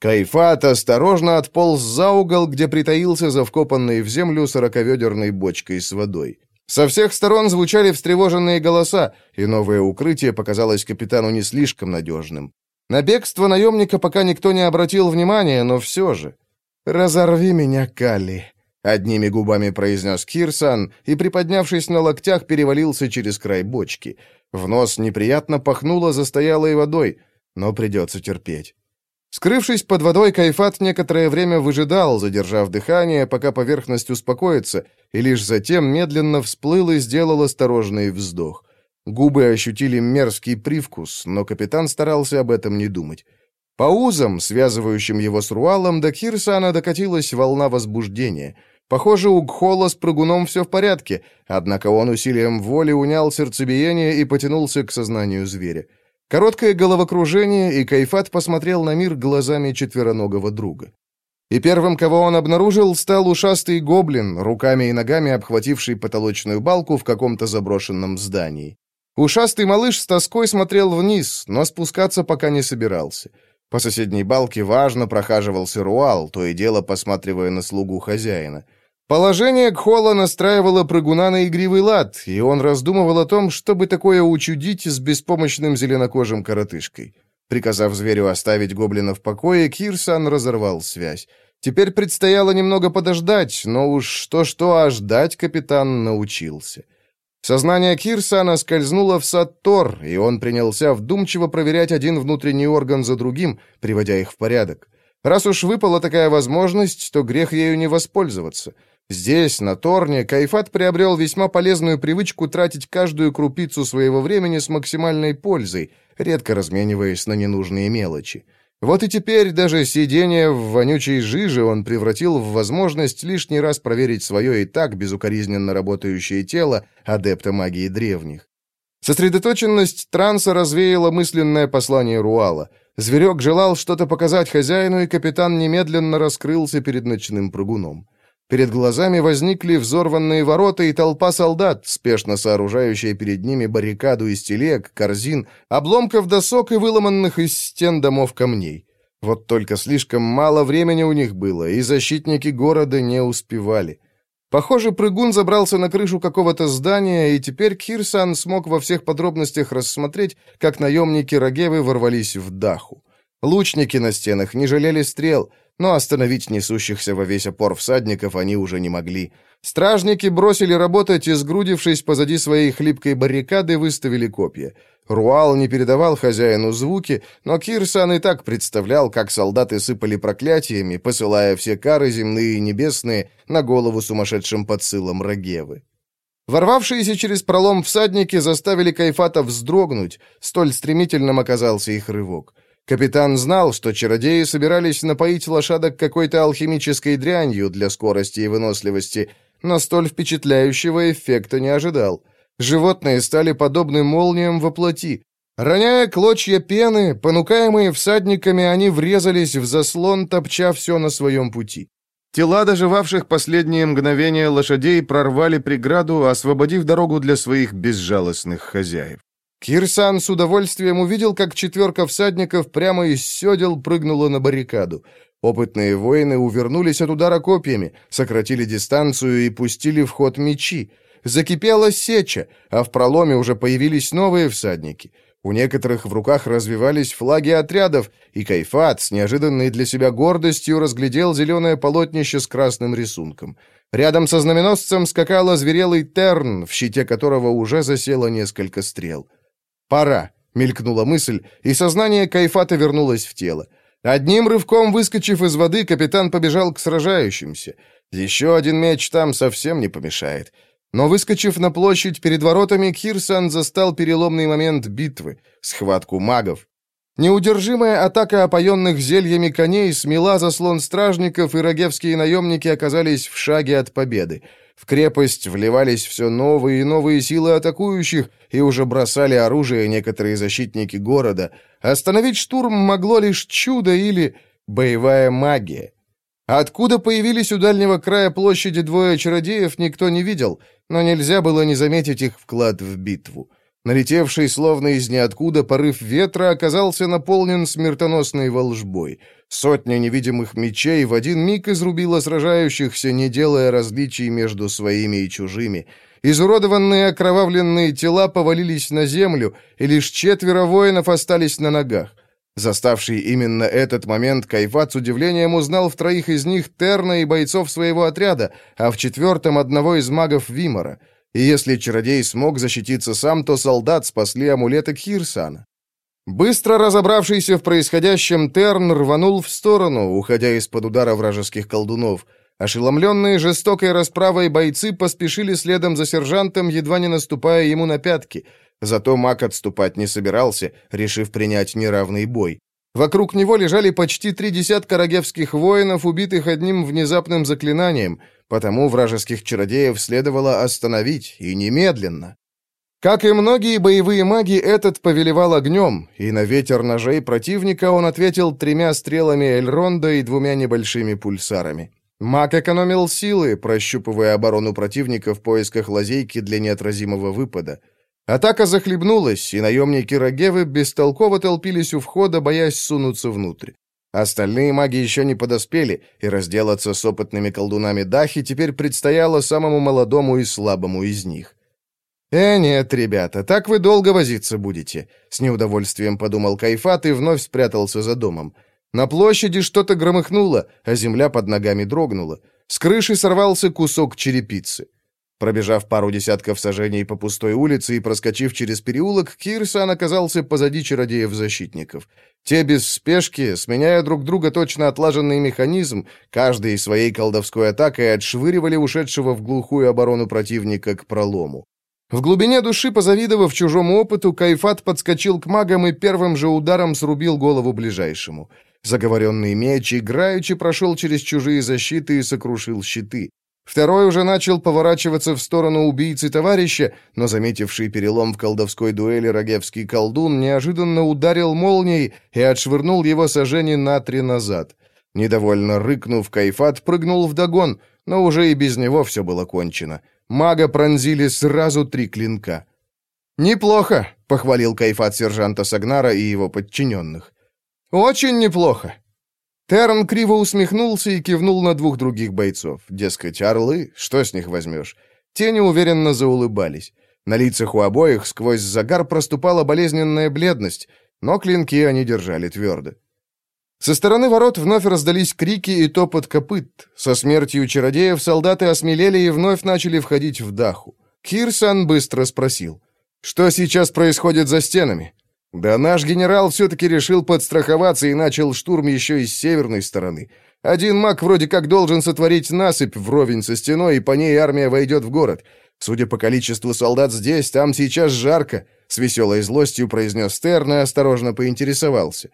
Кайфат осторожно отполз за угол, где притаился за вкопанной в землю сороковедерной бочкой с водой. Со всех сторон звучали встревоженные голоса, и новое укрытие показалось капитану не слишком надежным. На бегство наемника пока никто не обратил внимания, но все же. «Разорви меня, Калли», — одними губами произнес Кирсан и, приподнявшись на локтях, перевалился через край бочки. В нос неприятно пахнуло застоялой водой, но придется терпеть. Скрывшись под водой, Кайфат некоторое время выжидал, задержав дыхание, пока поверхность успокоится, и лишь затем медленно всплыл и сделал осторожный вздох. Губы ощутили мерзкий привкус, но капитан старался об этом не думать. По узам, связывающим его с Руалом, до Кирсана докатилась волна возбуждения. Похоже, у Гхола с прыгуном все в порядке, однако он усилием воли унял сердцебиение и потянулся к сознанию зверя. Короткое головокружение, и Кайфат посмотрел на мир глазами четвероногого друга. И первым, кого он обнаружил, стал ушастый гоблин, руками и ногами обхвативший потолочную балку в каком-то заброшенном здании. Ушастый малыш с тоской смотрел вниз, но спускаться пока не собирался. По соседней балке важно прохаживался Руал, то и дело посматривая на слугу хозяина. Положение Кхола настраивало прыгуна на игривый лад, и он раздумывал о том, чтобы такое учудить с беспомощным зеленокожим коротышкой. Приказав зверю оставить гоблина в покое, Кирсан разорвал связь. Теперь предстояло немного подождать, но уж что-что, а ждать капитан научился. Сознание Кирсана скользнуло в сад Тор, и он принялся вдумчиво проверять один внутренний орган за другим, приводя их в порядок. Раз уж выпала такая возможность, то грех ею не воспользоваться. Здесь, на Торне, Кайфат приобрел весьма полезную привычку тратить каждую крупицу своего времени с максимальной пользой, редко размениваясь на ненужные мелочи. Вот и теперь даже сидение в вонючей жиже он превратил в возможность лишний раз проверить свое и так безукоризненно работающее тело адепта магии древних. Сосредоточенность транса развеяла мысленное послание Руала. Зверек желал что-то показать хозяину, и капитан немедленно раскрылся перед ночным прыгуном. Перед глазами возникли взорванные ворота и толпа солдат, спешно сооружающая перед ними баррикаду из телег, корзин, обломков досок и выломанных из стен домов камней. Вот только слишком мало времени у них было, и защитники города не успевали. Похоже, прыгун забрался на крышу какого-то здания, и теперь Кирсан смог во всех подробностях рассмотреть, как наемники Рагевы ворвались в Даху. Лучники на стенах не жалели стрел, но остановить несущихся во весь опор всадников они уже не могли. Стражники бросили работать и, сгрудившись позади своей хлипкой баррикады, выставили копья. Руал не передавал хозяину звуки, но Кирсан и так представлял, как солдаты сыпали проклятиями, посылая все кары земные и небесные на голову сумасшедшим подсылом Рагевы. Ворвавшиеся через пролом всадники заставили Кайфата вздрогнуть, столь стремительным оказался их рывок. Капитан знал, что чародеи собирались напоить лошадок какой-то алхимической дрянью для скорости и выносливости, но столь впечатляющего эффекта не ожидал. Животные стали подобны молниям во плоти. Роняя клочья пены, понукаемые всадниками, они врезались в заслон, топча все на своем пути. Тела доживавших последние мгновения лошадей прорвали преграду, освободив дорогу для своих безжалостных хозяев. Кирсан с удовольствием увидел, как четверка всадников прямо из седел прыгнула на баррикаду. Опытные воины увернулись от удара копьями, сократили дистанцию и пустили в ход мечи. Закипела сеча, а в проломе уже появились новые всадники. У некоторых в руках развивались флаги отрядов, и Кайфат с неожиданной для себя гордостью разглядел зеленое полотнище с красным рисунком. Рядом со знаменосцем скакал озверелый Терн, в щите которого уже засело несколько стрел. «Пора», — мелькнула мысль, и сознание Кайфата вернулось в тело. Одним рывком выскочив из воды, капитан побежал к сражающимся. Еще один меч там совсем не помешает. Но, выскочив на площадь перед воротами, Кирсан застал переломный момент битвы, схватку магов. Неудержимая атака опоенных зельями коней смела заслон стражников, и рогевские наемники оказались в шаге от победы. В крепость вливались все новые и новые силы атакующих, и уже бросали оружие некоторые защитники города. Остановить штурм могло лишь чудо или боевая магия. Откуда появились у дальнего края площади двое чародеев, никто не видел, но нельзя было не заметить их вклад в битву. Налетевший словно из ниоткуда порыв ветра оказался наполнен смертоносной волжбой. Сотня невидимых мечей в один миг изрубила сражающихся, не делая различий между своими и чужими. Изуродованные окровавленные тела повалились на землю, и лишь четверо воинов остались на ногах. Заставший именно этот момент, Кайфат с удивлением узнал в троих из них Терна и бойцов своего отряда, а в четвертом — одного из магов Вимора — и если чародей смог защититься сам, то солдат спасли амулеты Кирсана. Быстро разобравшийся в происходящем, Терн рванул в сторону, уходя из-под удара вражеских колдунов. Ошеломленные жестокой расправой бойцы поспешили следом за сержантом, едва не наступая ему на пятки. Зато маг отступать не собирался, решив принять неравный бой. Вокруг него лежали почти три десятка рогевских воинов, убитых одним внезапным заклинанием, потому вражеских чародеев следовало остановить, и немедленно. Как и многие боевые маги, этот повелевал огнем, и на ветер ножей противника он ответил тремя стрелами Эльронда и двумя небольшими пульсарами. Маг экономил силы, прощупывая оборону противника в поисках лазейки для неотразимого выпада — Атака захлебнулась, и наемники Рогевы бестолково толпились у входа, боясь сунуться внутрь. Остальные маги еще не подоспели, и разделаться с опытными колдунами Дахи теперь предстояло самому молодому и слабому из них. «Э, нет, ребята, так вы долго возиться будете», — с неудовольствием подумал Кайфат и вновь спрятался за домом. На площади что-то громыхнуло, а земля под ногами дрогнула. С крыши сорвался кусок черепицы. Пробежав пару десятков сажений по пустой улице и проскочив через переулок, Кирсан оказался позади чародеев-защитников. Те без спешки, сменяя друг друга точно отлаженный механизм, каждый своей колдовской атакой отшвыривали ушедшего в глухую оборону противника к пролому. В глубине души, позавидовав чужому опыту, Кайфат подскочил к магам и первым же ударом срубил голову ближайшему. Заговоренный меч играючи прошел через чужие защиты и сокрушил щиты. Второй уже начал поворачиваться в сторону убийцы товарища, но заметивший перелом в колдовской дуэли рогевский колдун неожиданно ударил молнией и отшвырнул его сожжение на три назад. Недовольно рыкнув, Кайфат прыгнул вдогон, но уже и без него все было кончено. Мага пронзили сразу три клинка. «Неплохо», — похвалил Кайфат сержанта Сагнара и его подчиненных. «Очень неплохо. Терн криво усмехнулся и кивнул на двух других бойцов. Дескать, орлы, что с них возьмешь? Те неуверенно заулыбались. На лицах у обоих сквозь загар проступала болезненная бледность, но клинки они держали твердо. Со стороны ворот вновь раздались крики и топот копыт. Со смертью чародеев солдаты осмелели и вновь начали входить в даху. Кирсан быстро спросил, «Что сейчас происходит за стенами?» Да наш генерал все-таки решил подстраховаться и начал штурм еще и с северной стороны. Один маг вроде как должен сотворить насыпь вровень со стеной, и по ней армия войдет в город. Судя по количеству солдат здесь, там сейчас жарко», — с веселой злостью произнес Терн и осторожно поинтересовался.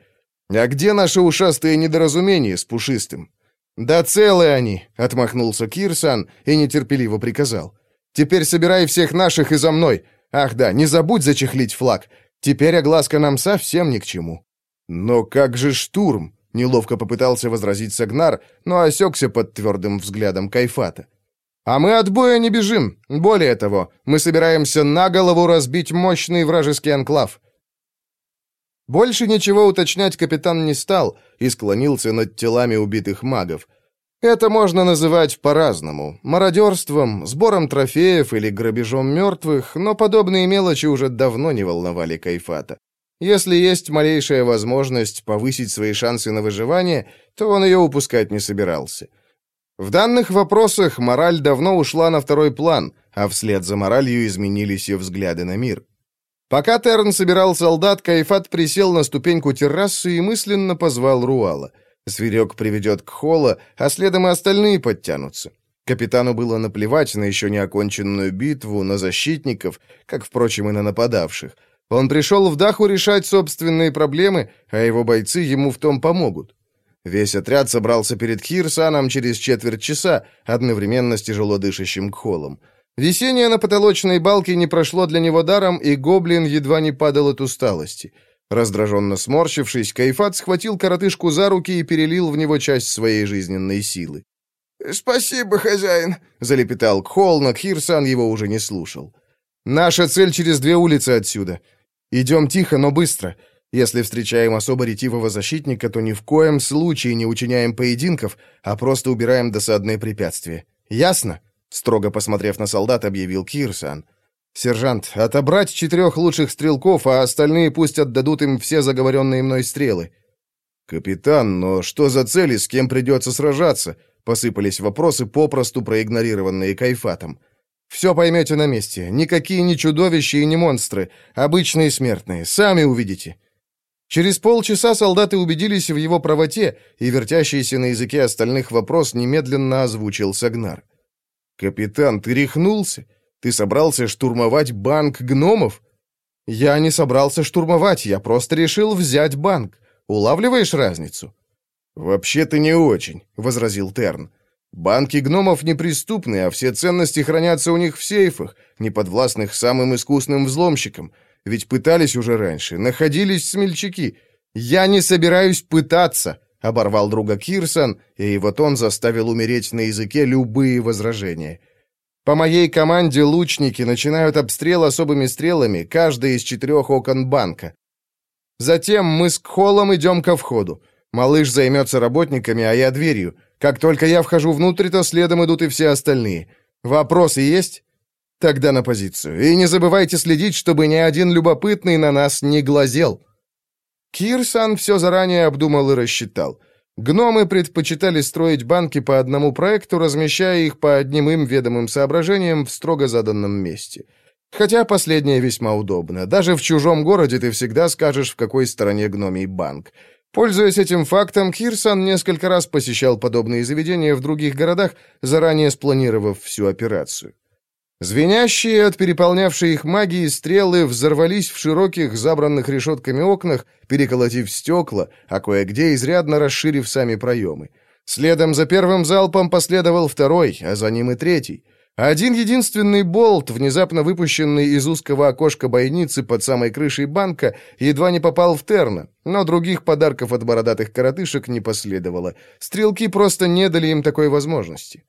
«А где наши ушастые недоразумения с Пушистым?» «Да целые они», — отмахнулся Кирсан и нетерпеливо приказал. «Теперь собирай всех наших и за мной. Ах да, не забудь зачехлить флаг. Теперь огласка нам совсем ни к чему. Но как же штурм? Неловко попытался возразить Сагнар, но осекся под твердым взглядом Кайфата. «А мы от боя не бежим. Более того, мы собираемся на голову разбить мощный вражеский анклав». Больше ничего уточнять капитан не стал и склонился над телами убитых магов. Это можно называть по-разному. Мародерством, сбором трофеев или грабежом мертвых, но подобные мелочи уже давно не волновали Кайфата. Если есть малейшая возможность повысить свои шансы на выживание, то он ее упускать не собирался. В данных вопросах мораль давно ушла на второй план, а вслед за моралью изменились и взгляды на мир. Пока Терн собирал солдат, Кайфат присел на ступеньку террасы и мысленно позвал Руала — Зверек приведет к холла, а следом и остальные подтянутся. Капитану было наплевать на еще не оконченную битву, на защитников, как, впрочем, и на нападавших. Он пришел в Даху решать собственные проблемы, а его бойцы ему в том помогут. Весь отряд собрался перед Хирсаном через четверть часа, одновременно с тяжело дышащим Кхолом. Весеннее на потолочной балке не прошло для него даром, и гоблин едва не падал от усталости — Раздраженно сморщившись, Кайфат схватил коротышку за руки и перелил в него часть своей жизненной силы. «Спасибо, хозяин», — залепетал Кхол, но Кхирсан его уже не слушал. «Наша цель через две улицы отсюда. Идем тихо, но быстро. Если встречаем особо ретивого защитника, то ни в коем случае не учиняем поединков, а просто убираем досадные препятствия. Ясно?» Строго посмотрев на солдат, объявил Кирсан. «Сержант, отобрать четырех лучших стрелков, а остальные пусть отдадут им все заговоренные мной стрелы». «Капитан, но что за цели, с кем придется сражаться?» Посыпались вопросы, попросту проигнорированные Кайфатом. «Все поймете на месте. Никакие не чудовища и не монстры. Обычные смертные. Сами увидите». Через полчаса солдаты убедились в его правоте, и вертящийся на языке остальных вопрос немедленно озвучил Сагнар. «Капитан, ты рехнулся? Ты собрался штурмовать банк гномов?» «Я не собрался штурмовать, я просто решил взять банк. Улавливаешь разницу?» «Вообще-то не очень», — возразил Терн. «Банки гномов неприступны, а все ценности хранятся у них в сейфах, неподвластных самым искусным взломщикам. Ведь пытались уже раньше, находились смельчаки. Я не собираюсь пытаться», — оборвал друга Кирсон, и его тон заставил умереть на языке любые возражения. По моей команде лучники начинают обстрел особыми стрелами, каждый из четырех окон банка. Затем мы с Кхолом идем ко входу. Малыш займется работниками, а я дверью. Как только я вхожу внутрь, то следом идут и все остальные. Вопросы есть? Тогда на позицию. И не забывайте следить, чтобы ни один любопытный на нас не глазел. Кирсан все заранее обдумал и рассчитал. Гномы предпочитали строить банки по одному проекту, размещая их по одним им ведомым соображениям в строго заданном месте. Хотя последнее весьма удобно. Даже в чужом городе ты всегда скажешь, в какой стороне гномий банк. Пользуясь этим фактом, Кирсан несколько раз посещал подобные заведения в других городах, заранее спланировав всю операцию. Звенящие от переполнявшей их магии стрелы взорвались в широких, забранных решетками окнах, переколотив стекла, а кое-где изрядно расширив сами проемы. Следом за первым залпом последовал второй, а за ним и третий. Один единственный болт, внезапно выпущенный из узкого окошка бойницы под самой крышей банка, едва не попал в Терна, но других подарков от бородатых коротышек не последовало. Стрелки просто не дали им такой возможности.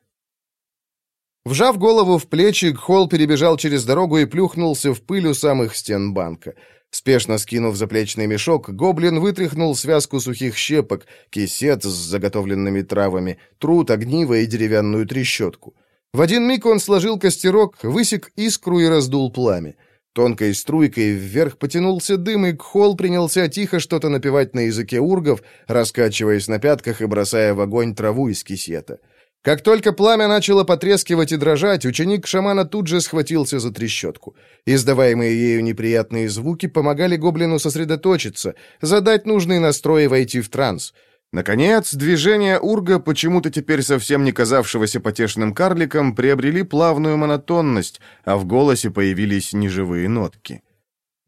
Вжав голову в плечи, Холл перебежал через дорогу и плюхнулся в пыль у самых стен банка. Спешно скинув заплечный мешок, гоблин вытряхнул связку сухих щепок, кисет с заготовленными травами, труд, огниво и деревянную трещотку. В один миг он сложил костерок, высек искру и раздул пламя. Тонкой струйкой вверх потянулся дым, и Кхол принялся тихо что-то напевать на языке ургов, раскачиваясь на пятках и бросая в огонь траву из кисета. Как только пламя начало потрескивать и дрожать, ученик шамана тут же схватился за трещотку. Издаваемые ею неприятные звуки помогали гоблину сосредоточиться, задать нужный настрой и войти в транс. Наконец, движения урга, почему-то теперь совсем не казавшегося потешным карликом, приобрели плавную монотонность, а в голосе появились неживые нотки.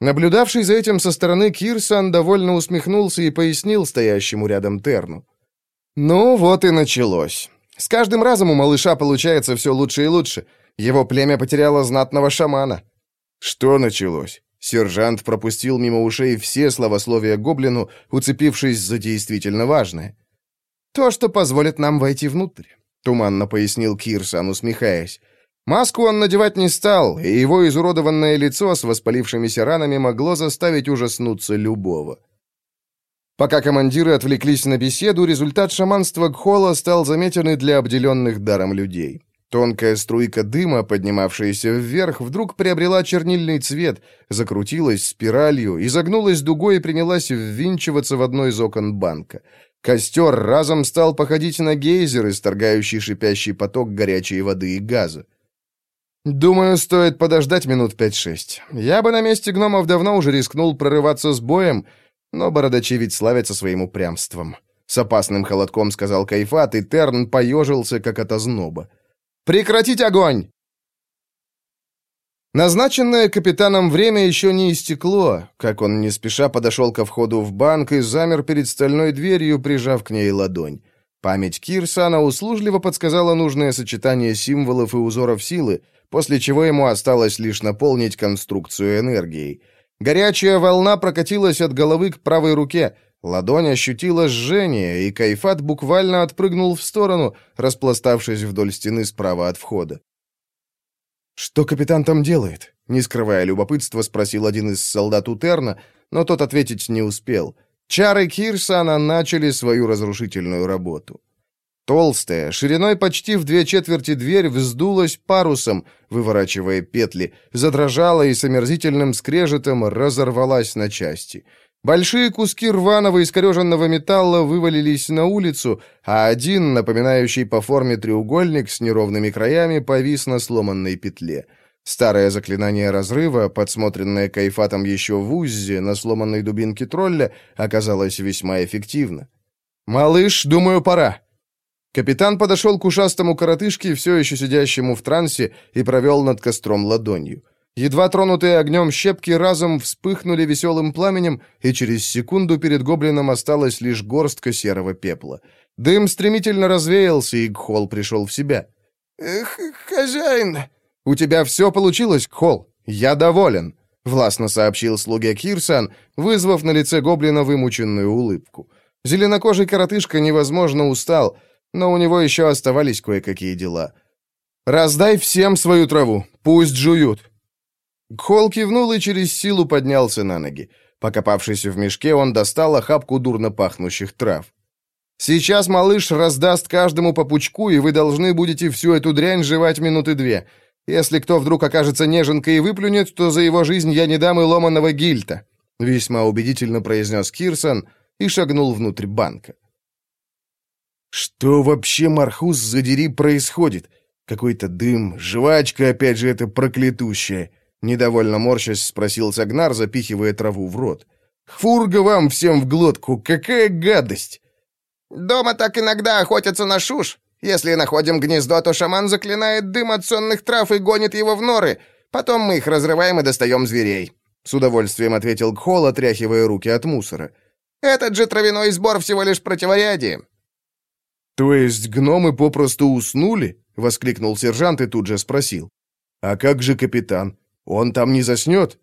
Наблюдавший за этим со стороны Кирсан довольно усмехнулся и пояснил стоящему рядом Терну. «Ну, вот и началось. С каждым разом у малыша получается все лучше и лучше. Его племя потеряло знатного шамана». «Что началось?» Сержант пропустил мимо ушей все словословия гоблину, уцепившись за действительно важное. «То, что позволит нам войти внутрь», — туманно пояснил Кирсан, усмехаясь. Маску он надевать не стал, и его изуродованное лицо с воспалившимися ранами могло заставить ужаснуться любого. Пока командиры отвлеклись на беседу, результат шаманства Гхола стал заметен и для обделенных даром людей. Тонкая струйка дыма, поднимавшаяся вверх, вдруг приобрела чернильный цвет, закрутилась спиралью, изогнулась дугой и принялась ввинчиваться в одно из окон банка. Костер разом стал походить на гейзер, исторгающий шипящий поток горячей воды и газа. «Думаю, стоит подождать минут пять-шесть. Я бы на месте гномов давно уже рискнул прорываться с боем, но бородачи ведь славятся своим упрямством. С опасным холодком сказал Кайфат, и Терн поежился, как от озноба. «Прекратить огонь!» Назначенное капитаном время еще не истекло, как он не спеша подошел ко входу в банк и замер перед стальной дверью, прижав к ней ладонь. Память Кирсана услужливо подсказала нужное сочетание символов и узоров силы, после чего ему осталось лишь наполнить конструкцию энергией. Горячая волна прокатилась от головы к правой руке. Ладонь ощутила жжение, и Кайфат буквально отпрыгнул в сторону, распластавшись вдоль стены справа от входа. «Что капитан там делает?» Не скрывая любопытства, спросил один из солдат Утерна, но тот ответить не успел. Чары Кирсана начали свою разрушительную работу. Толстая, шириной почти в две четверти дверь вздулась парусом, выворачивая петли, задрожала и с омерзительным скрежетом разорвалась на части. Большие куски рваного искореженного металла вывалились на улицу, а один, напоминающий по форме треугольник с неровными краями, повис на сломанной петле. Старое заклинание разрыва, подсмотренное Кайфатом еще в Уззе на сломанной дубинке тролля, оказалось весьма эффективно. «Малыш, думаю, пора», Капитан подошел к ушастому коротышке, все еще сидящему в трансе, и провел над костром ладонью. Едва тронутые огнем щепки разом вспыхнули веселым пламенем, и через секунду перед гоблином осталась лишь горстка серого пепла. Дым стремительно развеялся, и Гхол пришел в себя. «Эх, хозяин!» «У тебя все получилось, Гхол. Я доволен», — властно сообщил слуге Кирсан, вызвав на лице гоблина вымученную улыбку. Зеленокожий коротышка невозможно устал — но у него еще оставались кое-какие дела. «Раздай всем свою траву, пусть жуют». Кхол кивнул и через силу поднялся на ноги. Покопавшись в мешке, он достал охапку дурно пахнущих трав. «Сейчас малыш раздаст каждому по пучку, и вы должны будете всю эту дрянь жевать минуты две. Если кто вдруг окажется неженкой и выплюнет, то за его жизнь я не дам и ломаного гильта», весьма убедительно произнес Кирсон и шагнул внутрь банка. Что вообще, Мархус, задери, происходит? Какой-то дым, жвачка, опять же, это проклятущая. Недовольно морщась, спросил Сагнар, запихивая траву в рот. «Фурга вам всем в глотку! Какая гадость!» «Дома так иногда охотятся на шуш. Если находим гнездо, то шаман заклинает дым от сонных трав и гонит его в норы. Потом мы их разрываем и достаем зверей», — с удовольствием ответил Кхол, отряхивая руки от мусора. «Этот же травяной сбор всего лишь противорядие». «То есть гномы попросту уснули?» — воскликнул сержант и тут же спросил. «А как же капитан? Он там не заснет?»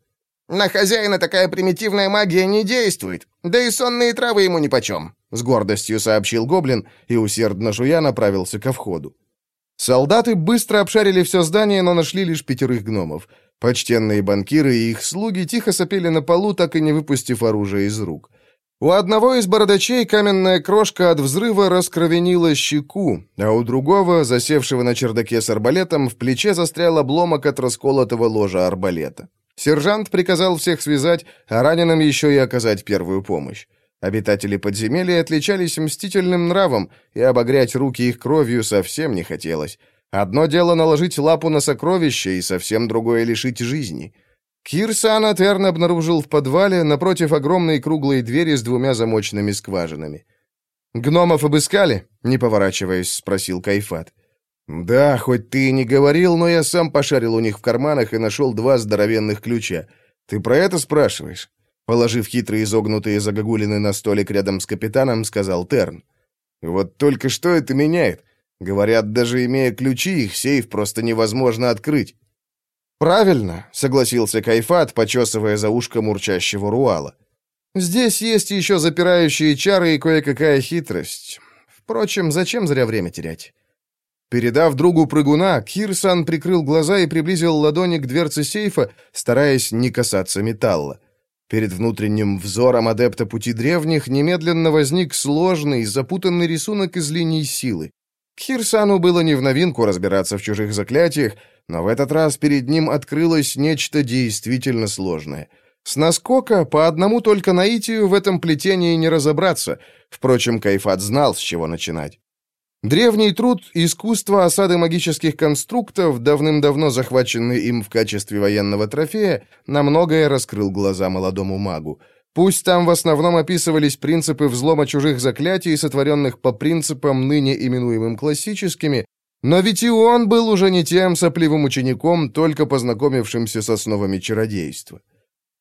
«На хозяина такая примитивная магия не действует, да и сонные травы ему нипочем», — с гордостью сообщил гоблин и, усердно жуя, направился ко входу. Солдаты быстро обшарили все здание, но нашли лишь пятерых гномов. Почтенные банкиры и их слуги тихо сопели на полу, так и не выпустив оружие из рук. У одного из бородачей каменная крошка от взрыва раскровенила щеку, а у другого, засевшего на чердаке с арбалетом, в плече застрял обломок от расколотого ложа арбалета. Сержант приказал всех связать, а раненым еще и оказать первую помощь. Обитатели подземелья отличались мстительным нравом, и обогрять руки их кровью совсем не хотелось. Одно дело наложить лапу на сокровище, и совсем другое — лишить жизни. Кирсан Атерн обнаружил в подвале напротив огромной круглой двери с двумя замочными скважинами. «Гномов обыскали?» — не поворачиваясь, спросил Кайфат. «Да, хоть ты и не говорил, но я сам пошарил у них в карманах и нашел два здоровенных ключа. Ты про это спрашиваешь?» Положив хитрые изогнутые загогулины на столик рядом с капитаном, сказал Терн. «Вот только что это меняет? Говорят, даже имея ключи, их сейф просто невозможно открыть». «Правильно», — согласился Кайфат, почесывая за ушком урчащего руала. «Здесь есть еще запирающие чары и кое-какая хитрость. Впрочем, зачем зря время терять?» Передав другу прыгуна, Кирсан прикрыл глаза и приблизил ладони к дверце сейфа, стараясь не касаться металла. Перед внутренним взором адепта пути древних немедленно возник сложный, запутанный рисунок из линий силы. Кирсану было не в новинку разбираться в чужих заклятиях, но в этот раз перед ним открылось нечто действительно сложное. С наскока по одному только наитию в этом плетении не разобраться. Впрочем, Кайфат знал, с чего начинать. Древний труд «Искусство осады магических конструктов», давным-давно захваченный им в качестве военного трофея, на многое раскрыл глаза молодому магу. Пусть там в основном описывались принципы взлома чужих заклятий, сотворенных по принципам, ныне именуемым классическими, но ведь и он был уже не тем сопливым учеником, только познакомившимся с основами чародейства.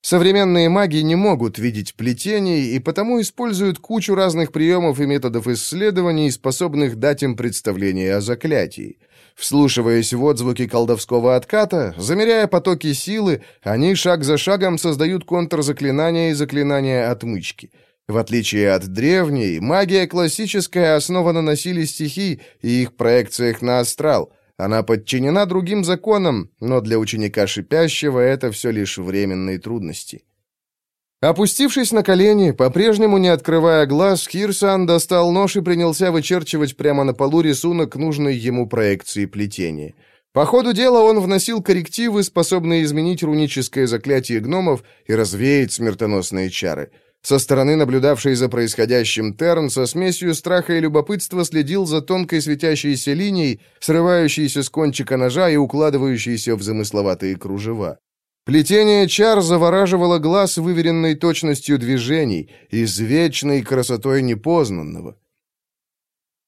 Современные маги не могут видеть плетений и потому используют кучу разных приемов и методов исследований, способных дать им представление о заклятии. Вслушиваясь в отзвуки колдовского отката, замеряя потоки силы, они шаг за шагом создают контрзаклинания и заклинания отмычки. В отличие от древней, магия классическая основана на силе стихий и их проекциях на астрал — она подчинена другим законам, но для ученика шипящего это все лишь временные трудности. Опустившись на колени, по-прежнему не открывая глаз, Хирсан достал нож и принялся вычерчивать прямо на полу рисунок нужной ему проекции плетения. По ходу дела он вносил коррективы, способные изменить руническое заклятие гномов и развеять смертоносные чары — со стороны наблюдавший за происходящим Терн со смесью страха и любопытства следил за тонкой светящейся линией, срывающейся с кончика ножа и укладывающейся в замысловатые кружева. Плетение чар завораживало глаз выверенной точностью движений, извечной красотой непознанного.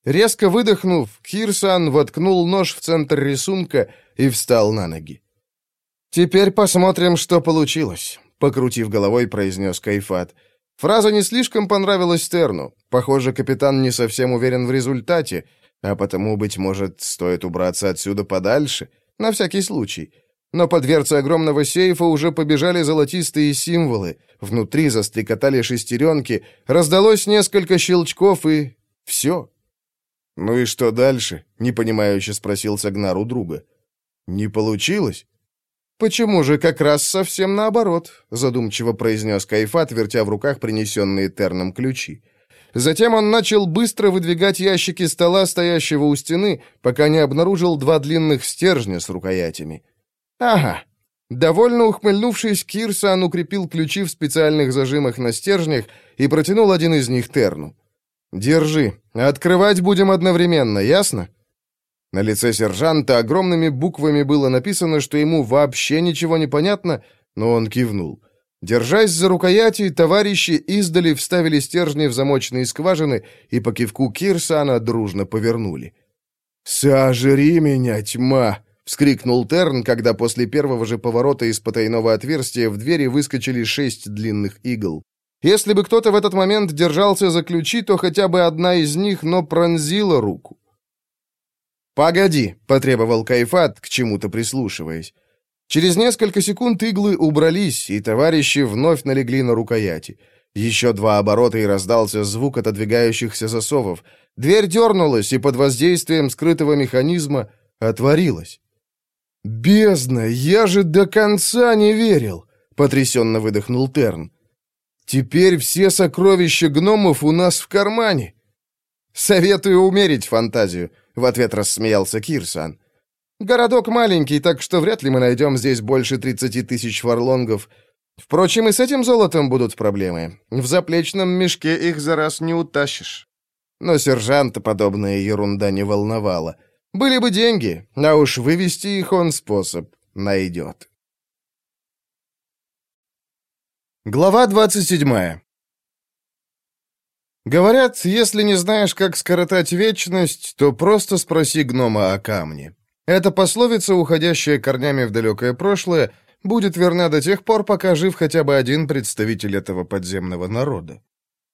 Резко выдохнув, Кирсан воткнул нож в центр рисунка и встал на ноги. «Теперь посмотрим, что получилось», — покрутив головой, произнес Кайфат — Фраза не слишком понравилась Стерну. Похоже, капитан не совсем уверен в результате, а потому, быть может, стоит убраться отсюда подальше, на всякий случай. Но по дверце огромного сейфа уже побежали золотистые символы, внутри застрекотали шестеренки, раздалось несколько щелчков и... все. «Ну и что дальше?» — непонимающе спросил Сагнар у друга. «Не получилось?» «Почему же как раз совсем наоборот?» — задумчиво произнес Кайфат, вертя в руках принесенные Терном ключи. Затем он начал быстро выдвигать ящики стола, стоящего у стены, пока не обнаружил два длинных стержня с рукоятями. «Ага». Довольно ухмыльнувшись, Кирсан укрепил ключи в специальных зажимах на стержнях и протянул один из них Терну. Держи. Открывать будем одновременно, ясно?» На лице сержанта огромными буквами было написано, что ему вообще ничего не понятно, но он кивнул. Держась за рукояти, товарищи издали вставили стержни в замочные скважины и по кивку Кирсана дружно повернули. «Сожри меня, тьма!» — вскрикнул Терн, когда после первого же поворота из потайного отверстия в двери выскочили шесть длинных игл. Если бы кто-то в этот момент держался за ключи, то хотя бы одна из них, но пронзила руку. «Погоди», — потребовал Кайфат, к чему-то прислушиваясь. Через несколько секунд иглы убрались, и товарищи вновь налегли на рукояти. Еще два оборота, и раздался звук отодвигающихся засовов. Дверь дернулась, и под воздействием скрытого механизма отворилась. «Бездна! Я же до конца не верил!» — потрясенно выдохнул Терн. «Теперь все сокровища гномов у нас в кармане!» «Советую умерить фантазию», — в ответ рассмеялся Кирсан. Городок маленький, так что вряд ли мы найдем здесь больше 30 тысяч фарлонгов. Впрочем, и с этим золотом будут проблемы. В заплечном мешке их за раз не утащишь. Но сержанта подобная ерунда не волновала. Были бы деньги, а уж вывести их он способ найдет. Глава 27 Говорят, если не знаешь, как скоротать вечность, то просто спроси гнома о камне. Эта пословица, уходящая корнями в далекое прошлое, будет верна до тех пор, пока жив хотя бы один представитель этого подземного народа.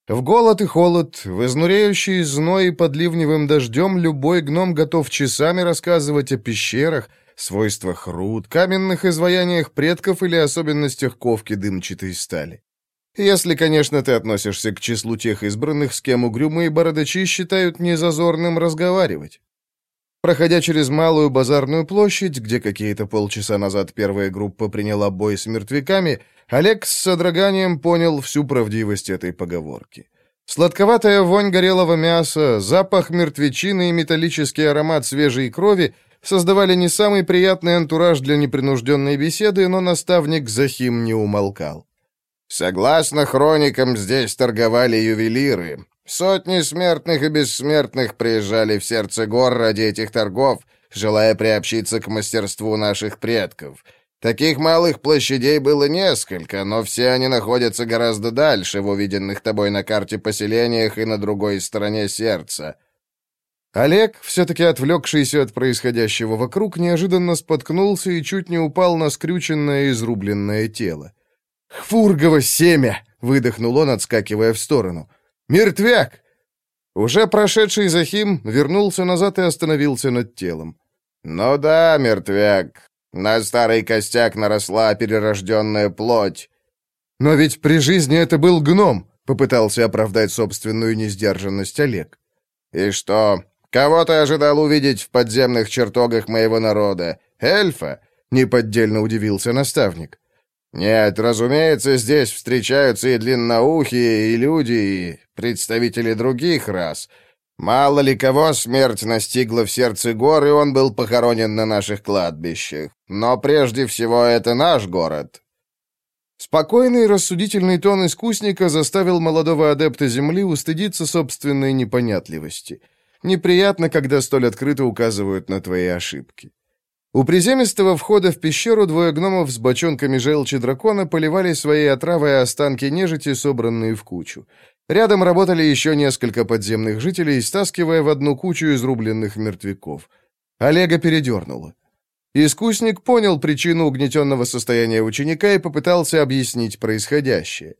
В голод и холод, в изнуряющий зной и под ливневым дождем любой гном готов часами рассказывать о пещерах, свойствах руд, каменных изваяниях предков или особенностях ковки дымчатой стали. Если, конечно, ты относишься к числу тех избранных, с кем угрюмые бородачи считают незазорным разговаривать. Проходя через малую базарную площадь, где какие-то полчаса назад первая группа приняла бой с мертвяками, Олег с содроганием понял всю правдивость этой поговорки. Сладковатая вонь горелого мяса, запах мертвечины и металлический аромат свежей крови создавали не самый приятный антураж для непринужденной беседы, но наставник Захим не умолкал. Согласно хроникам, здесь торговали ювелиры. Сотни смертных и бессмертных приезжали в сердце гор ради этих торгов, желая приобщиться к мастерству наших предков. Таких малых площадей было несколько, но все они находятся гораздо дальше в увиденных тобой на карте поселениях и на другой стороне сердца. Олег, все-таки отвлекшийся от происходящего вокруг, неожиданно споткнулся и чуть не упал на скрюченное изрубленное тело. «Хфургово семя!» — выдохнул он, отскакивая в сторону. «Мертвяк!» Уже прошедший Захим вернулся назад и остановился над телом. «Ну да, мертвяк. На старый костяк наросла перерожденная плоть». «Но ведь при жизни это был гном», — попытался оправдать собственную несдержанность Олег. «И что? Кого ты ожидал увидеть в подземных чертогах моего народа? Эльфа?» — неподдельно удивился наставник. «Нет, разумеется, здесь встречаются и длинноухие, и люди, и представители других рас. Мало ли кого смерть настигла в сердце гор, и он был похоронен на наших кладбищах. Но прежде всего это наш город». Спокойный рассудительный тон искусника заставил молодого адепта Земли устыдиться собственной непонятливости. Неприятно, когда столь открыто указывают на твои ошибки. У приземистого входа в пещеру двое гномов с бочонками желчи дракона поливали свои отравы останки нежити, собранные в кучу. Рядом работали еще несколько подземных жителей, стаскивая в одну кучу изрубленных мертвяков. Олега передернуло. Искусник понял причину угнетенного состояния ученика и попытался объяснить происходящее.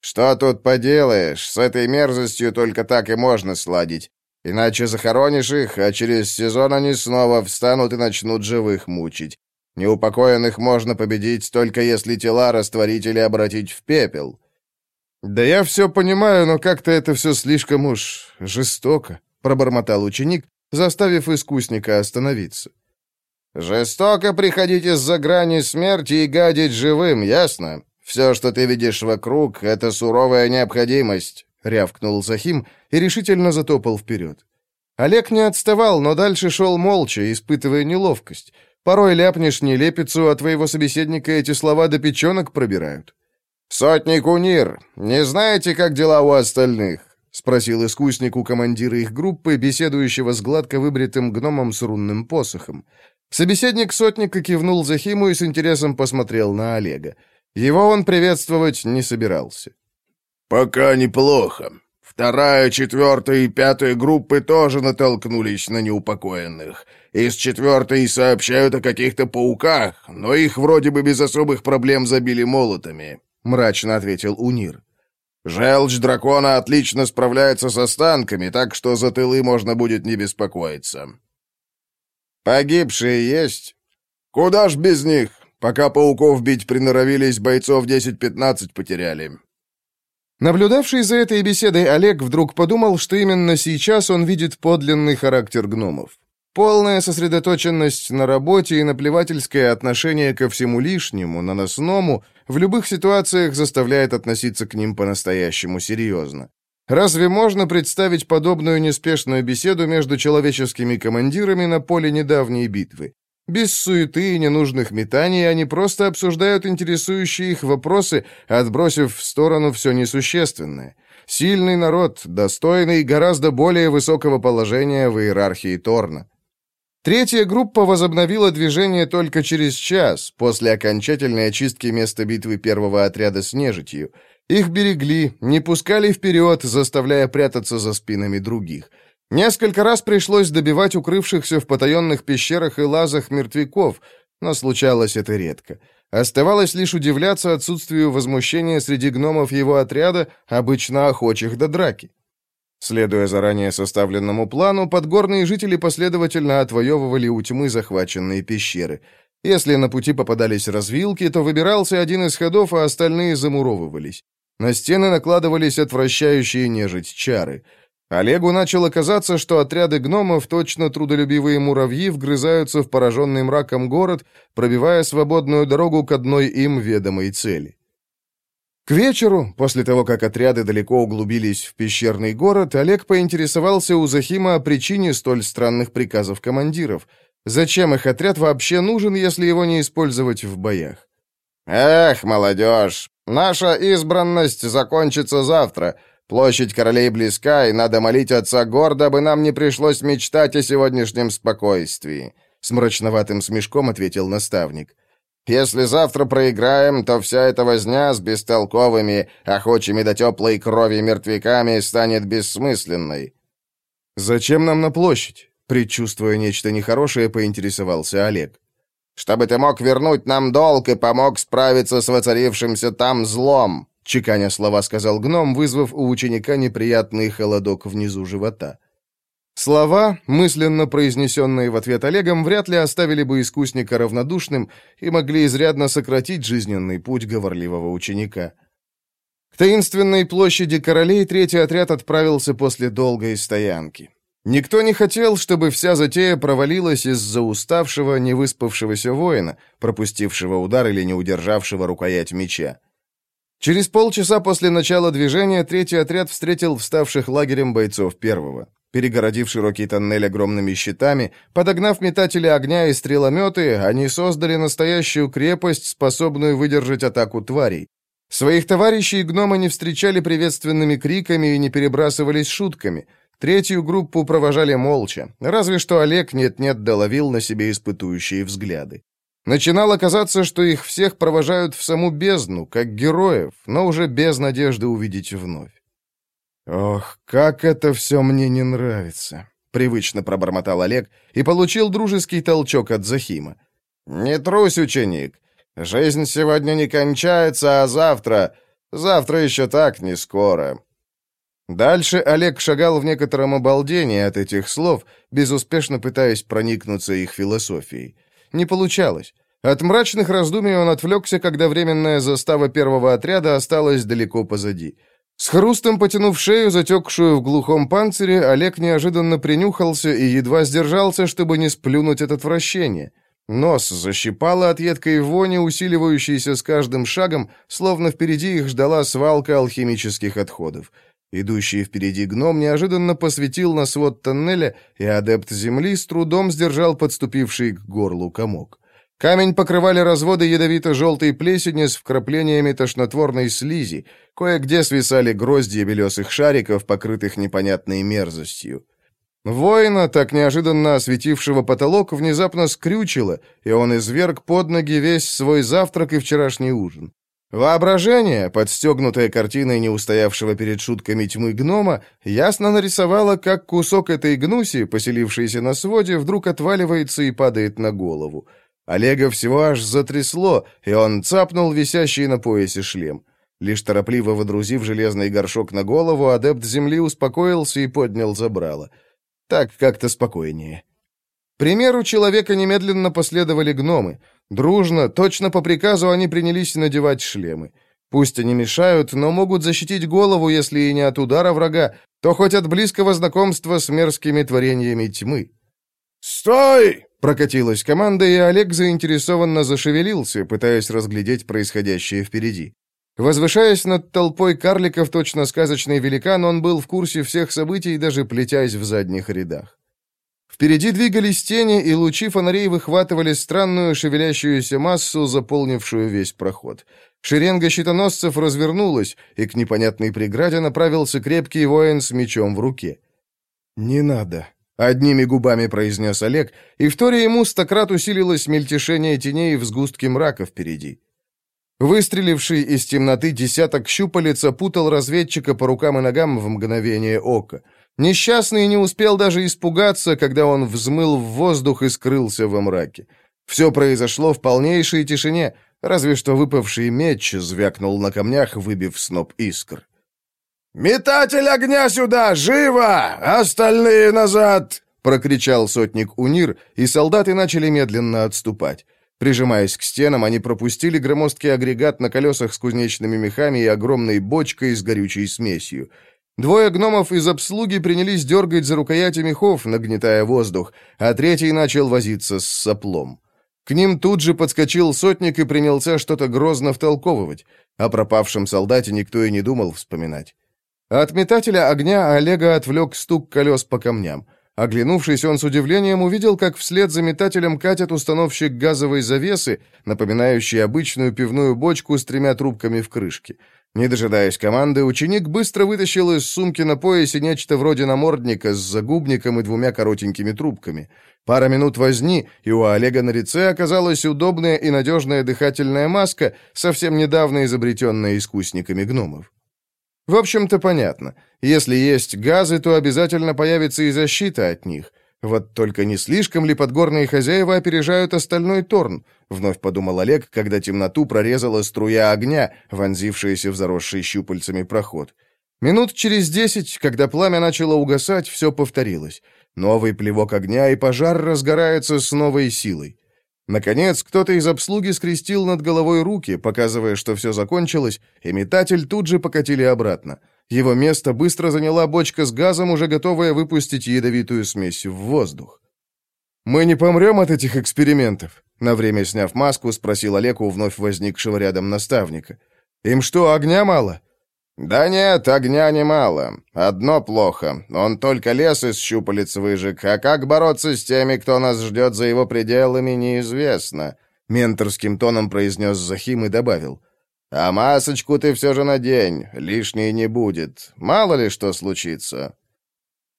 «Что тут поделаешь? С этой мерзостью только так и можно сладить. Иначе захоронишь их, а через сезон они снова встанут и начнут живых мучить. Неупокоенных можно победить только если тела растворить или обратить в пепел. Да я все понимаю, но как-то это все слишком уж жестоко, пробормотал ученик, заставив искусника остановиться. Жестоко приходить из-за грани смерти и гадить живым, ясно? Все, что ты видишь вокруг, это суровая необходимость рявкнул Захим и решительно затопал вперед. Олег не отставал, но дальше шел молча, испытывая неловкость. Порой ляпнешь нелепицу, а твоего собеседника эти слова до печенок пробирают. «Сотник Унир, не знаете, как дела у остальных?» — спросил искусник у командира их группы, беседующего с гладко выбритым гномом с рунным посохом. Собеседник сотника кивнул Захиму и с интересом посмотрел на Олега. Его он приветствовать не собирался. «Пока неплохо. Вторая, четвертая и пятая группы тоже натолкнулись на неупокоенных. Из четвертой сообщают о каких-то пауках, но их вроде бы без особых проблем забили молотами», — мрачно ответил Унир. «Желчь дракона отлично справляется с останками, так что за тылы можно будет не беспокоиться». «Погибшие есть?» «Куда ж без них? Пока пауков бить приноровились, бойцов 10-15 потеряли». Наблюдавший за этой беседой Олег вдруг подумал, что именно сейчас он видит подлинный характер гномов. Полная сосредоточенность на работе и наплевательское отношение ко всему лишнему, наносному, в любых ситуациях заставляет относиться к ним по-настоящему серьезно. Разве можно представить подобную неспешную беседу между человеческими командирами на поле недавней битвы? Без суеты и ненужных метаний они просто обсуждают интересующие их вопросы, отбросив в сторону все несущественное. Сильный народ, достойный гораздо более высокого положения в иерархии Торна. Третья группа возобновила движение только через час, после окончательной очистки места битвы первого отряда с нежитью. Их берегли, не пускали вперед, заставляя прятаться за спинами других – Несколько раз пришлось добивать укрывшихся в потаенных пещерах и лазах мертвяков, но случалось это редко. Оставалось лишь удивляться отсутствию возмущения среди гномов его отряда, обычно охочих до драки. Следуя заранее составленному плану, подгорные жители последовательно отвоевывали у тьмы захваченные пещеры. Если на пути попадались развилки, то выбирался один из ходов, а остальные замуровывались. На стены накладывались отвращающие нежить чары — Олегу начало казаться, что отряды гномов, точно трудолюбивые муравьи, вгрызаются в пораженный мраком город, пробивая свободную дорогу к одной им ведомой цели. К вечеру, после того, как отряды далеко углубились в пещерный город, Олег поинтересовался у Захима о причине столь странных приказов командиров. Зачем их отряд вообще нужен, если его не использовать в боях? «Эх, молодежь, наша избранность закончится завтра», Площадь королей близка, и надо молить отца гор, дабы нам не пришлось мечтать о сегодняшнем спокойствии», — с мрачноватым смешком ответил наставник. «Если завтра проиграем, то вся эта возня с бестолковыми, охочими до теплой крови мертвяками станет бессмысленной». «Зачем нам на площадь?» — предчувствуя нечто нехорошее, поинтересовался Олег. «Чтобы ты мог вернуть нам долг и помог справиться с воцарившимся там злом», чеканя слова сказал гном, вызвав у ученика неприятный холодок внизу живота. Слова, мысленно произнесенные в ответ Олегом, вряд ли оставили бы искусника равнодушным и могли изрядно сократить жизненный путь говорливого ученика. К таинственной площади королей третий отряд отправился после долгой стоянки. Никто не хотел, чтобы вся затея провалилась из-за уставшего, невыспавшегося воина, пропустившего удар или не удержавшего рукоять меча. Через полчаса после начала движения третий отряд встретил вставших лагерем бойцов первого. Перегородив широкий тоннель огромными щитами, подогнав метатели огня и стрелометы, они создали настоящую крепость, способную выдержать атаку тварей. Своих товарищей гномы не встречали приветственными криками и не перебрасывались шутками. Третью группу провожали молча, разве что Олег нет-нет доловил на себе испытующие взгляды. Начинало казаться, что их всех провожают в саму бездну, как героев, но уже без надежды увидеть вновь. «Ох, как это все мне не нравится!» — привычно пробормотал Олег и получил дружеский толчок от Захима. «Не трусь, ученик. Жизнь сегодня не кончается, а завтра... Завтра еще так не скоро». Дальше Олег шагал в некотором обалдении от этих слов, безуспешно пытаясь проникнуться их философией. Не получалось. От мрачных раздумий он отвлекся, когда временная застава первого отряда осталась далеко позади. С хрустом потянув шею, затекшую в глухом панцире, Олег неожиданно принюхался и едва сдержался, чтобы не сплюнуть от отвращения. Нос защипало от едкой вони, усиливающейся с каждым шагом, словно впереди их ждала свалка алхимических отходов. Идущий впереди гном неожиданно посветил на свод тоннеля, и адепт земли с трудом сдержал подступивший к горлу комок. Камень покрывали разводы ядовито-желтой плесени с вкраплениями тошнотворной слизи, кое-где свисали гроздья белесых шариков, покрытых непонятной мерзостью. Воина, так неожиданно осветившего потолок, внезапно скрючило, и он изверг под ноги весь свой завтрак и вчерашний ужин. Воображение, подстегнутое картиной неустоявшего перед шутками тьмы гнома, ясно нарисовало, как кусок этой гнуси, поселившийся на своде, вдруг отваливается и падает на голову. Олега всего аж затрясло, и он цапнул висящий на поясе шлем. Лишь торопливо водрузив железный горшок на голову, адепт земли успокоился и поднял забрало. Так как-то спокойнее. примеру человека немедленно последовали гномы. Дружно, точно по приказу они принялись надевать шлемы. Пусть они мешают, но могут защитить голову, если и не от удара врага, то хоть от близкого знакомства с мерзкими творениями тьмы. «Стой!» — прокатилась команда, и Олег заинтересованно зашевелился, пытаясь разглядеть происходящее впереди. Возвышаясь над толпой карликов, точно сказочный великан, он был в курсе всех событий, даже плетясь в задних рядах. Впереди двигались тени, и лучи фонарей выхватывали странную шевелящуюся массу, заполнившую весь проход. Шеренга щитоносцев развернулась, и к непонятной преграде направился крепкий воин с мечом в руке. «Не надо», — одними губами произнес Олег, и в торе ему стократ усилилось мельтешение теней в сгустке мрака впереди. Выстреливший из темноты десяток щупалец опутал разведчика по рукам и ногам в мгновение ока. Несчастный не успел даже испугаться, когда он взмыл в воздух и скрылся во мраке. Все произошло в полнейшей тишине, разве что выпавший меч звякнул на камнях, выбив сноп искр. «Метатель огня сюда! Живо! Остальные назад!» — прокричал сотник Унир, и солдаты начали медленно отступать. Прижимаясь к стенам, они пропустили громоздкий агрегат на колесах с кузнечными мехами и огромной бочкой с горючей смесью. Двое гномов из обслуги принялись дергать за рукояти мехов, нагнетая воздух, а третий начал возиться с соплом. К ним тут же подскочил сотник и принялся что-то грозно втолковывать. О пропавшем солдате никто и не думал вспоминать. От метателя огня Олега отвлек стук колес по камням. Оглянувшись, он с удивлением увидел, как вслед за метателем катят установщик газовой завесы, напоминающий обычную пивную бочку с тремя трубками в крышке. Не дожидаясь команды, ученик быстро вытащил из сумки на поясе нечто вроде намордника с загубником и двумя коротенькими трубками. Пара минут возни, и у Олега на лице оказалась удобная и надежная дыхательная маска, совсем недавно изобретенная искусниками гномов. В общем-то, понятно. Если есть газы, то обязательно появится и защита от них. Вот только не слишком ли подгорные хозяева опережают остальной Торн? Вновь подумал Олег, когда темноту прорезала струя огня, вонзившаяся в заросший щупальцами проход. Минут через десять, когда пламя начало угасать, все повторилось. Новый плевок огня, и пожар разгорается с новой силой. Наконец, кто-то из обслуги скрестил над головой руки, показывая, что все закончилось, и метатель тут же покатили обратно. Его место быстро заняла бочка с газом, уже готовая выпустить ядовитую смесь в воздух. «Мы не помрем от этих экспериментов?» На время сняв маску, спросил Олег у вновь возникшего рядом наставника. «Им что, огня мало?» «Да нет, огня немало. Одно плохо. Он только лес из щупалец выжег, а как бороться с теми, кто нас ждет за его пределами, неизвестно», — менторским тоном произнес Захим и добавил. «А масочку ты все же надень, лишней не будет. Мало ли что случится».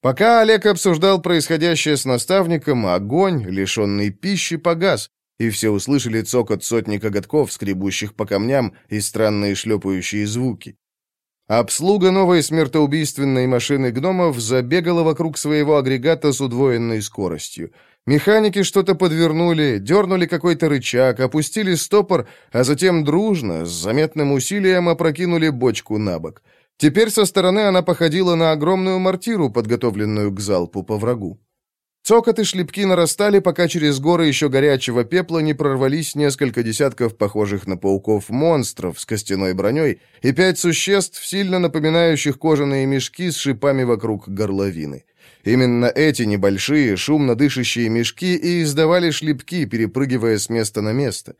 Пока Олег обсуждал происходящее с наставником, огонь, лишенный пищи, погас, и все услышали цокот сотни коготков, скребущих по камням, и странные шлепающие звуки. Обслуга новой смертоубийственной машины гномов забегала вокруг своего агрегата с удвоенной скоростью. Механики что-то подвернули, дернули какой-то рычаг, опустили стопор, а затем дружно, с заметным усилием опрокинули бочку на бок. Теперь со стороны она походила на огромную мортиру, подготовленную к залпу по врагу. Цокот и шлепки нарастали, пока через горы еще горячего пепла не прорвались несколько десятков похожих на пауков монстров с костяной броней и пять существ, сильно напоминающих кожаные мешки с шипами вокруг горловины. Именно эти небольшие, шумно дышащие мешки и издавали шлепки, перепрыгивая с места на место.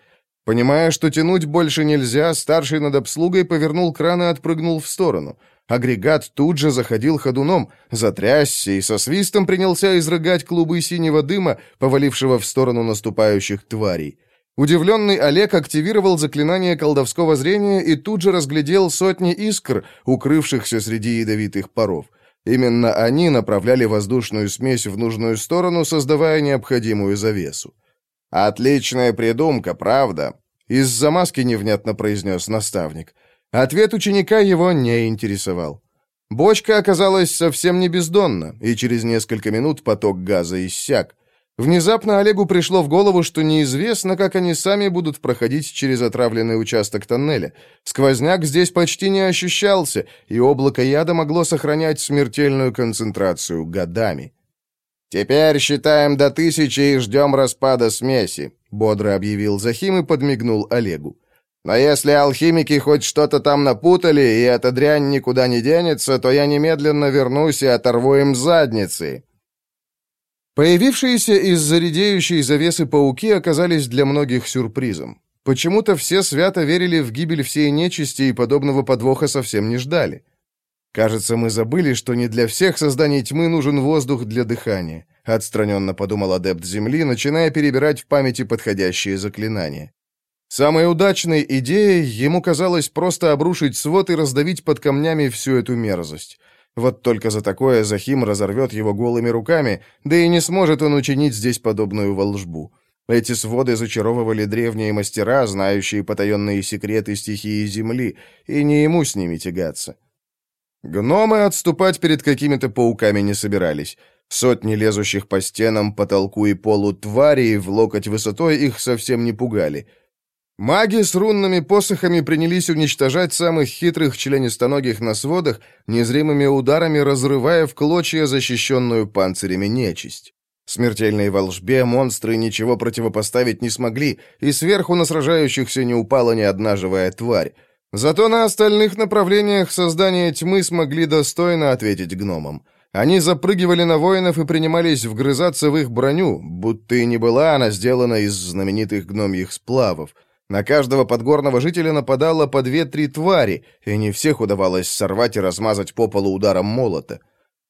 Понимая, что тянуть больше нельзя, старший над обслугой повернул кран и отпрыгнул в сторону — Агрегат тут же заходил ходуном, затрясся и со свистом принялся изрыгать клубы синего дыма, повалившего в сторону наступающих тварей. Удивленный Олег активировал заклинание колдовского зрения и тут же разглядел сотни искр, укрывшихся среди ядовитых паров. Именно они направляли воздушную смесь в нужную сторону, создавая необходимую завесу. «Отличная придумка, правда?» Из-за маски невнятно произнес наставник. Ответ ученика его не интересовал. Бочка оказалась совсем не бездонна, и через несколько минут поток газа иссяк. Внезапно Олегу пришло в голову, что неизвестно, как они сами будут проходить через отравленный участок тоннеля. Сквозняк здесь почти не ощущался, и облако яда могло сохранять смертельную концентрацию годами. «Теперь считаем до тысячи и ждем распада смеси», — бодро объявил Захим и подмигнул Олегу. «Но если алхимики хоть что-то там напутали, и эта дрянь никуда не денется, то я немедленно вернусь и оторву им задницы». Появившиеся из зарядеющей завесы пауки оказались для многих сюрпризом. Почему-то все свято верили в гибель всей нечисти и подобного подвоха совсем не ждали. Кажется, мы забыли, что не для всех созданий тьмы нужен воздух для дыхания, отстраненно подумал адепт Земли, начиная перебирать в памяти подходящие заклинания. Самой удачной идеей ему казалось просто обрушить свод и раздавить под камнями всю эту мерзость. Вот только за такое Захим разорвет его голыми руками, да и не сможет он учинить здесь подобную волжбу. Эти своды зачаровывали древние мастера, знающие потаенные секреты стихии Земли, и не ему с ними тягаться. Гномы отступать перед какими-то пауками не собирались. Сотни лезущих по стенам, потолку и полу тварей в локоть высотой их совсем не пугали — Маги с рунными посохами принялись уничтожать самых хитрых членистоногих на сводах, незримыми ударами разрывая в клочья защищенную панцирями нечисть. Смертельной волжбе монстры ничего противопоставить не смогли, и сверху на сражающихся не упала ни одна живая тварь. Зато на остальных направлениях создания тьмы смогли достойно ответить гномам. Они запрыгивали на воинов и принимались вгрызаться в их броню, будто и не была она сделана из знаменитых гномьих сплавов — на каждого подгорного жителя нападало по две-три твари, и не всех удавалось сорвать и размазать по полу ударом молота.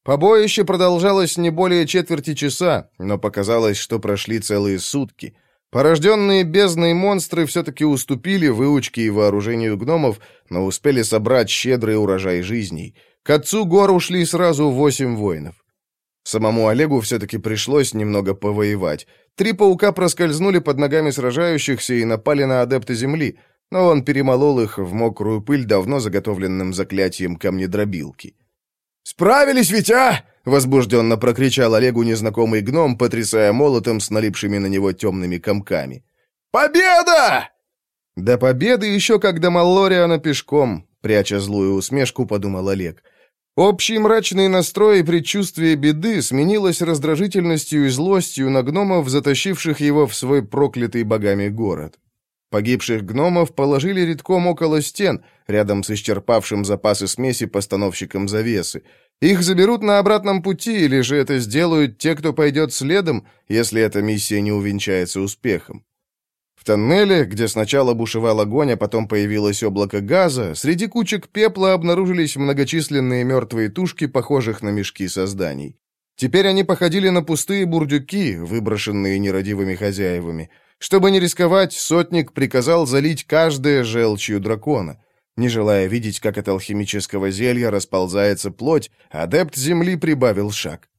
Побоище продолжалось не более четверти часа, но показалось, что прошли целые сутки. Порожденные бездной монстры все-таки уступили выучке и вооружению гномов, но успели собрать щедрый урожай жизней. К отцу гор ушли сразу восемь воинов. Самому Олегу все-таки пришлось немного повоевать. Три паука проскользнули под ногами сражающихся и напали на адепты земли, но он перемолол их в мокрую пыль давно заготовленным заклятием камнедробилки. «Справились ведь, а?» — возбужденно прокричал Олегу незнакомый гном, потрясая молотом с налипшими на него темными комками. «Победа!» «До победы еще как до Маллориана пешком», — пряча злую усмешку, подумал Олег. — Общий мрачный настрой и предчувствие беды сменилось раздражительностью и злостью на гномов, затащивших его в свой проклятый богами город. Погибших гномов положили редком около стен, рядом с исчерпавшим запасы смеси постановщиком завесы. Их заберут на обратном пути, или же это сделают те, кто пойдет следом, если эта миссия не увенчается успехом. Тоннеле, где сначала бушевал огонь, а потом появилось облако газа, среди кучек пепла обнаружились многочисленные мертвые тушки, похожих на мешки созданий. Теперь они походили на пустые бурдюки, выброшенные нерадивыми хозяевами. Чтобы не рисковать, сотник приказал залить каждое желчью дракона. Не желая видеть, как от алхимического зелья расползается плоть, адепт земли прибавил шаг.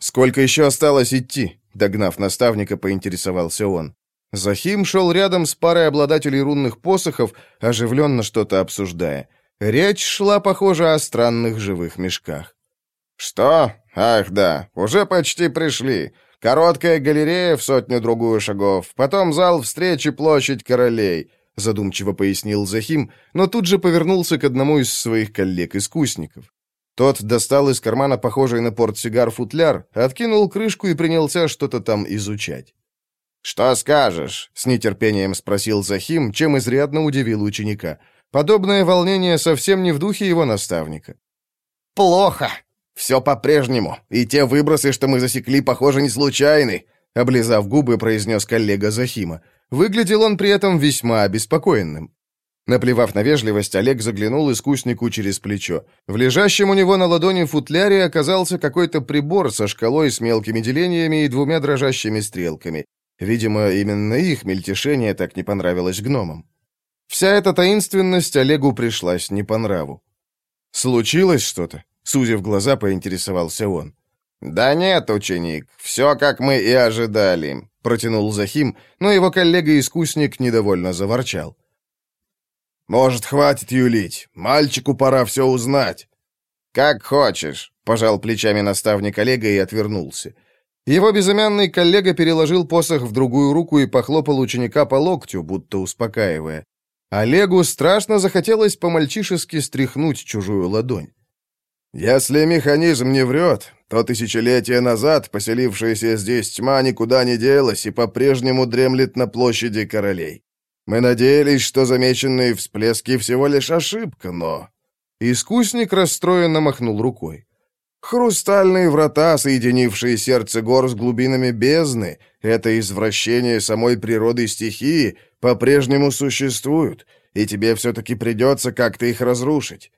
«Сколько еще осталось идти?» Догнав наставника, поинтересовался он. Захим шел рядом с парой обладателей рунных посохов, оживленно что-то обсуждая. Речь шла, похоже, о странных живых мешках. «Что? Ах, да, уже почти пришли. Короткая галерея в сотню-другую шагов, потом зал встречи площадь королей», задумчиво пояснил Захим, но тут же повернулся к одному из своих коллег-искусников. Тот достал из кармана похожий на портсигар футляр, откинул крышку и принялся что-то там изучать. «Что скажешь?» — с нетерпением спросил Захим, чем изрядно удивил ученика. Подобное волнение совсем не в духе его наставника. «Плохо. Все по-прежнему. И те выбросы, что мы засекли, похоже, не случайны», — облизав губы, произнес коллега Захима. Выглядел он при этом весьма обеспокоенным. Наплевав на вежливость, Олег заглянул искуснику через плечо. В лежащем у него на ладони футляре оказался какой-то прибор со шкалой с мелкими делениями и двумя дрожащими стрелками. Видимо, именно их мельтешение так не понравилось гномам. Вся эта таинственность Олегу пришлась не по нраву. «Случилось что-то?» — сузив глаза, поинтересовался он. «Да нет, ученик, все, как мы и ожидали», — протянул Захим, но его коллега-искусник недовольно заворчал. «Может, хватит юлить? Мальчику пора все узнать». «Как хочешь», — пожал плечами наставник Олега и отвернулся. Его безымянный коллега переложил посох в другую руку и похлопал ученика по локтю, будто успокаивая. Олегу страшно захотелось по-мальчишески стряхнуть чужую ладонь. «Если механизм не врет, то тысячелетия назад поселившаяся здесь тьма никуда не делась и по-прежнему дремлет на площади королей. Мы надеялись, что замеченные всплески всего лишь ошибка, но...» Искусник расстроенно махнул рукой. «Хрустальные врата, соединившие сердце гор с глубинами бездны, это извращение самой природы стихии, по-прежнему существуют, и тебе все-таки придется как-то их разрушить.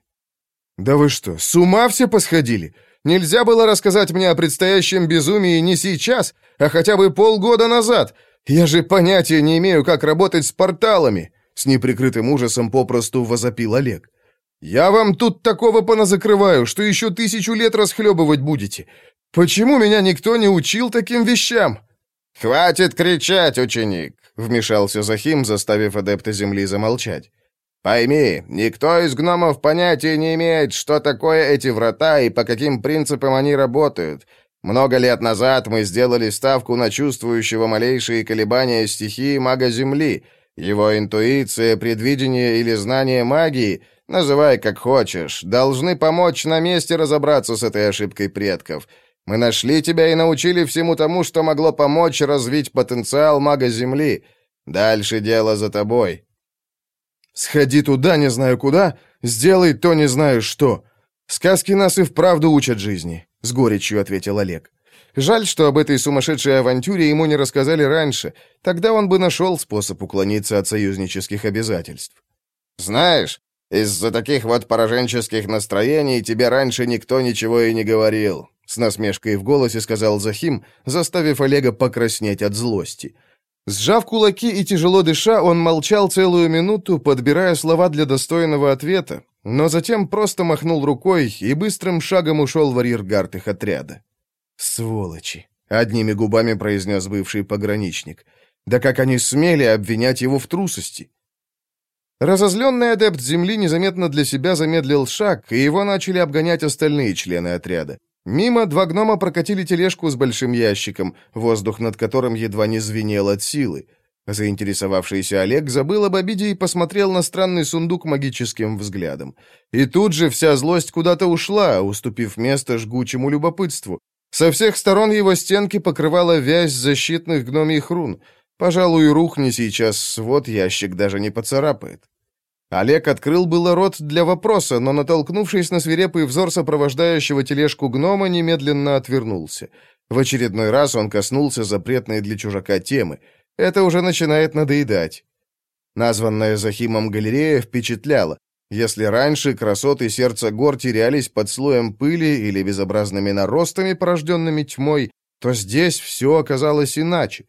«Да вы что, с ума все посходили? Нельзя было рассказать мне о предстоящем безумии не сейчас, а хотя бы полгода назад. Я же понятия не имею, как работать с порталами!» С неприкрытым ужасом попросту возопил Олег. «Я вам тут такого поназакрываю, что еще тысячу лет расхлебывать будете. Почему меня никто не учил таким вещам?» «Хватит кричать, ученик!» — вмешался Захим, заставив адепта Земли замолчать. Пойми, никто из гномов понятия не имеет, что такое эти врата и по каким принципам они работают. Много лет назад мы сделали ставку на чувствующего малейшие колебания стихии мага Земли. Его интуиция, предвидение или знание магии, называй как хочешь, должны помочь на месте разобраться с этой ошибкой предков. Мы нашли тебя и научили всему тому, что могло помочь развить потенциал мага Земли. Дальше дело за тобой. Сходи туда, не знаю куда, сделай то, не знаю что. Сказки нас и вправду учат жизни, с горечью ответил Олег. Жаль, что об этой сумасшедшей авантюре ему не рассказали раньше. Тогда он бы нашел способ уклониться от союзнических обязательств. Знаешь, из-за таких вот пораженческих настроений тебе раньше никто ничего и не говорил, с насмешкой в голосе сказал Захим, заставив Олега покраснеть от злости. Сжав кулаки и тяжело дыша, он молчал целую минуту, подбирая слова для достойного ответа, но затем просто махнул рукой и быстрым шагом ушел в арьергард их отряда. «Сволочи!» — одними губами произнес бывший пограничник. «Да как они смели обвинять его в трусости!» Разозленный адепт земли незаметно для себя замедлил шаг, и его начали обгонять остальные члены отряда. Мимо два гнома прокатили тележку с большим ящиком, воздух над которым едва не звенел от силы. Заинтересовавшийся Олег забыл об обиде и посмотрел на странный сундук магическим взглядом. И тут же вся злость куда-то ушла, уступив место жгучему любопытству. Со всех сторон его стенки покрывала вязь защитных гномьих рун. Пожалуй, рухни сейчас свод, ящик даже не поцарапает. Олег открыл было рот для вопроса, но, натолкнувшись на свирепый взор сопровождающего тележку гнома, немедленно отвернулся. В очередной раз он коснулся запретной для чужака темы. Это уже начинает надоедать. Названная Захимом галерея впечатляла. Если раньше красоты сердца гор терялись под слоем пыли или безобразными наростами, порожденными тьмой, то здесь все оказалось иначе.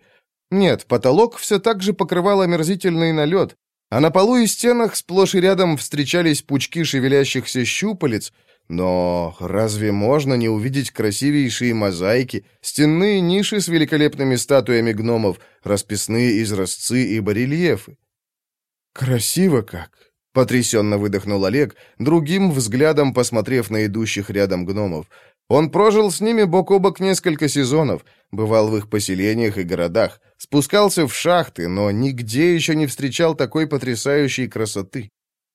Нет, потолок все так же покрывал омерзительный налет, а на полу и стенах сплошь и рядом встречались пучки шевелящихся щупалец, но разве можно не увидеть красивейшие мозаики, стенные ниши с великолепными статуями гномов, расписные изразцы и барельефы? «Красиво как!» — потрясенно выдохнул Олег, другим взглядом посмотрев на идущих рядом гномов. Он прожил с ними бок о бок несколько сезонов, бывал в их поселениях и городах, спускался в шахты, но нигде еще не встречал такой потрясающей красоты.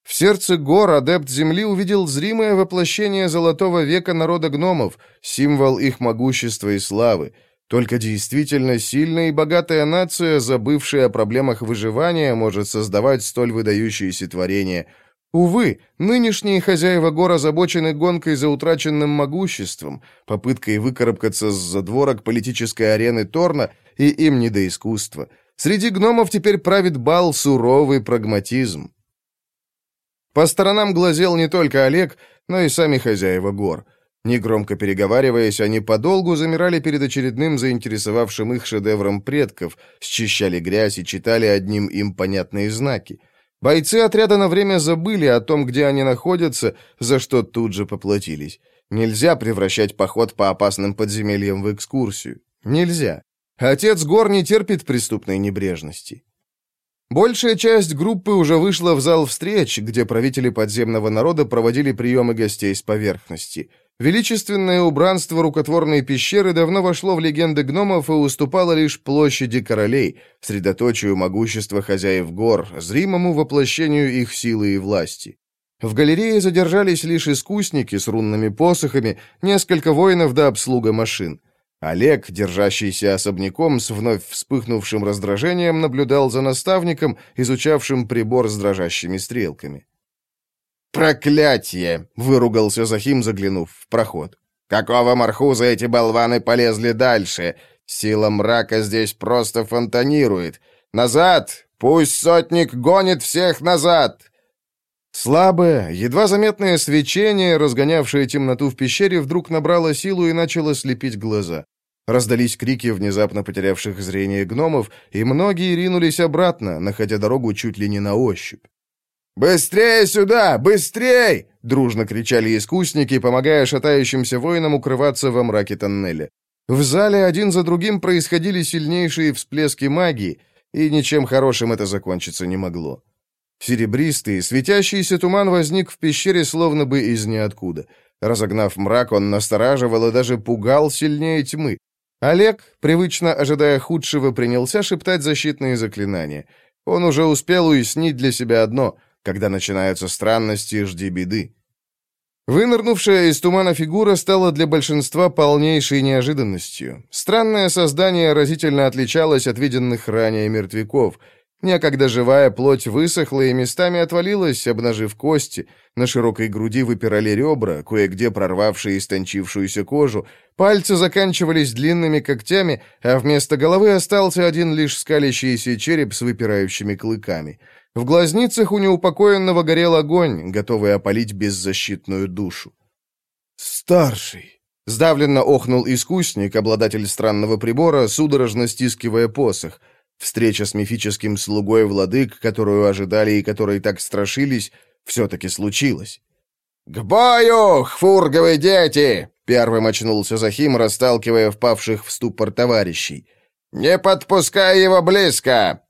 В сердце гор адепт Земли увидел зримое воплощение золотого века народа гномов, символ их могущества и славы. Только действительно сильная и богатая нация, забывшая о проблемах выживания, может создавать столь выдающиеся творения – Увы, нынешние хозяева гор озабочены гонкой за утраченным могуществом, попыткой выкарабкаться с задворок политической арены Торна, и им не до искусства. Среди гномов теперь правит бал суровый прагматизм. По сторонам глазел не только Олег, но и сами хозяева гор. Негромко переговариваясь, они подолгу замирали перед очередным заинтересовавшим их шедевром предков, счищали грязь и читали одним им понятные знаки. Бойцы отряда на время забыли о том, где они находятся, за что тут же поплатились. Нельзя превращать поход по опасным подземельям в экскурсию. Нельзя. Отец гор не терпит преступной небрежности. Большая часть группы уже вышла в зал встреч, где правители подземного народа проводили приемы гостей с поверхности – Величественное убранство рукотворной пещеры давно вошло в легенды гномов и уступало лишь площади королей, средоточию могущества хозяев гор, зримому воплощению их силы и власти. В галерее задержались лишь искусники с рунными посохами, несколько воинов да обслуга машин. Олег, держащийся особняком с вновь вспыхнувшим раздражением, наблюдал за наставником, изучавшим прибор с дрожащими стрелками. «Проклятие!» — выругался Захим, заглянув в проход. «Какого мархуза эти болваны полезли дальше? Сила мрака здесь просто фонтанирует. Назад! Пусть сотник гонит всех назад!» Слабое, едва заметное свечение, разгонявшее темноту в пещере, вдруг набрало силу и начало слепить глаза. Раздались крики внезапно потерявших зрение гномов, и многие ринулись обратно, находя дорогу чуть ли не на ощупь. «Быстрее сюда! Быстрей!» — дружно кричали искусники, помогая шатающимся воинам укрываться во мраке тоннеля. В зале один за другим происходили сильнейшие всплески магии, и ничем хорошим это закончиться не могло. Серебристый, светящийся туман возник в пещере словно бы из ниоткуда. Разогнав мрак, он настораживал и даже пугал сильнее тьмы. Олег, привычно ожидая худшего, принялся шептать защитные заклинания. Он уже успел уяснить для себя одно — когда начинаются странности, жди беды. Вынырнувшая из тумана фигура стала для большинства полнейшей неожиданностью. Странное создание разительно отличалось от виденных ранее мертвяков. Некогда живая плоть высохла и местами отвалилась, обнажив кости. На широкой груди выпирали ребра, кое-где прорвавшие истончившуюся кожу. Пальцы заканчивались длинными когтями, а вместо головы остался один лишь скалящийся череп с выпирающими клыками — в глазницах у неупокоенного горел огонь, готовый опалить беззащитную душу. «Старший!» — сдавленно охнул искусник, обладатель странного прибора, судорожно стискивая посох. Встреча с мифическим слугой владык, которую ожидали и которой так страшились, все-таки случилась. «К бою, хфурговые дети!» — первым очнулся Захим, расталкивая впавших в ступор товарищей. «Не подпускай его близко!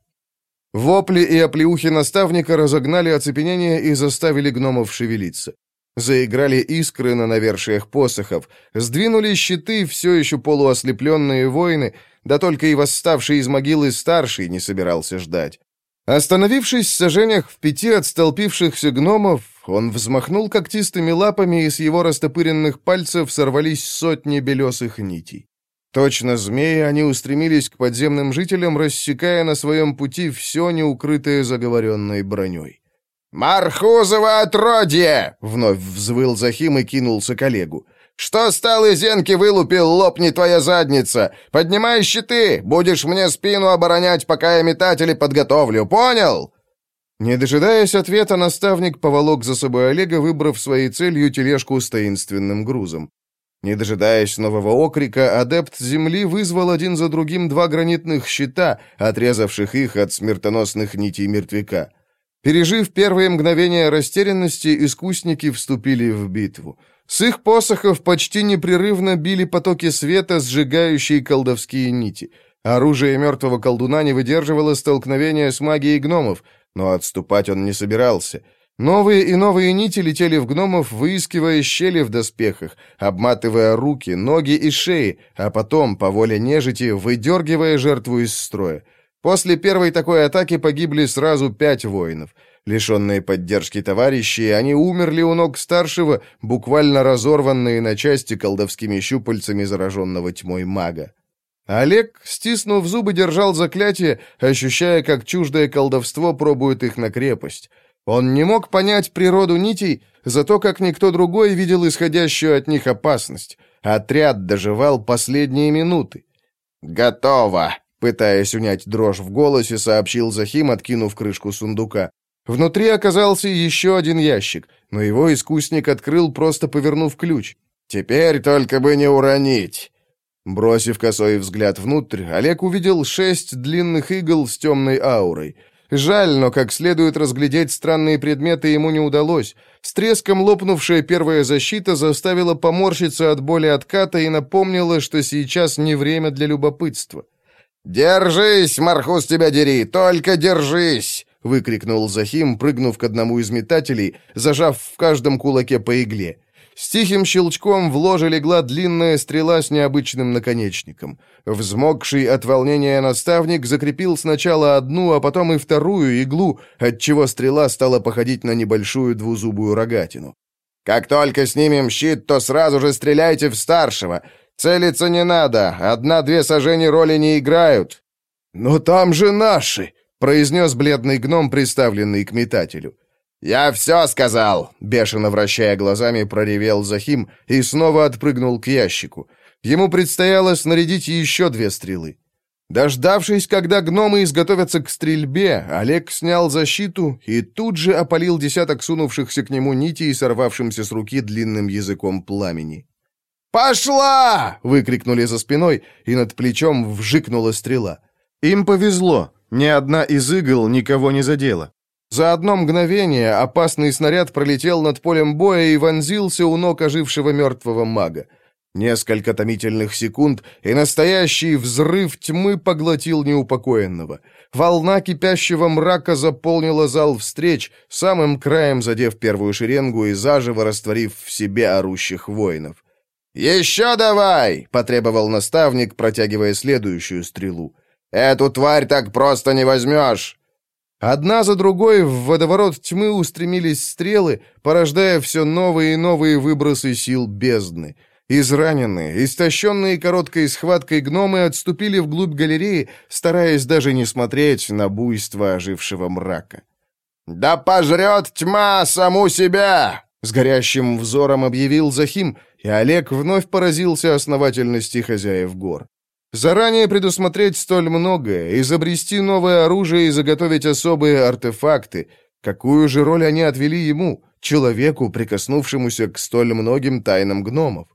Вопли и оплеухи наставника разогнали оцепенение и заставили гномов шевелиться. Заиграли искры на навершиях посохов, сдвинули щиты все еще полуослепленные воины, да только и восставший из могилы старший не собирался ждать. Остановившись в сажениях в пяти от столпившихся гномов, он взмахнул когтистыми лапами, и с его растопыренных пальцев сорвались сотни белесых нитей. Точно змеи, они устремились к подземным жителям, рассекая на своем пути все неукрытое заговоренной броней. «Мархузово отродье!» — вновь взвыл Захим и кинулся к Олегу. «Что стал из зенки вылупил, лопни твоя задница! Поднимай щиты! Будешь мне спину оборонять, пока я метатели подготовлю, понял?» Не дожидаясь ответа, наставник поволок за собой Олега, выбрав своей целью тележку с таинственным грузом. Не дожидаясь нового окрика, адепт земли вызвал один за другим два гранитных щита, отрезавших их от смертоносных нитей мертвяка. Пережив первые мгновения растерянности, искусники вступили в битву. С их посохов почти непрерывно били потоки света, сжигающие колдовские нити. Оружие мертвого колдуна не выдерживало столкновения с магией гномов, но отступать он не собирался — Новые и новые нити летели в гномов, выискивая щели в доспехах, обматывая руки, ноги и шеи, а потом, по воле нежити, выдергивая жертву из строя. После первой такой атаки погибли сразу пять воинов. Лишенные поддержки товарищей, они умерли у ног старшего, буквально разорванные на части колдовскими щупальцами зараженного тьмой мага. Олег, стиснув зубы, держал заклятие, ощущая, как чуждое колдовство пробует их на крепость. Он не мог понять природу нитей, зато как никто другой видел исходящую от них опасность. Отряд доживал последние минуты. «Готово!» — пытаясь унять дрожь в голосе, сообщил Захим, откинув крышку сундука. Внутри оказался еще один ящик, но его искусник открыл, просто повернув ключ. Теперь только бы не уронить!» Бросив косой взгляд внутрь, Олег увидел шесть длинных игл с темной аурой. Жаль, но как следует разглядеть странные предметы ему не удалось. С треском лопнувшая первая защита заставила поморщиться от боли отката и напомнила, что сейчас не время для любопытства. «Держись, Мархус тебя дери, только держись!» — выкрикнул Захим, прыгнув к одному из метателей, зажав в каждом кулаке по игле. С тихим щелчком в ложе легла длинная стрела с необычным наконечником. Взмокший от волнения наставник закрепил сначала одну, а потом и вторую иглу, отчего стрела стала походить на небольшую двузубую рогатину. «Как только снимем щит, то сразу же стреляйте в старшего. Целиться не надо, одна-две сажени роли не играют». «Но там же наши!» — произнес бледный гном, приставленный к метателю. «Я все сказал!» — бешено вращая глазами, проревел Захим и снова отпрыгнул к ящику. Ему предстояло снарядить еще две стрелы. Дождавшись, когда гномы изготовятся к стрельбе, Олег снял защиту и тут же опалил десяток сунувшихся к нему нитей, сорвавшимся с руки длинным языком пламени. «Пошла!» — выкрикнули за спиной, и над плечом вжикнула стрела. Им повезло, ни одна из игл никого не задела. За одно мгновение опасный снаряд пролетел над полем боя и вонзился у ног ожившего мертвого мага. Несколько томительных секунд, и настоящий взрыв тьмы поглотил неупокоенного. Волна кипящего мрака заполнила зал встреч, самым краем задев первую шеренгу и заживо растворив в себе орущих воинов. «Еще давай!» — потребовал наставник, протягивая следующую стрелу. «Эту тварь так просто не возьмешь!» Одна за другой в водоворот тьмы устремились стрелы, порождая все новые и новые выбросы сил бездны. Израненные, истощенные короткой схваткой гномы отступили вглубь галереи, стараясь даже не смотреть на буйство ожившего мрака. «Да пожрет тьма саму себя!» — с горящим взором объявил Захим, и Олег вновь поразился основательности хозяев гор. Заранее предусмотреть столь многое, изобрести новое оружие и заготовить особые артефакты. Какую же роль они отвели ему, человеку, прикоснувшемуся к столь многим тайнам гномов?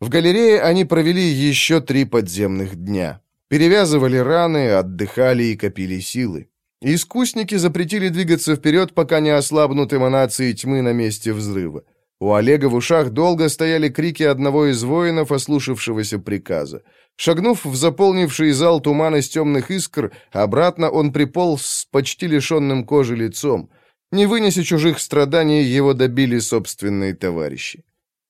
В галерее они провели еще три подземных дня. Перевязывали раны, отдыхали и копили силы. Искусники запретили двигаться вперед, пока не ослабнут эманации тьмы на месте взрыва. У Олега в ушах долго стояли крики одного из воинов, ослушавшегося приказа. Шагнув в заполнивший зал туман из темных искр, обратно он приполз с почти лишенным кожи лицом. Не вынеся чужих страданий, его добили собственные товарищи.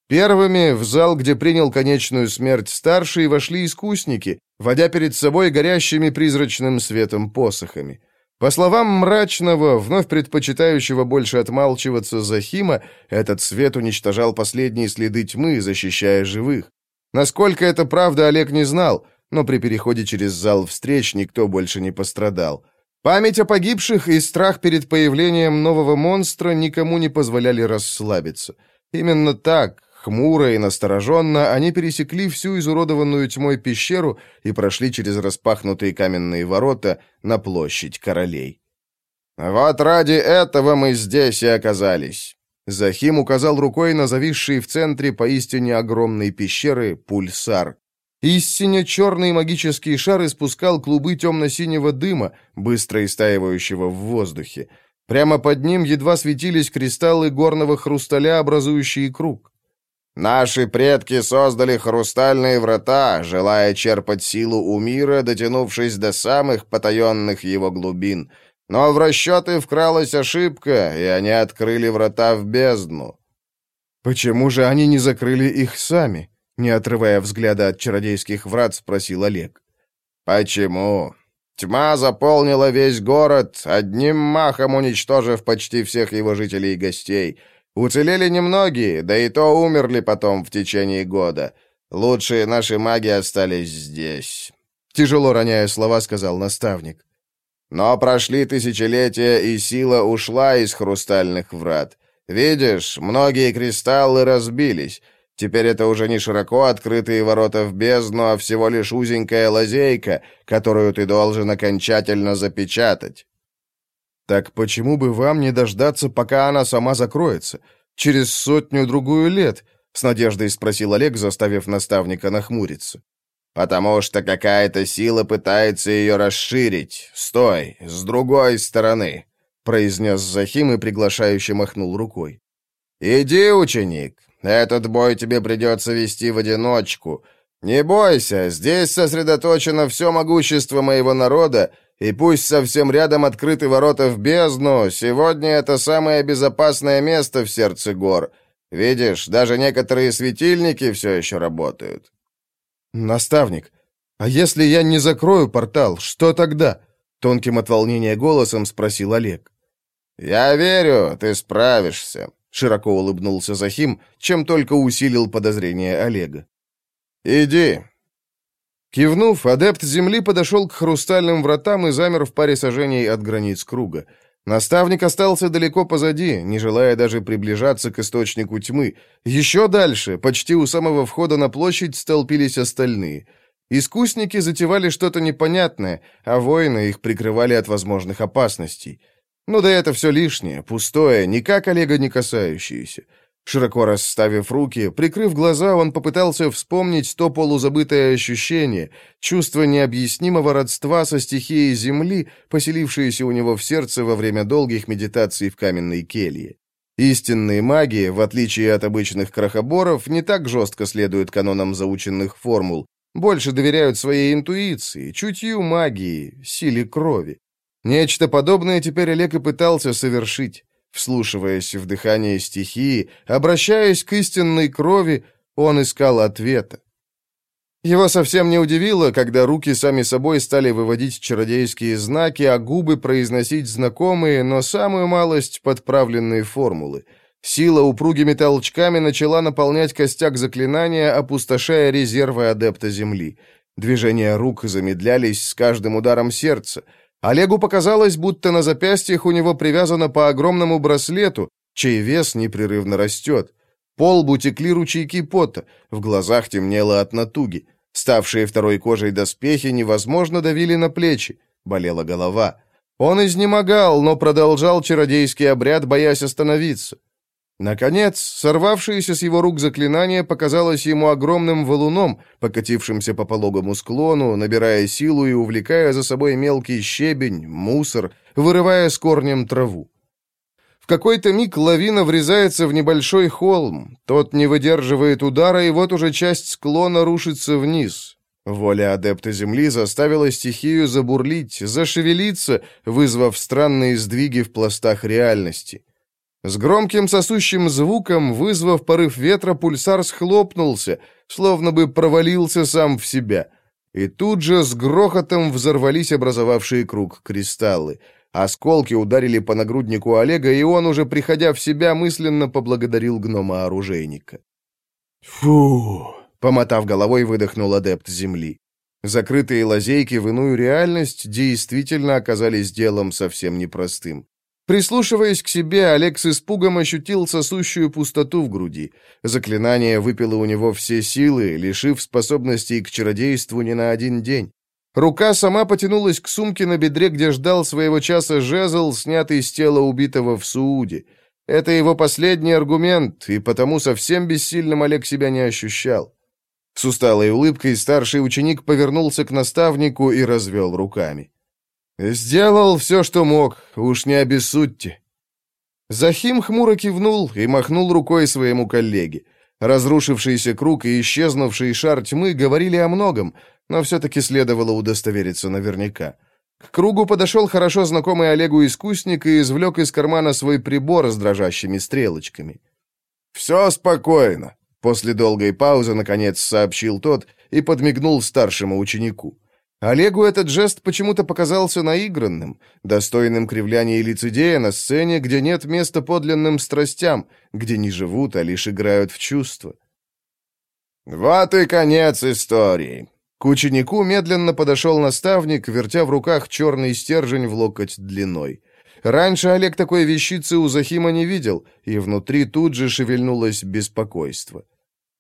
Первыми в зал, где принял конечную смерть старшие, вошли искусники, водя перед собой горящими призрачным светом посохами. По словам мрачного, вновь предпочитающего больше отмалчиваться Захима, этот свет уничтожал последние следы тьмы, защищая живых. Насколько это правда, Олег не знал, но при переходе через зал встреч никто больше не пострадал. Память о погибших и страх перед появлением нового монстра никому не позволяли расслабиться. Именно так, Хмуро и настороженно они пересекли всю изуродованную тьмой пещеру и прошли через распахнутые каменные ворота на площадь королей. «Вот ради этого мы здесь и оказались». Захим указал рукой на зависший в центре поистине огромной пещеры пульсар. Из сине-черный магический шар испускал клубы темно-синего дыма, быстро истаивающего в воздухе. Прямо под ним едва светились кристаллы горного хрусталя, образующие круг. Наши предки создали хрустальные врата, желая черпать силу у мира, дотянувшись до самых потаенных его глубин. Но в расчеты вкралась ошибка, и они открыли врата в бездну. «Почему же они не закрыли их сами?» Не отрывая взгляда от чародейских врат, спросил Олег. «Почему? Тьма заполнила весь город, одним махом уничтожив почти всех его жителей и гостей». Уцелели немногие, да и то умерли потом в течение года. Лучшие наши маги остались здесь. Тяжело роняя слова, сказал наставник. Но прошли тысячелетия, и сила ушла из хрустальных врат. Видишь, многие кристаллы разбились. Теперь это уже не широко открытые ворота в бездну, а всего лишь узенькая лазейка, которую ты должен окончательно запечатать. Так почему бы вам не дождаться, пока она сама закроется? Через сотню-другую лет. — с надеждой спросил Олег, заставив наставника нахмуриться. «Потому что какая-то сила пытается ее расширить. Стой, с другой стороны», — произнес Захим и приглашающе махнул рукой. «Иди, ученик, этот бой тебе придется вести в одиночку. Не бойся, здесь сосредоточено все могущество моего народа, и пусть совсем рядом открыты ворота в бездну, сегодня это самое безопасное место в сердце гор. Видишь, даже некоторые светильники все еще работают. Наставник, а если я не закрою портал, что тогда? Тонким от волнения голосом спросил Олег. Я верю, ты справишься. Широко улыбнулся Захим, чем только усилил подозрение Олега. «Иди, Кивнув, адепт земли подошел к хрустальным вратам и замер в паре сажений от границ круга. Наставник остался далеко позади, не желая даже приближаться к источнику тьмы. Еще дальше, почти у самого входа на площадь, столпились остальные. Искусники затевали что-то непонятное, а воины их прикрывали от возможных опасностей. Ну да это все лишнее, пустое, никак Олега не касающееся. Широко расставив руки, прикрыв глаза, он попытался вспомнить то полузабытое ощущение, чувство необъяснимого родства со стихией земли, поселившееся у него в сердце во время долгих медитаций в каменной келье. Истинные маги, в отличие от обычных крохоборов, не так жестко следуют канонам заученных формул, больше доверяют своей интуиции, чутью магии, силе крови. Нечто подобное теперь Олег и пытался совершить. Вслушиваясь в дыхание стихии, обращаясь к истинной крови, он искал ответа. Его совсем не удивило, когда руки сами собой стали выводить чародейские знаки, а губы произносить знакомые, но самую малость подправленные формулы. Сила упругими толчками начала наполнять костяк заклинания, опустошая резервы адепта Земли. Движения рук замедлялись с каждым ударом сердца — Олегу показалось, будто на запястьях у него привязано по огромному браслету, чей вес непрерывно растет. По лбу ручейки пота, в глазах темнело от натуги. Ставшие второй кожей доспехи невозможно давили на плечи, болела голова. Он изнемогал, но продолжал чародейский обряд, боясь остановиться. Наконец, сорвавшееся с его рук заклинание показалось ему огромным валуном, покатившимся по пологому склону, набирая силу и увлекая за собой мелкий щебень, мусор, вырывая с корнем траву. В какой-то миг лавина врезается в небольшой холм, тот не выдерживает удара, и вот уже часть склона рушится вниз. Воля адепта Земли заставила стихию забурлить, зашевелиться, вызвав странные сдвиги в пластах реальности. С громким сосущим звуком, вызвав порыв ветра, пульсар схлопнулся, словно бы провалился сам в себя. И тут же с грохотом взорвались образовавшие круг кристаллы. Осколки ударили по нагруднику Олега, и он, уже приходя в себя, мысленно поблагодарил гнома-оружейника. «Фу!» — помотав головой, выдохнул адепт земли. Закрытые лазейки в иную реальность действительно оказались делом совсем непростым. Прислушиваясь к себе, Олег с испугом ощутил сосущую пустоту в груди. Заклинание выпило у него все силы, лишив способностей к чародейству не на один день. Рука сама потянулась к сумке на бедре, где ждал своего часа жезл, снятый с тела убитого в Сууде. Это его последний аргумент, и потому совсем бессильным Олег себя не ощущал. С усталой улыбкой старший ученик повернулся к наставнику и развел руками. «Сделал все, что мог, уж не обессудьте». Захим хмуро кивнул и махнул рукой своему коллеге. Разрушившийся круг и исчезнувший шар тьмы говорили о многом, но все-таки следовало удостовериться наверняка. К кругу подошел хорошо знакомый Олегу искусник и извлек из кармана свой прибор с дрожащими стрелочками. «Все спокойно», — после долгой паузы, наконец, сообщил тот и подмигнул старшему ученику. Олегу этот жест почему-то показался наигранным, достойным кривляния лицедея на сцене, где нет места подлинным страстям, где не живут, а лишь играют в чувства. «Вот и конец истории!» К ученику медленно подошел наставник, вертя в руках черный стержень в локоть длиной. Раньше Олег такой вещицы у Захима не видел, и внутри тут же шевельнулось беспокойство.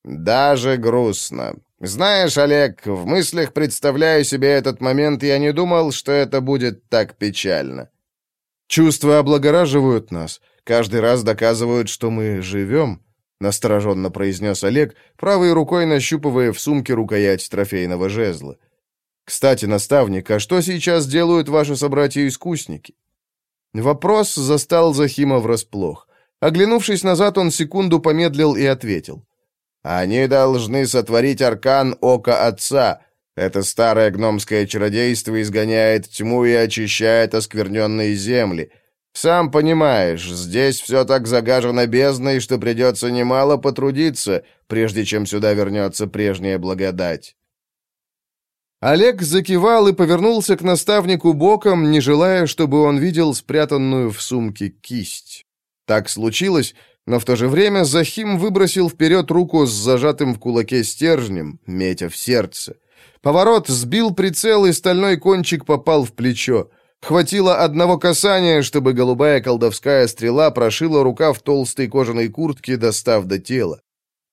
«Даже грустно. Знаешь, Олег, в мыслях представляю себе этот момент, я не думал, что это будет так печально». «Чувства облагораживают нас, каждый раз доказывают, что мы живем. — настороженно произнес Олег, правой рукой нащупывая в сумке рукоять трофейного жезла. «Кстати, наставник, а что сейчас делают ваши собратья-искусники?» Вопрос застал Захима врасплох. Оглянувшись назад, он секунду помедлил и ответил. «Они должны сотворить аркан Ока Отца. Это старое гномское чародейство изгоняет тьму и очищает оскверненные земли. Сам понимаешь, здесь все так загажено бездной, что придется немало потрудиться, прежде чем сюда вернется прежняя благодать». Олег закивал и повернулся к наставнику боком, не желая, чтобы он видел спрятанную в сумке кисть. Так случилось, но в то же время Захим выбросил вперед руку с зажатым в кулаке стержнем, метя в сердце. Поворот сбил прицел, и стальной кончик попал в плечо. Хватило одного касания, чтобы голубая колдовская стрела прошила рука в толстой кожаной куртке, достав до тела.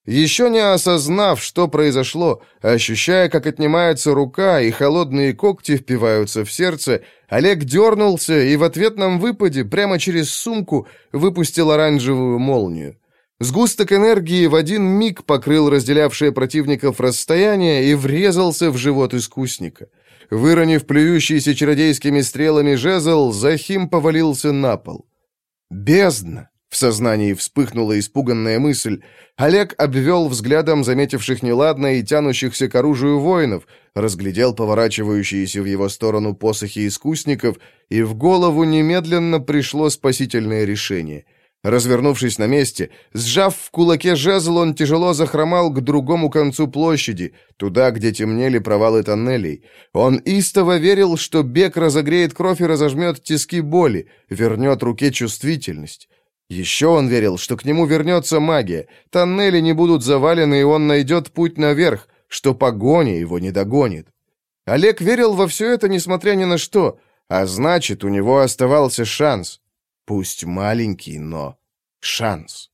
Еще не осознав, что произошло, ощущая, как отнимается рука и холодные когти впиваются в сердце, Олег дернулся и в ответном выпаде прямо через сумку выпустил оранжевую молнию. Сгусток энергии в один миг покрыл разделявшее противников расстояние и врезался в живот искусника. Выронив плюющийся чародейскими стрелами жезл, Захим повалился на пол. «Бездна!» В сознании вспыхнула испуганная мысль. Олег обвел взглядом заметивших неладное и тянущихся к оружию воинов, разглядел поворачивающиеся в его сторону посохи искусников, и в голову немедленно пришло спасительное решение. Развернувшись на месте, сжав в кулаке жезл, он тяжело захромал к другому концу площади, туда, где темнели провалы тоннелей. Он истово верил, что бег разогреет кровь и разожмет тиски боли, вернет руке чувствительность. Еще он верил, что к нему вернется магия, тоннели не будут завалены, и он найдет путь наверх, что погоня его не догонит. Олег верил во все это, несмотря ни на что, а значит, у него оставался шанс. Пусть маленький, но шанс.